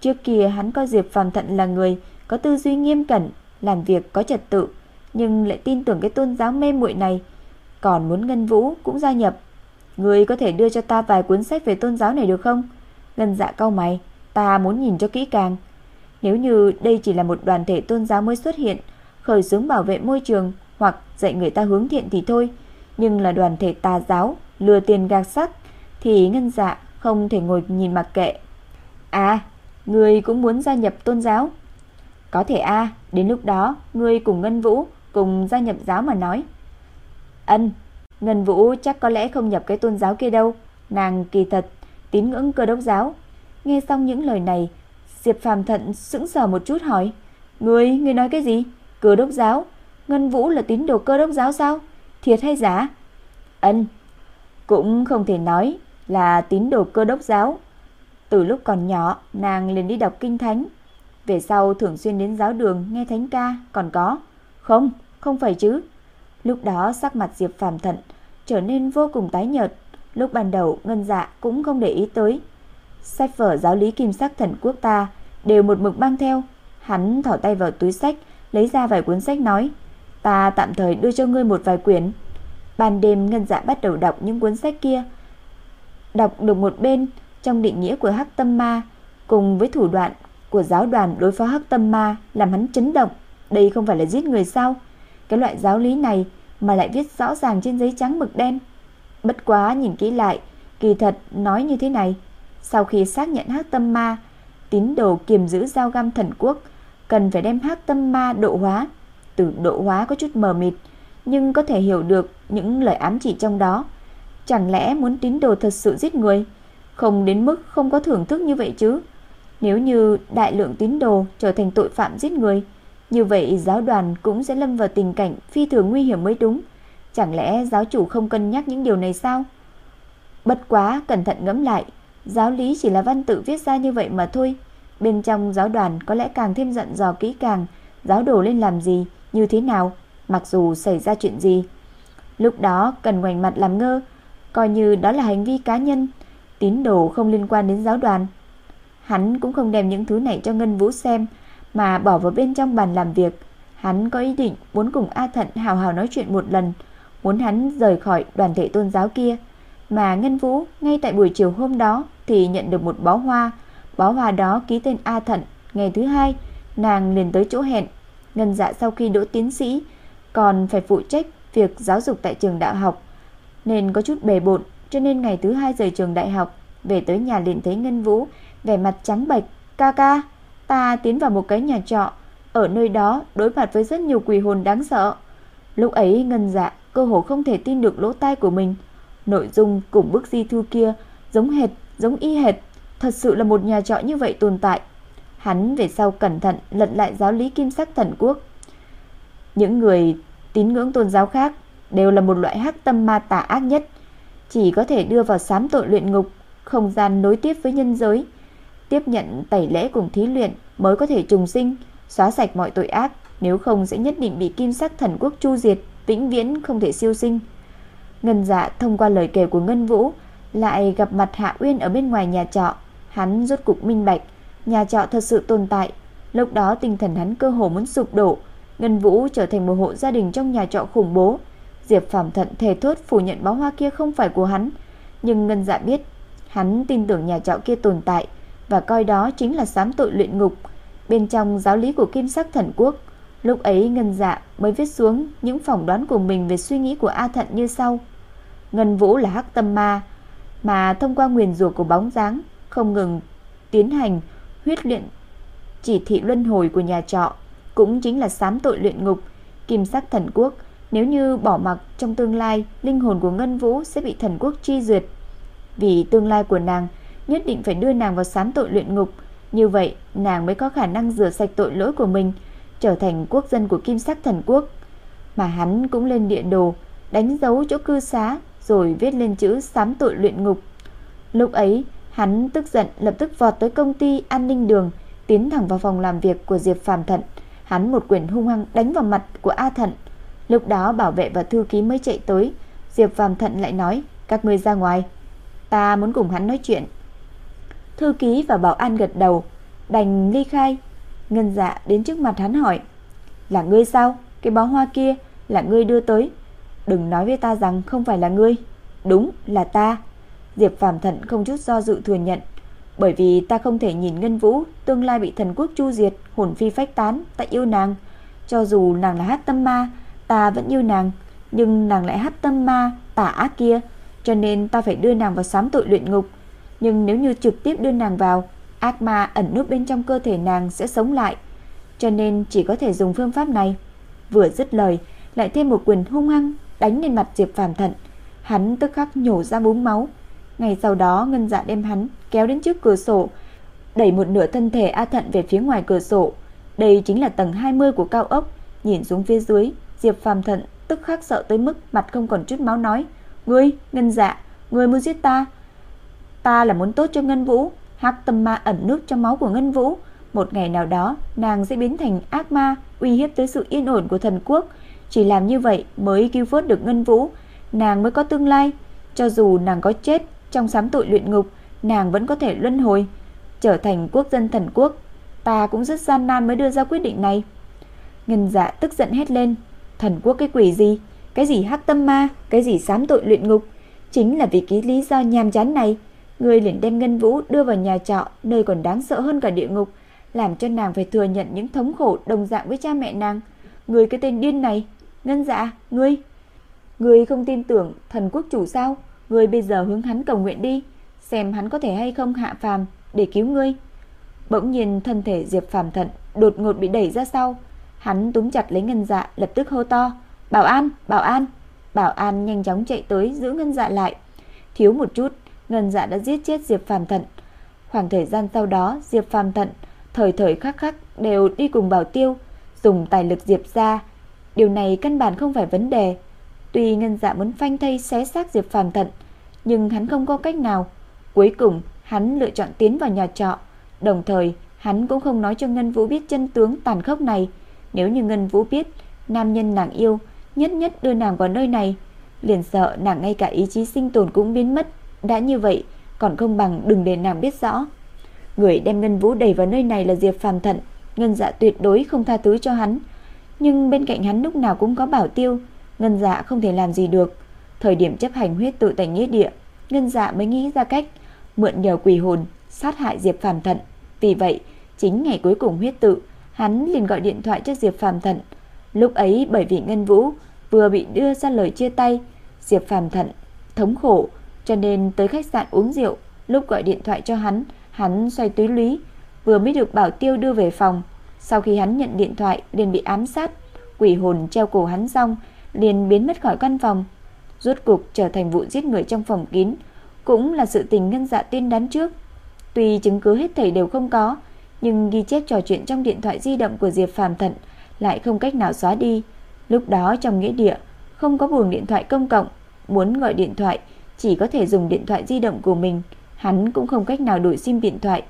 Trước kia hắn coi Diệp Phàm Thận là người có tư duy nghiêm cẩn, làm việc có trật tự, nhưng lại tin tưởng cái tôn giáo mê muội này, còn muốn Ngân Vũ cũng gia nhập. Ngươi có thể đưa cho ta vài cuốn sách về tôn giáo này được không? Ngân dạ cau mày, ta muốn nhìn cho kỹ càng. Nếu như đây chỉ là một đoàn thể tôn giáo mới xuất hiện, khởi xướng bảo vệ môi trường hoặc dạy người ta hướng thiện thì thôi, nhưng là đoàn thể tà giáo, lừa tiền gạt sắc thì ngân dạ không thể ngồi nhìn mặc kệ. À, ngươi cũng muốn gia nhập tôn giáo? Có thể a, đến lúc đó ngươi cùng Ngân Vũ cùng gia nhập giáo mà nói. Ân, Ngân Vũ chắc có lẽ không nhập cái tôn giáo kia đâu, nàng kỳ thật tín ngưỡng cơ đốc giáo. Nghe xong những lời này, Diệp Phàm Thận sững sờ một chút hỏi: "Ngươi, ngươi nói cái gì? Cơ đốc giáo? Ngân Vũ là tín đồ cơ đốc giáo sao? Thiệt hay giả?" Ân, cũng không thể nói là tín đồ cơ đốc giáo. Từ lúc còn nhỏ, nàng liền đi đọc kinh thánh, về sau thường xuyên đến giáo đường nghe thánh ca, còn có. Không, không phải chứ. Lúc đó sắc mặt Diệp Phàm Thận trở nên vô cùng tái nhợt, lúc ban đầu Ngân Dạ cũng không để ý tới. Sách vở giáo lý kim sắc thần quốc ta đều một mực mang theo. Hắn thỏ tay vào túi sách, lấy ra vài cuốn sách nói: "Ta tạm thời đưa cho ngươi một vài quyển." Ban đêm Ngân Dạ bắt đầu đọc những cuốn sách kia. Đọc được một bên trong định nghĩa của Hắc Tâm Ma cùng với thủ đoạn của giáo đoàn đối phó Hắc Tâm Ma làm hắn chấn động. Đây không phải là giết người sao? Cái loại giáo lý này mà lại viết rõ ràng trên giấy trắng mực đen. Bất quá nhìn kỹ lại, kỳ thật nói như thế này, sau khi xác nhận Hắc Tâm Ma, tín đồ kiềm giữ giao găm thần quốc cần phải đem Hắc Tâm Ma độ hóa. Từ độ hóa có chút mờ mịt, nhưng có thể hiểu được những lời ám chỉ trong đó. Chẳng lẽ muốn tín đồ thật sự giết người? Không đến mức không có thưởng thức như vậy chứ. Nếu như đại lượng tín đồ trở thành tội phạm giết người, như vậy giáo đoàn cũng sẽ lâm vào tình cảnh phi thường nguy hiểm mới đúng. Chẳng lẽ giáo chủ không cân nhắc những điều này sao? Bất quá cẩn thận ngẫm lại, giáo lý chỉ là văn tự viết ra như vậy mà thôi. Bên trong giáo đoàn có lẽ càng thêm giận dò kỹ càng, giáo đồ lên làm gì, như thế nào, mặc dù xảy ra chuyện gì. Lúc đó cần ngoảnh mặt làm ngơ, coi như đó là hành vi cá nhân, tín đồ không liên quan đến giáo đoàn. Hắn cũng không đem những thứ này cho Ngân Vũ xem, mà bỏ vào bên trong bàn làm việc. Hắn có ý định muốn cùng A Thận hào hào nói chuyện một lần, muốn hắn rời khỏi đoàn thể tôn giáo kia. Mà Ngân Vũ ngay tại buổi chiều hôm đó thì nhận được một bó hoa. Bó hoa đó ký tên A Thận ngày thứ hai nàng liền tới chỗ hẹn. Ngân dạ sau khi đỗ tiến sĩ còn phải phụ trách việc giáo dục tại trường đại học nên có chút bề bộn, cho nên ngày thứ hai rời trường đại học, về tới nhà liền thấy Ngân Vũ vẻ mặt trắng bệch, "Ca ca, ta tiến vào một cái nhà trọ, ở nơi đó đối mặt với rất nhiều quỷ hồn đáng sợ." Lúc ấy Ngân Dạ cơ hồ không thể tin được lỗ tai của mình. Nội dung cùng bức di thư kia giống hệt, giống y hệt, thật sự là một nhà trọ như vậy tồn tại. Hắn về sau cẩn thận lật lại giáo lý kim sắc thần quốc. Những người tín ngưỡng tôn giáo khác đều là một loại hắc tâm ma tà ác nhất, chỉ có thể đưa vào sám tội luyện ngục, không gian nối tiếp với nhân giới, tiếp nhận tẩy lễ cùng thí luyện mới có thể trùng sinh, xóa sạch mọi tội ác, nếu không sẽ nhất định bị kim sắc thần quốc chu diệt, vĩnh viễn không thể siêu sinh. Ngân Dạ thông qua lời kể của Ngân Vũ lại gặp mặt Hạ Uyên ở bên ngoài nhà trọ, hắn rốt cục minh bạch, nhà trọ thật sự tồn tại, lúc đó tinh thần hắn cơ hồ muốn sụp đổ, Ngân Vũ trở thành một hộ gia đình trong nhà trọ khủng bố. Diệp Phàm Thận thề thốt phủ nhận bó hoa kia không phải của hắn, nhưng Ngân Dạ biết, hắn tin tưởng nhà trọ kia tồn tại và coi đó chính là sám tội luyện ngục. Bên trong giáo lý của Kim Sắc Thần Quốc. Lúc ấy Ngân Dạ mới viết xuống những phỏng đoán của mình về suy nghĩ của A Thận như sau: Ngân Vũ là hắc tâm ma, mà thông qua nguyền rủa của bóng dáng không ngừng tiến hành huyết luyện chỉ thị luân hồi của nhà trọ cũng chính là sám tội luyện ngục, kim sắc thần quốc, nếu như bỏ mặc trong tương lai, linh hồn của Ngân Vũ sẽ bị thần quốc truy duyệt. Vì tương lai của nàng nhất định phải đưa nàng vào sám tội luyện ngục, như vậy nàng mới có khả năng rửa sạch tội lỗi của mình, trở thành quốc dân của kim sắc thần quốc. Mà hắn cũng lên địa đồ, đánh dấu chỗ cư xá rồi viết lên chữ sám tội luyện ngục. Lúc ấy, hắn tức giận lập tức vọt tới công ty an ninh đường, tiến thẳng vào phòng làm việc của Diệp Phàm Thận. Hắn một quyền hung hăng đánh vào mặt của A Thận. Lúc đó bảo vệ và thư ký mới chạy tới, Diệp Phàm Thận lại nói: "Các ngươi ra ngoài, ta muốn cùng hắn nói chuyện." Thư ký và bảo an gật đầu, đành ly khai. Ngân Dạ đến trước mặt hắn hỏi: "Là ngươi sao? Cái bó hoa kia là ngươi đưa tới? Đừng nói với ta rằng không phải là ngươi." "Đúng, là ta." Diệp Phàm Thận không chút do dự thừa nhận, bởi vì ta không thể nhìn Ngân Vũ tương lai bị thần quốc chu diệt, hồn phi phách tán, ta yêu nàng. Cho dù nàng là hát tâm ma, ta vẫn yêu nàng, nhưng nàng lại hát tâm ma, tà ác kia, cho nên ta phải đưa nàng vào sám tội luyện ngục. Nhưng nếu như trực tiếp đưa nàng vào, ác ma ẩn núp bên trong cơ thể nàng sẽ sống lại, cho nên chỉ có thể dùng phương pháp này. Vừa dứt lời, lại thêm một quyền hung hăng đánh lên mặt Diệp Phàm Thận. Hắn tức khắc nhổ ra búng máu. Ngày sau đó Ngân Dạ đem hắn kéo đến trước cửa sổ, đẩy một nửa thân thể A Thận về phía ngoài cửa sổ. Đây chính là tầng 20 của cao ốc. Nhìn xuống phía dưới, Diệp Phàm Thận tức khắc sợ tới mức mặt không còn chút máu nói: "Ngươi, Ngân Dạ, ngươi muốn giết ta? Ta là muốn tốt cho Ngân Vũ." Hắc tâm ma ẩn nước trong máu của Ngân Vũ, một ngày nào đó nàng sẽ biến thành ác ma, uy hiếp tới sự yên ổn của thần quốc. Chỉ làm như vậy mới cứu vớt được Ngân Vũ, nàng mới có tương lai. Cho dù nàng có chết trong sám tội luyện ngục, nàng vẫn có thể luân hồi, trở thành quốc dân thần quốc. Ta cũng rất gian nan mới đưa ra quyết định này. Ngân dạ tức giận hét lên, thần quốc cái quỷ gì? Cái gì hắc tâm ma, cái gì sám tội luyện ngục? Chính là vì cái lý do nhàm chán này, người liền đem Ngân Vũ đưa vào nhà trọ nơi còn đáng sợ hơn cả địa ngục, làm cho nàng phải thừa nhận những thống khổ đồng dạng với cha mẹ nàng. Người cái tên điên này, Ngân dạ, ngươi, ngươi không tin tưởng thần quốc chủ sao? Ngươi bây giờ hướng hắn cầu nguyện đi, xem hắn có thể hay không hạ phàm để cứu ngươi. Bỗng nhiên thân thể Diệp Phàm Thận đột ngột bị đẩy ra sau, hắn túm chặt lấy Ngân Dạ, lập tức hô to: "Bảo an, bảo an!" Bảo an nhanh chóng chạy tới giữ Ngân Dạ lại. Thiếu một chút, Ngân Dạ đã giết chết Diệp Phàm Thận. Khoảng thời gian sau đó, Diệp Phàm Thận thời thời khắc khắc đều đi cùng Bảo Tiêu, dùng tài lực Diệp gia. Điều này căn bản không phải vấn đề. Tuy Ngân Dạ muốn phanh thây xé xác Diệp Phàm Thận, nhưng hắn không có cách nào. Cuối cùng, hắn lựa chọn tiến vào nhà trọ, đồng thời hắn cũng không nói cho Ngân Vũ biết chân tướng tàn khốc này. Nếu như Ngân Vũ biết nam nhân nàng yêu nhất nhất đưa nàng vào nơi này, liền sợ nàng ngay cả ý chí sinh tồn cũng biến mất. Đã như vậy, còn không bằng đừng để nàng biết rõ. Người đem Ngân Vũ đẩy vào nơi này là Diệp Phàm Thận, Ngân Dạ tuyệt đối không tha thứ cho hắn. Nhưng bên cạnh hắn lúc nào cũng có Bảo Tiêu, Ngân Dạ không thể làm gì được. Thời điểm chấp hành huyết tự tại nghĩa địa, Ngân Dạ mới nghĩ ra cách mượn nhờ quỷ hồn sát hại Diệp Phàm Thận. Vì vậy, chính ngày cuối cùng huyết tự, hắn liền gọi điện thoại cho Diệp Phàm Thận. Lúc ấy bởi vì Ngân Vũ vừa bị đưa ra lời chia tay, Diệp Phàm Thận thống khổ, cho nên tới khách sạn uống rượu. Lúc gọi điện thoại cho hắn, hắn xoay túi lý, vừa mới được Bảo Tiêu đưa về phòng. Sau khi hắn nhận điện thoại liền bị ám sát, quỷ hồn treo cổ hắn xong liền biến mất khỏi căn phòng. Rốt cục trở thành vụ giết người trong phòng kín, cũng là sự tình ngân dạ tiên đoán trước. Tuy chứng cứ hết thảy đều không có, nhưng ghi chép trò chuyện trong điện thoại di động của Diệp Phàm Thận lại không cách nào xóa đi. Lúc đó trong nghĩa địa không có buồng điện thoại công cộng, muốn gọi điện thoại chỉ có thể dùng điện thoại di động của mình, hắn cũng không cách nào đổi sim điện thoại,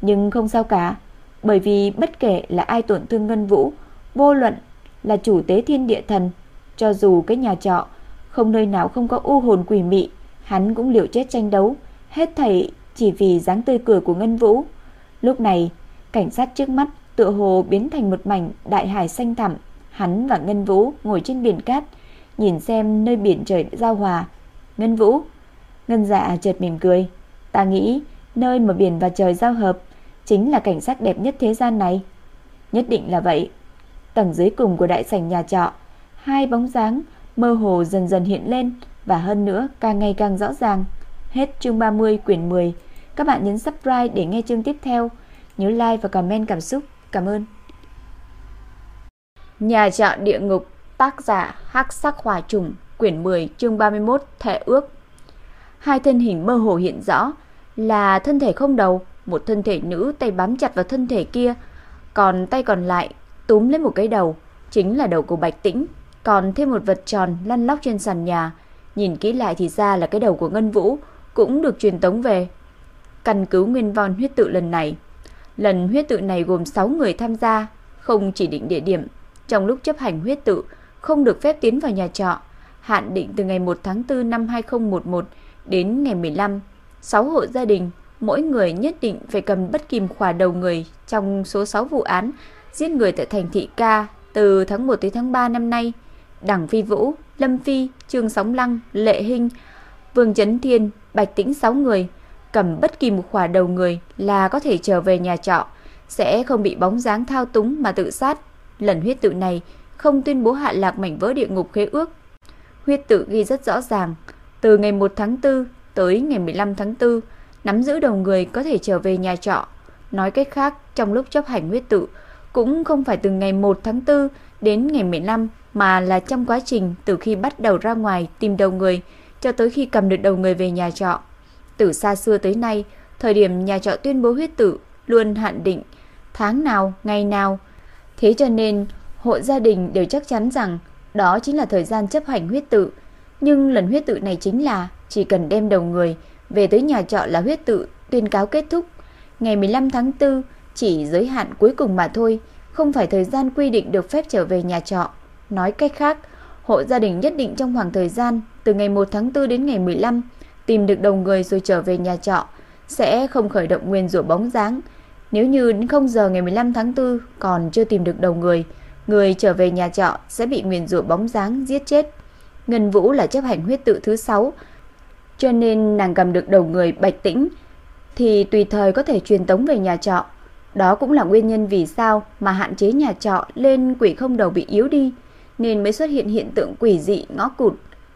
nhưng không sao cả, bởi vì bất kể là ai tổn thương Ngân Vũ, vô luận là chủ tế thiên địa thần, cho dù cái nhà trọ không nơi nào không có u hồn quỷ mị, hắn cũng liều chết tranh đấu, hết thảy chỉ vì dáng tươi cười của Ngân Vũ. Lúc này, cảnh sát trước mắt tựa hồ biến thành một mảnh đại hải xanh thẳm, hắn và Ngân Vũ ngồi trên biển cát, nhìn xem nơi biển trời giao hòa. Ngân Vũ, Ngân Dạ chợt mỉm cười, ta nghĩ nơi mà biển và trời giao hợp chính là cảnh sắc đẹp nhất thế gian này. Nhất định là vậy. Tầng dưới cùng của đại sảnh nhà trọ, hai bóng dáng mơ hồ dần dần hiện lên và hơn nữa càng ngày càng rõ ràng. Hết chương 30 quyển 10. Các bạn nhấn subscribe để nghe chương tiếp theo. Nhớ like và comment cảm xúc. Cảm ơn. Nhà trọ địa ngục, tác giả Hắc Sắc Hỏa Trùng, quyển 10, chương 31, thệ ước. Hai thân hình mơ hồ hiện rõ, là thân thể không đầu, một thân thể nữ tay bám chặt vào thân thể kia, còn tay còn lại túm lấy một cái đầu, chính là đầu của Bạch Tĩnh, còn thêm một vật tròn lăn lóc trên sàn nhà, nhìn kỹ lại thì ra là cái đầu của Ngân Vũ cũng được truyền tống về. Căn cứ nguyên von huyết tự lần này, lần huyết tự này gồm 6 người tham gia, không chỉ định địa điểm, trong lúc chấp hành huyết tự không được phép tiến vào nhà trọ, hạn định từ ngày 1 tháng 4 năm 2011 đến ngày 15, 6 hộ gia đình, mỗi người nhất định phải cầm bất kìm khỏa đầu người trong số 6 vụ án giết người tại thành thị Ca từ tháng 1 tới tháng 3 năm nay. Đảng Phi Vũ, Lâm Phi, Trương Sóng Lăng, Lệ Hinh, Vương Chấn Thiên, Bạch Tĩnh 6 người, cầm bất kỳ một khỏa đầu người là có thể trở về nhà trọ, sẽ không bị bóng dáng thao túng mà tự sát. Lần huyết tự này không tuyên bố hạ lạc mảnh vỡ địa ngục khế ước. Huyết tự ghi rất rõ ràng, từ ngày 1 tháng 4 tới ngày 15 tháng 4, nắm giữ đầu người có thể trở về nhà trọ. Nói cách khác, trong lúc chấp hành huyết tự, cũng không phải từ ngày 1 tháng 4 đến ngày 15 mà là trong quá trình từ khi bắt đầu ra ngoài tìm đầu người cho tới khi cầm được đầu người về nhà trọ. Từ xa xưa tới nay, thời điểm nhà trọ tuyên bố huyết tự luôn hạn định tháng nào, ngày nào. Thế cho nên, hộ gia đình đều chắc chắn rằng đó chính là thời gian chấp hành huyết tự. Nhưng lần huyết tự này chính là chỉ cần đem đầu người về tới nhà trọ là huyết tự tuyên cáo kết thúc. Ngày 15 tháng 4 chỉ giới hạn cuối cùng mà thôi, không phải thời gian quy định được phép trở về nhà trọ. Nói cách khác, hộ gia đình nhất định trong khoảng thời gian từ ngày 1 tháng 4 đến ngày 15 tìm được đầu người rồi trở về nhà trọ sẽ không khởi động nguyên rủa bóng dáng. Nếu như đến 0 giờ ngày 15 tháng 4 còn chưa tìm được đầu người, người trở về nhà trọ sẽ bị nguyên rủa bóng dáng giết chết. Ngân Vũ là chấp hành huyết tự thứ 6, cho nên nàng cầm được đầu người Bạch Tĩnh thì tùy thời có thể truyền tống về nhà trọ. Đó cũng là nguyên nhân vì sao mà hạn chế nhà trọ lên quỷ không đầu bị yếu đi, nên mới xuất hiện hiện tượng quỷ dị ngõ cụt.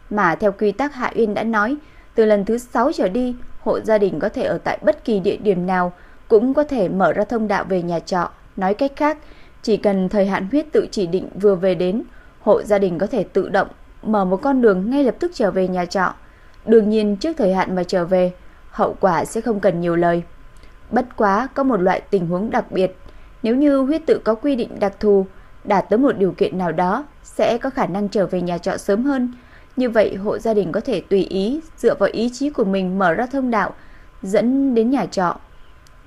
Mà theo quy tắc Hạ Uyên đã nói, từ lần thứ 6 trở đi, hộ gia đình có thể ở tại bất kỳ địa điểm nào, cũng có thể mở ra thông đạo về nhà trọ. Nói cách khác, chỉ cần thời hạn huyết tự chỉ định vừa về đến, hộ gia đình có thể tự động mở một con đường ngay lập tức trở về nhà trọ. Đương nhiên trước thời hạn mà trở về, hậu quả sẽ không cần nhiều lời. Bất quá có một loại tình huống đặc biệt, nếu như huyết tự có quy định đặc thù, đạt tới một điều kiện nào đó sẽ có khả năng trở về nhà trọ sớm hơn. Như vậy hộ gia đình có thể tùy ý dựa vào ý chí của mình mở ra thông đạo dẫn đến nhà trọ.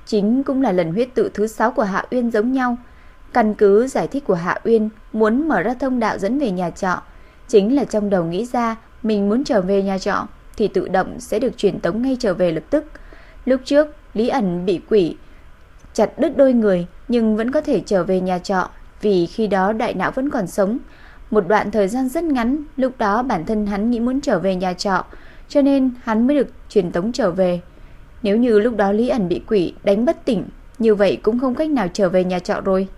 Chính cũng là lần huyết tự thứ 6 của Hạ Uyên giống nhau. Căn cứ giải thích của Hạ Uyên muốn mở ra thông đạo dẫn về nhà trọ, chính là trong đầu nghĩ ra mình muốn trở về nhà trọ thì tự động sẽ được truyền tống ngay trở về lập tức. Lúc trước, Lý ẩn bị quỷ chặt đứt đôi người nhưng vẫn có thể trở về nhà trọ vì khi đó đại não vẫn còn sống. Một đoạn thời gian rất ngắn, lúc đó bản thân hắn nghĩ muốn trở về nhà trọ, cho nên hắn mới được truyền tống trở về. Nếu như lúc đó Lý ẩn bị quỷ đánh bất tỉnh, như vậy cũng không cách nào trở về nhà trọ rồi.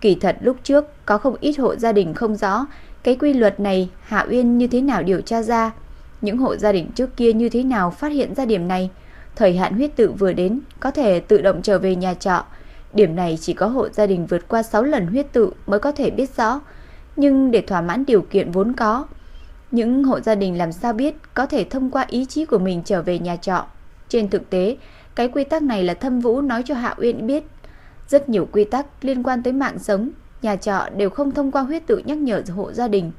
Kỳ thật lúc trước có không ít hộ gia đình không rõ cái quy luật này Hạ Uyên như thế nào điều tra ra, những hộ gia đình trước kia như thế nào phát hiện ra điểm này. Thời hạn huyết tự vừa đến, có thể tự động trở về nhà trọ. Điểm này chỉ có hộ gia đình vượt qua 6 lần huyết tự mới có thể biết rõ. Nhưng để thỏa mãn điều kiện vốn có, những hộ gia đình làm sao biết có thể thông qua ý chí của mình trở về nhà trọ. Trên thực tế, cái quy tắc này là Thâm Vũ nói cho Hạ Uyên biết. Rất nhiều quy tắc liên quan tới mạng sống, nhà trọ đều không thông qua huyết tự nhắc nhở hộ gia đình.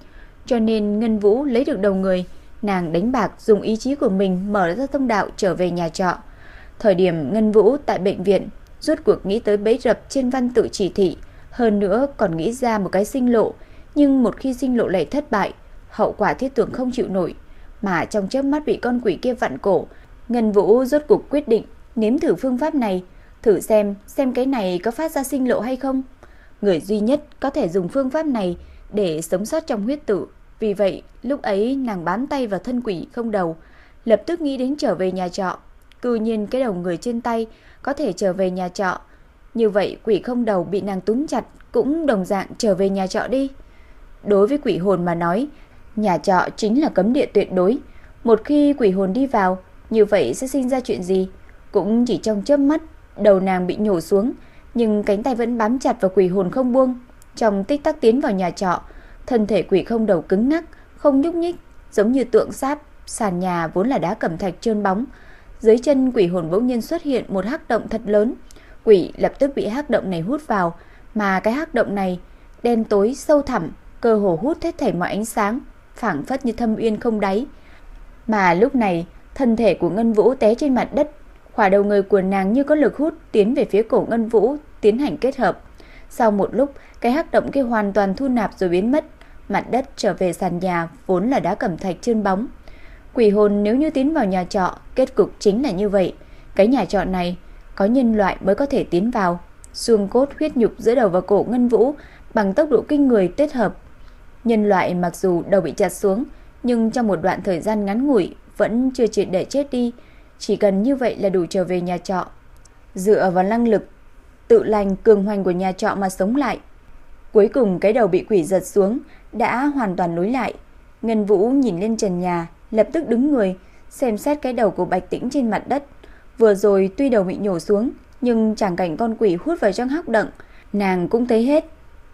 Cho nên Ngân Vũ lấy được đầu người, nàng đánh bạc dùng ý chí của mình mở ra thông đạo trở về nhà trọ. Thời điểm Ngân Vũ tại bệnh viện, rốt cuộc nghĩ tới bẫy rập trên văn tự chỉ thị, hơn nữa còn nghĩ ra một cái sinh lộ, nhưng một khi sinh lộ lại thất bại, hậu quả thiết tưởng không chịu nổi, mà trong chớp mắt bị con quỷ kia vặn cổ, Ngân Vũ rốt cuộc quyết định nếm thử phương pháp này, thử xem xem cái này có phát ra sinh lộ hay không. Người duy nhất có thể dùng phương pháp này để sống sót trong huyết tử. Vì vậy, lúc ấy nàng bám tay vào thân quỷ không đầu, lập tức nghĩ đến trở về nhà trọ. Cư nhiên cái đầu người trên tay có thể trở về nhà trọ. Như vậy quỷ không đầu bị nàng túm chặt cũng đồng dạng trở về nhà trọ đi. Đối với quỷ hồn mà nói, nhà trọ chính là cấm địa tuyệt đối. Một khi quỷ hồn đi vào, như vậy sẽ sinh ra chuyện gì? Cũng chỉ trong chớp mắt, đầu nàng bị nhổ xuống, nhưng cánh tay vẫn bám chặt vào quỷ hồn không buông. Trong tích tắc tiến vào nhà trọ, thân thể quỷ không đầu cứng ngắc, không nhúc nhích, giống như tượng sáp, sàn nhà vốn là đá cẩm thạch trơn bóng. Dưới chân quỷ hồn bỗng nhiên xuất hiện một hắc động thật lớn. Quỷ lập tức bị hắc động này hút vào, mà cái hắc động này đen tối sâu thẳm, cơ hồ hút hết thảy mọi ánh sáng, phảng phất như thâm uyên không đáy. Mà lúc này, thân thể của Ngân Vũ té trên mặt đất, Khỏa đầu người của nàng như có lực hút tiến về phía cổ Ngân Vũ, tiến hành kết hợp. Sau một lúc, cái hắc động kia hoàn toàn thu nạp rồi biến mất, mặt đất trở về sàn nhà vốn là đá cẩm thạch trơn bóng. Quỷ hồn nếu như tiến vào nhà trọ, kết cục chính là như vậy. Cái nhà trọ này có nhân loại mới có thể tiến vào. Xương cốt huyết nhục giữa đầu và cổ Ngân Vũ bằng tốc độ kinh người kết hợp. Nhân loại mặc dù đầu bị chặt xuống, nhưng trong một đoạn thời gian ngắn ngủi vẫn chưa triệt để chết đi. Chỉ cần như vậy là đủ trở về nhà trọ. Dựa vào năng lực tự lành cường hoành của nhà trọ mà sống lại. Cuối cùng cái đầu bị quỷ giật xuống đã hoàn toàn nối lại. Ngân Vũ nhìn lên trần nhà, lập tức đứng người, xem xét cái đầu của Bạch Tĩnh trên mặt đất. Vừa rồi tuy đầu bị nhổ xuống, nhưng chẳng cảnh con quỷ hút vào trong hắc động, nàng cũng thấy hết.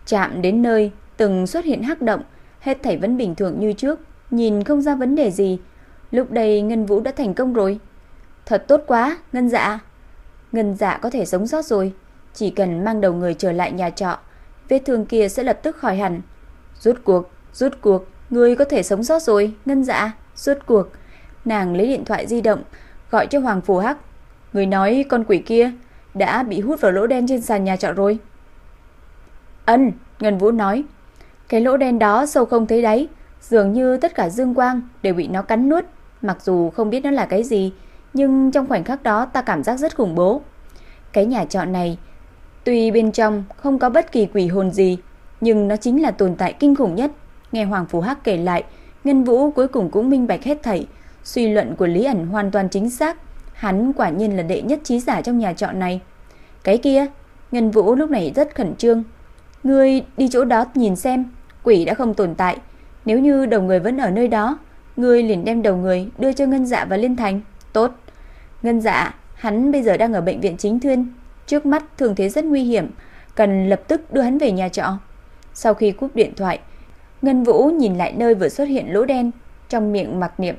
Chạm đến nơi từng xuất hiện hắc động, hết thảy vẫn bình thường như trước, nhìn không ra vấn đề gì. Lúc đây Ngân Vũ đã thành công rồi. Thật tốt quá, Ngân Dạ. Ngân Dạ có thể sống sót rồi, chỉ cần mang đầu người trở lại nhà trọ, vết thương kia sẽ lập tức khỏi hẳn. Rút cuộc, rút cuộc, người có thể sống sót rồi, Ngân Dạ, rút cuộc. Nàng lấy điện thoại di động, gọi cho Hoàng Phù Hắc. Người nói con quỷ kia đã bị hút vào lỗ đen trên sàn nhà trọ rồi. Ân, Ngân Vũ nói, cái lỗ đen đó sâu không thấy đáy, dường như tất cả dương quang đều bị nó cắn nuốt, mặc dù không biết nó là cái gì, nhưng trong khoảnh khắc đó ta cảm giác rất khủng bố. Cái nhà trọ này, tuy bên trong không có bất kỳ quỷ hồn gì, nhưng nó chính là tồn tại kinh khủng nhất. Nghe Hoàng Phú Hắc kể lại, Ngân Vũ cuối cùng cũng minh bạch hết thảy. Suy luận của Lý ẩn hoàn toàn chính xác. Hắn quả nhiên là đệ nhất trí giả trong nhà trọ này. Cái kia, Ngân Vũ lúc này rất khẩn trương. Ngươi đi chỗ đó nhìn xem, quỷ đã không tồn tại. Nếu như đầu người vẫn ở nơi đó, ngươi liền đem đầu người đưa cho Ngân Dạ và Liên Thành. Tốt. Ngân dạ, hắn bây giờ đang ở bệnh viện chính thuyên. Trước mắt thường thế rất nguy hiểm, cần lập tức đưa hắn về nhà trọ. Sau khi cúp điện thoại, Ngân Vũ nhìn lại nơi vừa xuất hiện lỗ đen, trong miệng mặc niệm.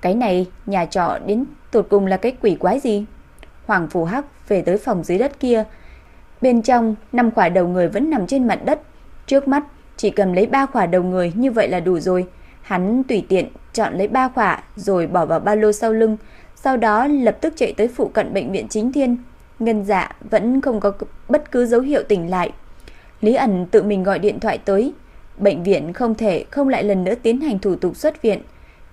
Cái này, nhà trọ đến tột cùng là cái quỷ quái gì? Hoàng Phù Hắc về tới phòng dưới đất kia. Bên trong, năm quả đầu người vẫn nằm trên mặt đất. Trước mắt, chỉ cầm lấy ba quả đầu người như vậy là đủ rồi. Hắn tùy tiện chọn lấy ba quả rồi bỏ vào ba lô sau lưng, sau đó lập tức chạy tới phụ cận bệnh viện chính thiên. Ngân dạ vẫn không có bất cứ dấu hiệu tỉnh lại. Lý ẩn tự mình gọi điện thoại tới. Bệnh viện không thể không lại lần nữa tiến hành thủ tục xuất viện.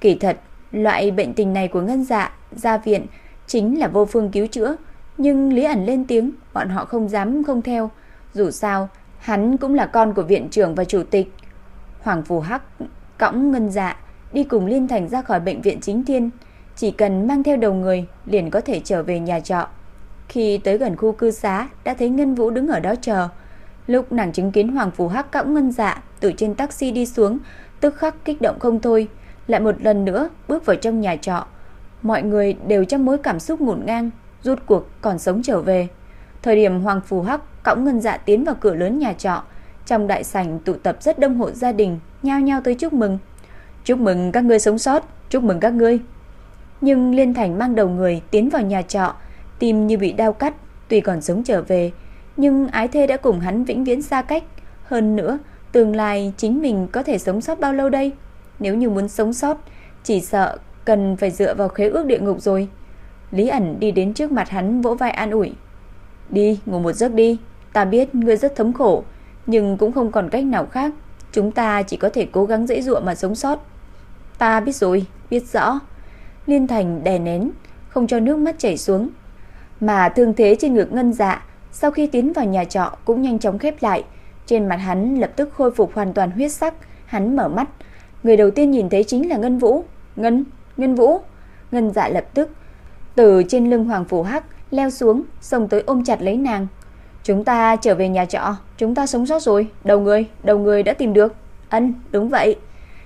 Kỳ thật, loại bệnh tình này của ngân dạ, ra viện chính là vô phương cứu chữa. Nhưng Lý ẩn lên tiếng, bọn họ không dám không theo. Dù sao, hắn cũng là con của viện trưởng và chủ tịch. Hoàng Phù Hắc cõng ngân dạ đi cùng Liên Thành ra khỏi bệnh viện chính thiên. Chỉ cần mang theo đầu người liền có thể trở về nhà trọ. Khi tới gần khu cư xá đã thấy Ngân Vũ đứng ở đó chờ. Lúc nàng chứng kiến Hoàng Phù Hắc cõng ngân dạ từ trên taxi đi xuống, tức khắc kích động không thôi, lại một lần nữa bước vào trong nhà trọ. Mọi người đều trong mối cảm xúc ngổn ngang, rút cuộc còn sống trở về. Thời điểm Hoàng Phù Hắc cõng ngân dạ tiến vào cửa lớn nhà trọ, trong đại sảnh tụ tập rất đông hộ gia đình, nhao nhao tới chúc mừng. Chúc mừng các ngươi sống sót, chúc mừng các ngươi. Nhưng Liên Thành mang đầu người tiến vào nhà trọ, tim như bị đau cắt, tuy còn sống trở về, nhưng ái thê đã cùng hắn vĩnh viễn xa cách. Hơn nữa, tương lai chính mình có thể sống sót bao lâu đây? Nếu như muốn sống sót, chỉ sợ cần phải dựa vào khế ước địa ngục rồi. Lý ẩn đi đến trước mặt hắn vỗ vai an ủi. Đi, ngủ một giấc đi. Ta biết ngươi rất thống khổ, nhưng cũng không còn cách nào khác. Chúng ta chỉ có thể cố gắng dễ dụa mà sống sót. Ta biết rồi, biết rõ. Liên Thành đè nén, không cho nước mắt chảy xuống. Mà thương thế trên ngực ngân dạ, sau khi tiến vào nhà trọ cũng nhanh chóng khép lại. Trên mặt hắn lập tức khôi phục hoàn toàn huyết sắc. Hắn mở mắt. Người đầu tiên nhìn thấy chính là Ngân Vũ. Ngân, Ngân Vũ. Ngân dạ lập tức từ trên lưng Hoàng Phủ Hắc leo xuống, xông tới ôm chặt lấy nàng. Chúng ta trở về nhà trọ, chúng ta sống sót rồi, đầu người, đầu người đã tìm được. Ân, đúng vậy.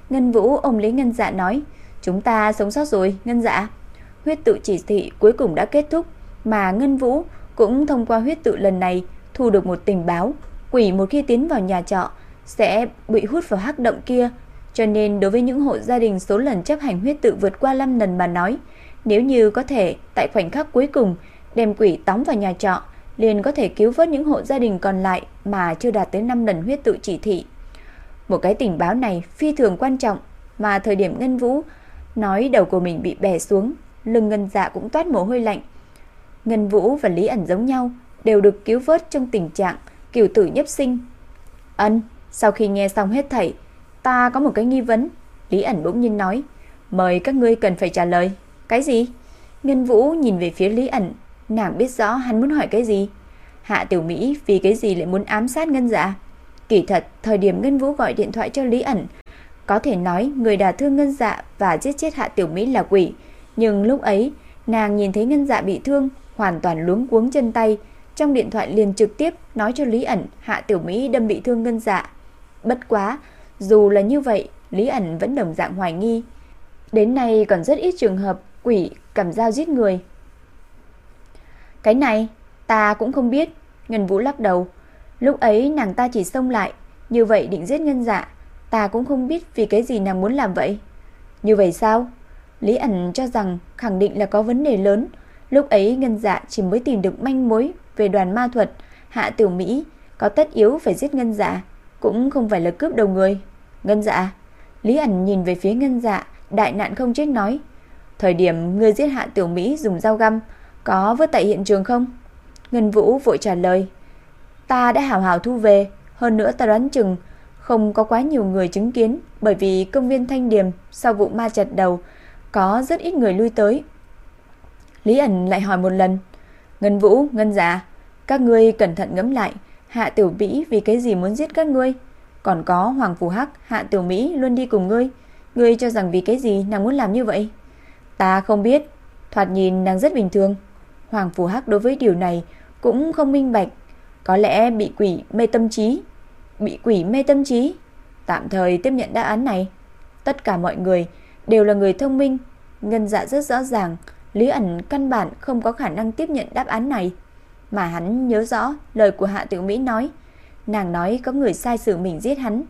Ngân Vũ ôm lấy Ngân Dạ nói, chúng ta sống sót rồi, Ngân Dạ. Huyết tự chỉ thị cuối cùng đã kết thúc, mà Ngân Vũ cũng thông qua huyết tự lần này thu được một tình báo, quỷ một khi tiến vào nhà trọ sẽ bị hút vào hắc động kia, cho nên đối với những hộ gia đình số lần chấp hành huyết tự vượt qua 5 lần mà nói, nếu như có thể tại khoảnh khắc cuối cùng đem quỷ tóm vào nhà trọ, liền có thể cứu vớt những hộ gia đình còn lại mà chưa đạt tới 5 lần huyết tự chỉ thị. Một cái tình báo này phi thường quan trọng, mà thời điểm Ngân Vũ nói đầu của mình bị bẻ xuống, lưng Ngân Dạ cũng toát mồ hôi lạnh. Ngân Vũ và Lý ẩn giống nhau, đều được cứu vớt trong tình trạng cửu tử nhấp sinh. Ân, sau khi nghe xong hết thảy, ta có một cái nghi vấn. Lý ẩn bỗng nhiên nói, mời các ngươi cần phải trả lời. Cái gì? Ngân Vũ nhìn về phía Lý ẩn, nàng biết rõ hắn muốn hỏi cái gì. Hạ Tiểu Mỹ vì cái gì lại muốn ám sát Ngân Dạ? Kỳ thật, thời điểm Ngân Vũ gọi điện thoại cho Lý ẩn, có thể nói người đả thương Ngân Dạ và giết chết Hạ Tiểu Mỹ là quỷ, nhưng lúc ấy, nàng nhìn thấy Ngân Dạ bị thương, hoàn toàn luống cuống chân tay, trong điện thoại liền trực tiếp nói cho Lý ẩn Hạ Tiểu Mỹ đâm bị thương Ngân Dạ. Bất quá, dù là như vậy, Lý ẩn vẫn đồng dạng hoài nghi. Đến nay còn rất ít trường hợp quỷ cầm dao giết người. Cái này, ta cũng không biết. Ngân Vũ lắc đầu. Lúc ấy nàng ta chỉ xông lại, như vậy định giết Ngân Dạ. Ta cũng không biết vì cái gì nàng muốn làm vậy. Như vậy sao? Lý ẩn cho rằng khẳng định là có vấn đề lớn. Lúc ấy Ngân Dạ chỉ mới tìm được manh mối về đoàn ma thuật. Hạ Tiểu Mỹ có tất yếu phải giết Ngân Dạ, cũng không phải là cướp đầu người. Ngân Dạ. Lý ẩn nhìn về phía Ngân Dạ, đại nạn không chết nói. Thời điểm người giết Hạ Tiểu Mỹ dùng dao găm, có vứt tại hiện trường không? Ngân Vũ vội trả lời. Ta đã hào hào thu về, hơn nữa ta đoán chừng không có quá nhiều người chứng kiến bởi vì công viên Thanh Điềm sau vụ ma chặt đầu có rất ít người lui tới. Lý ẩn lại hỏi một lần. Ngân Vũ, Ngân Dạ, các ngươi cẩn thận ngẫm lại, Hạ Tiểu Mỹ vì cái gì muốn giết các ngươi? Còn có Hoàng Phù Hắc, Hạ Tiểu Mỹ luôn đi cùng ngươi, ngươi cho rằng vì cái gì nàng muốn làm như vậy? Ta không biết, thoạt nhìn nàng rất bình thường. Hoàng Phù Hắc đối với điều này cũng không minh bạch, có lẽ bị quỷ mê tâm trí. Bị quỷ mê tâm trí? Tạm thời tiếp nhận đáp án này. Tất cả mọi người đều là người thông minh, ngân dạ rất rõ ràng, Lý ẩn căn bản không có khả năng tiếp nhận đáp án này. Mà hắn nhớ rõ lời của Hạ Tiểu Mỹ nói. Nàng nói có người sai xử mình giết hắn.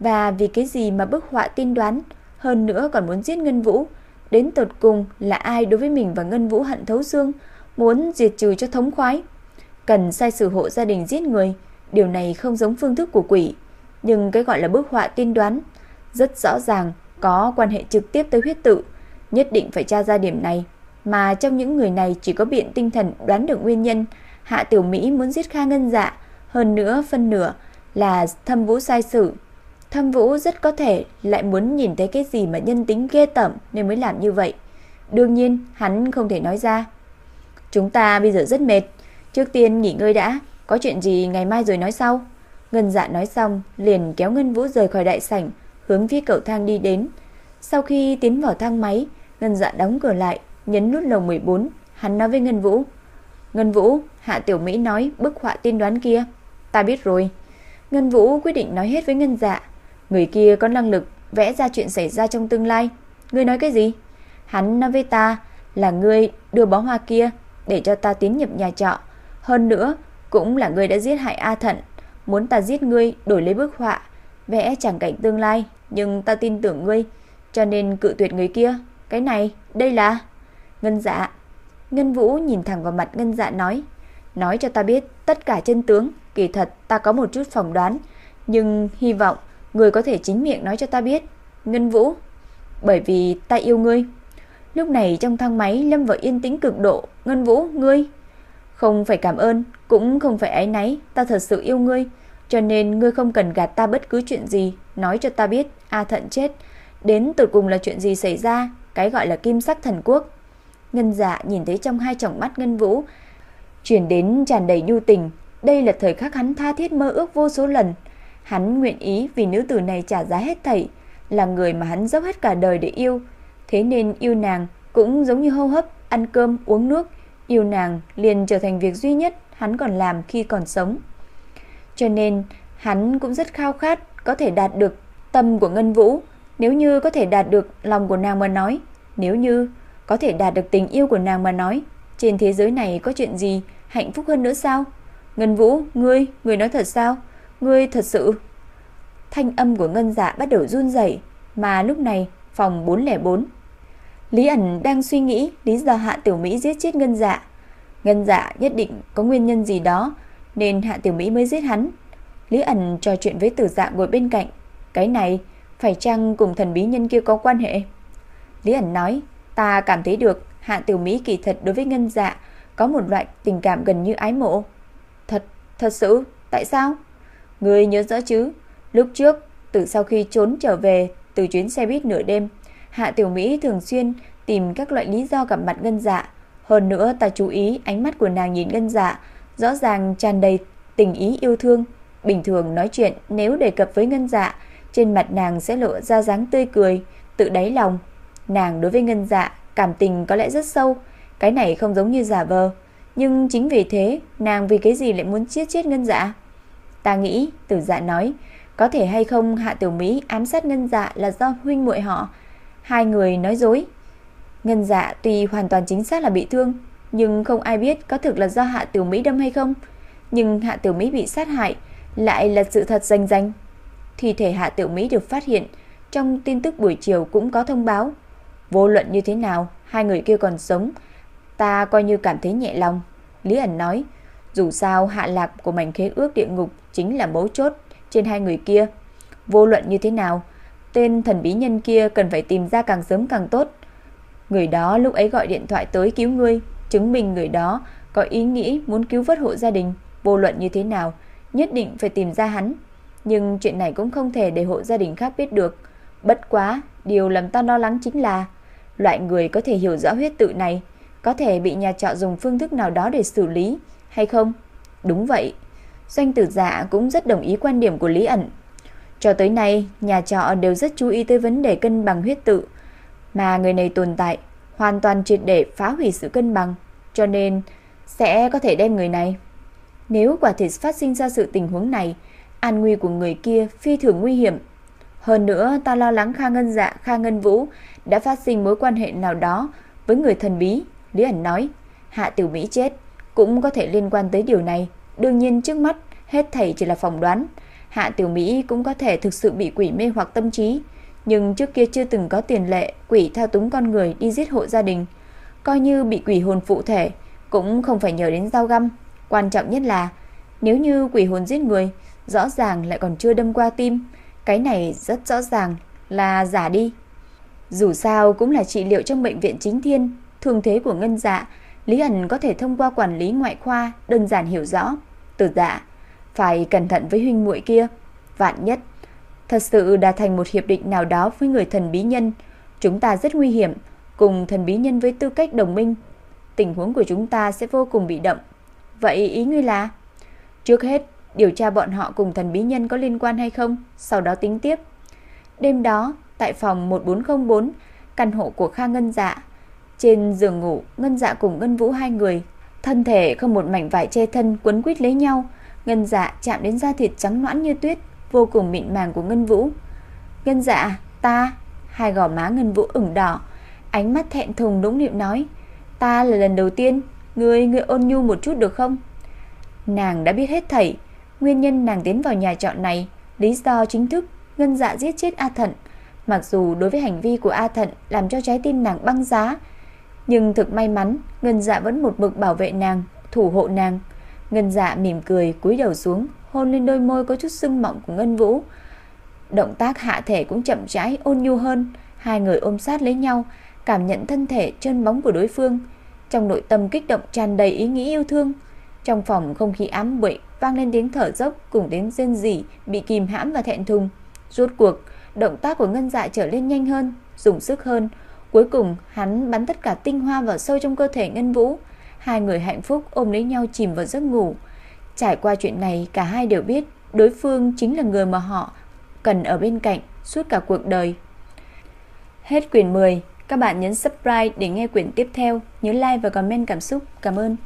Và vì cái gì mà bức họa tin đoán. Hơn nữa còn muốn giết Ngân Vũ. Đến tột cùng là ai đối với mình và Ngân Vũ hận thấu xương. Muốn diệt trừ cho thống khoái. Cần sai xử hộ gia đình giết người. Điều này không giống phương thức của quỷ. Nhưng cái gọi là bức họa tin đoán. Rất rõ ràng có quan hệ trực tiếp tới huyết tự. Nhất định phải tra ra điểm này mà trong những người này chỉ có biện tinh thần đoán được nguyên nhân Hạ Tiểu Mỹ muốn giết Kha Ngân Dạ, hơn nữa phân nửa là Thâm Vũ sai sự. Thâm Vũ rất có thể lại muốn nhìn thấy cái gì mà nhân tính ghê tởm nên mới làm như vậy. Đương nhiên, hắn không thể nói ra. Chúng ta bây giờ rất mệt, trước tiên nghỉ ngơi đã, có chuyện gì ngày mai rồi nói sau. Ngân Dạ nói xong, liền kéo Ngân Vũ rời khỏi đại sảnh, hướng phía cầu thang đi đến. Sau khi tiến vào thang máy, Ngân Dạ đóng cửa lại, nhấn nút lầu 14, hắn nói với Ngân Vũ. Ngân Vũ, Hạ Tiểu Mỹ nói bức họa tiên đoán kia. Ta biết rồi. Ngân Vũ quyết định nói hết với Ngân Dạ. Người kia có năng lực vẽ ra chuyện xảy ra trong tương lai. Ngươi nói cái gì? Hắn nói với ta là ngươi đưa bó hoa kia để cho ta tiến nhập nhà trọ. Hơn nữa, cũng là ngươi đã giết hại A Thận, muốn ta giết ngươi đổi lấy bức họa, vẽ chẳng cảnh tương lai, nhưng ta tin tưởng ngươi, cho nên cự tuyệt người kia. Cái này, đây là Ngân Dạ. Ngân Vũ nhìn thẳng vào mặt Ngân Dạ nói, nói cho ta biết tất cả chân tướng, kỳ thật ta có một chút phỏng đoán, nhưng hy vọng người có thể chính miệng nói cho ta biết. Ngân Vũ, bởi vì ta yêu ngươi. Lúc này trong thang máy lâm vào yên tĩnh cực độ, Ngân Vũ, ngươi không phải cảm ơn, cũng không phải ái náy, ta thật sự yêu ngươi, cho nên ngươi không cần gạt ta bất cứ chuyện gì, nói cho ta biết A Thận chết, đến từ cùng là chuyện gì xảy ra, cái gọi là kim sắc thần quốc. Ngân Dạ nhìn thấy trong hai tròng mắt Ngân Vũ truyền đến tràn đầy nhu tình, đây là thời khắc hắn tha thiết mơ ước vô số lần. Hắn nguyện ý vì nữ tử này trả giá hết thảy, là người mà hắn dốc hết cả đời để yêu, thế nên yêu nàng cũng giống như hô hấp, ăn cơm, uống nước, yêu nàng liền trở thành việc duy nhất hắn còn làm khi còn sống. Cho nên, hắn cũng rất khao khát có thể đạt được tâm của Ngân Vũ, nếu như có thể đạt được lòng của nàng mà nói, nếu như có thể đạt được tình yêu của nàng mà nói, trên thế giới này có chuyện gì hạnh phúc hơn nữa sao? Ngân Vũ, ngươi, ngươi nói thật sao? Ngươi thật sự... Thanh âm của Ngân Dạ bắt đầu run rẩy, mà lúc này phòng 404 Lý ẩn đang suy nghĩ lý do Hạ Tiểu Mỹ giết chết Ngân Dạ. Ngân Dạ nhất định có nguyên nhân gì đó nên Hạ Tiểu Mỹ mới giết hắn. Lý ẩn trò chuyện với Tử Dạ ngồi bên cạnh, cái này phải chăng cùng thần bí nhân kia có quan hệ? Lý ẩn nói, ta cảm thấy được Hạ Tiểu Mỹ kỳ thật đối với Ngân Dạ có một loại tình cảm gần như ái mộ. Thật, thật sự, tại sao? Người nhớ rõ chứ, lúc trước, từ sau khi trốn trở về từ chuyến xe buýt nửa đêm, Hạ Tiểu Mỹ thường xuyên tìm các loại lý do gặp mặt Ngân Dạ. Hơn nữa ta chú ý ánh mắt của nàng nhìn Ngân Dạ, rõ ràng tràn đầy tình ý yêu thương. Bình thường nói chuyện nếu đề cập với Ngân Dạ, trên mặt nàng sẽ lộ ra dáng tươi cười, tự đáy lòng. Nàng đối với Ngân Dạ cảm tình có lẽ rất sâu, cái này không giống như giả vờ. Nhưng chính vì thế, nàng vì cái gì lại muốn giết chết Ngân Dạ? Ta nghĩ, Tử Dạ nói, có thể hay không Hạ Tiểu Mỹ ám sát Ngân Dạ là do huynh muội họ Hai người nói dối. Ngân dạ tuy hoàn toàn chính xác là bị thương, nhưng không ai biết có thực là do Hạ Tiểu Mỹ đâm hay không. Nhưng Hạ Tiểu Mỹ bị sát hại lại là sự thật danh danh. Thi thể Hạ Tiểu Mỹ được phát hiện, trong tin tức buổi chiều cũng có thông báo. Vô luận như thế nào, hai người kia còn sống, ta coi như cảm thấy nhẹ lòng. Lý ẩn nói, dù sao hạ lạc của mảnh khế ước địa ngục chính là mấu chốt trên hai người kia. Vô luận như thế nào, Tên thần bí nhân kia cần phải tìm ra càng sớm càng tốt. Người đó lúc ấy gọi điện thoại tới cứu ngươi, chứng minh người đó có ý nghĩ muốn cứu vớt hộ gia đình, vô luận như thế nào, nhất định phải tìm ra hắn. Nhưng chuyện này cũng không thể để hộ gia đình khác biết được. Bất quá, điều làm ta lo lắng chính là loại người có thể hiểu rõ huyết tự này có thể bị nhà trọ dùng phương thức nào đó để xử lý hay không? Đúng vậy. Doanh tử giả cũng rất đồng ý quan điểm của Lý ẩn. Cho tới nay, nhà trọ đều rất chú ý tới vấn đề cân bằng huyết tự, mà người này tồn tại hoàn toàn triệt để phá hủy sự cân bằng, cho nên sẽ có thể đem người này. Nếu quả thật phát sinh ra sự tình huống này, an nguy của người kia phi thường nguy hiểm. Hơn nữa, ta lo lắng Kha Ngân Dạ, Kha Ngân Vũ đã phát sinh mối quan hệ nào đó với người thần bí. Lý ẩn nói, Hạ Tiểu Mỹ chết cũng có thể liên quan tới điều này. Đương nhiên trước mắt, hết thảy chỉ là phỏng đoán. Hạ Tiểu Mỹ cũng có thể thực sự bị quỷ mê hoặc tâm trí, nhưng trước kia chưa từng có tiền lệ quỷ thao túng con người đi giết hộ gia đình. Coi như bị quỷ hồn phụ thể, cũng không phải nhờ đến dao găm. Quan trọng nhất là, nếu như quỷ hồn giết người, rõ ràng lại còn chưa đâm qua tim, cái này rất rõ ràng là giả đi. Dù sao cũng là trị liệu trong bệnh viện chính thiên, thường thế của ngân dạ, Lý ẩn có thể thông qua quản lý ngoại khoa đơn giản hiểu rõ. Từ dạ, phải cẩn thận với huynh muội kia. Vạn nhất, thật sự đã thành một hiệp định nào đó với người thần bí nhân, chúng ta rất nguy hiểm, cùng thần bí nhân với tư cách đồng minh. Tình huống của chúng ta sẽ vô cùng bị động. Vậy ý ngươi là? Trước hết, điều tra bọn họ cùng thần bí nhân có liên quan hay không, sau đó tính tiếp. Đêm đó, tại phòng 1404, căn hộ của Kha Ngân Dạ, trên giường ngủ, Ngân Dạ cùng Ngân Vũ hai người, thân thể không một mảnh vải che thân quấn quýt lấy nhau, Ngân dạ chạm đến da thịt trắng nõn như tuyết, vô cùng mịn màng của Ngân Vũ. Ngân dạ, ta, hai gò má Ngân Vũ ửng đỏ, ánh mắt thẹn thùng nũng nịu nói, ta là lần đầu tiên, ngươi ngươi ôn nhu một chút được không? Nàng đã biết hết thảy, nguyên nhân nàng tiến vào nhà trọ này, lý do chính thức Ngân Dạ giết chết A Thận. Mặc dù đối với hành vi của A Thận làm cho trái tim nàng băng giá, nhưng thực may mắn, Ngân Dạ vẫn một mực bảo vệ nàng, thủ hộ nàng. Ngân Dạ mỉm cười cúi đầu xuống, hôn lên đôi môi có chút sưng mọng của Ngân Vũ. Động tác hạ thể cũng chậm rãi ôn nhu hơn, hai người ôm sát lấy nhau, cảm nhận thân thể chân bóng của đối phương, trong nội tâm kích động tràn đầy ý nghĩ yêu thương. Trong phòng không khí ám bụi vang lên tiếng thở dốc cùng đến rên rỉ bị kìm hãm và thẹn thùng. Rốt cuộc, động tác của Ngân Dạ trở lên nhanh hơn, dùng sức hơn. Cuối cùng, hắn bắn tất cả tinh hoa vào sâu trong cơ thể Ngân Vũ. Hai người hạnh phúc ôm lấy nhau chìm vào giấc ngủ. Trải qua chuyện này, cả hai đều biết đối phương chính là người mà họ cần ở bên cạnh suốt cả cuộc đời. Hết quyển 10, các bạn nhấn subscribe để nghe quyển tiếp theo, nhớ like và comment cảm xúc. Cảm ơn.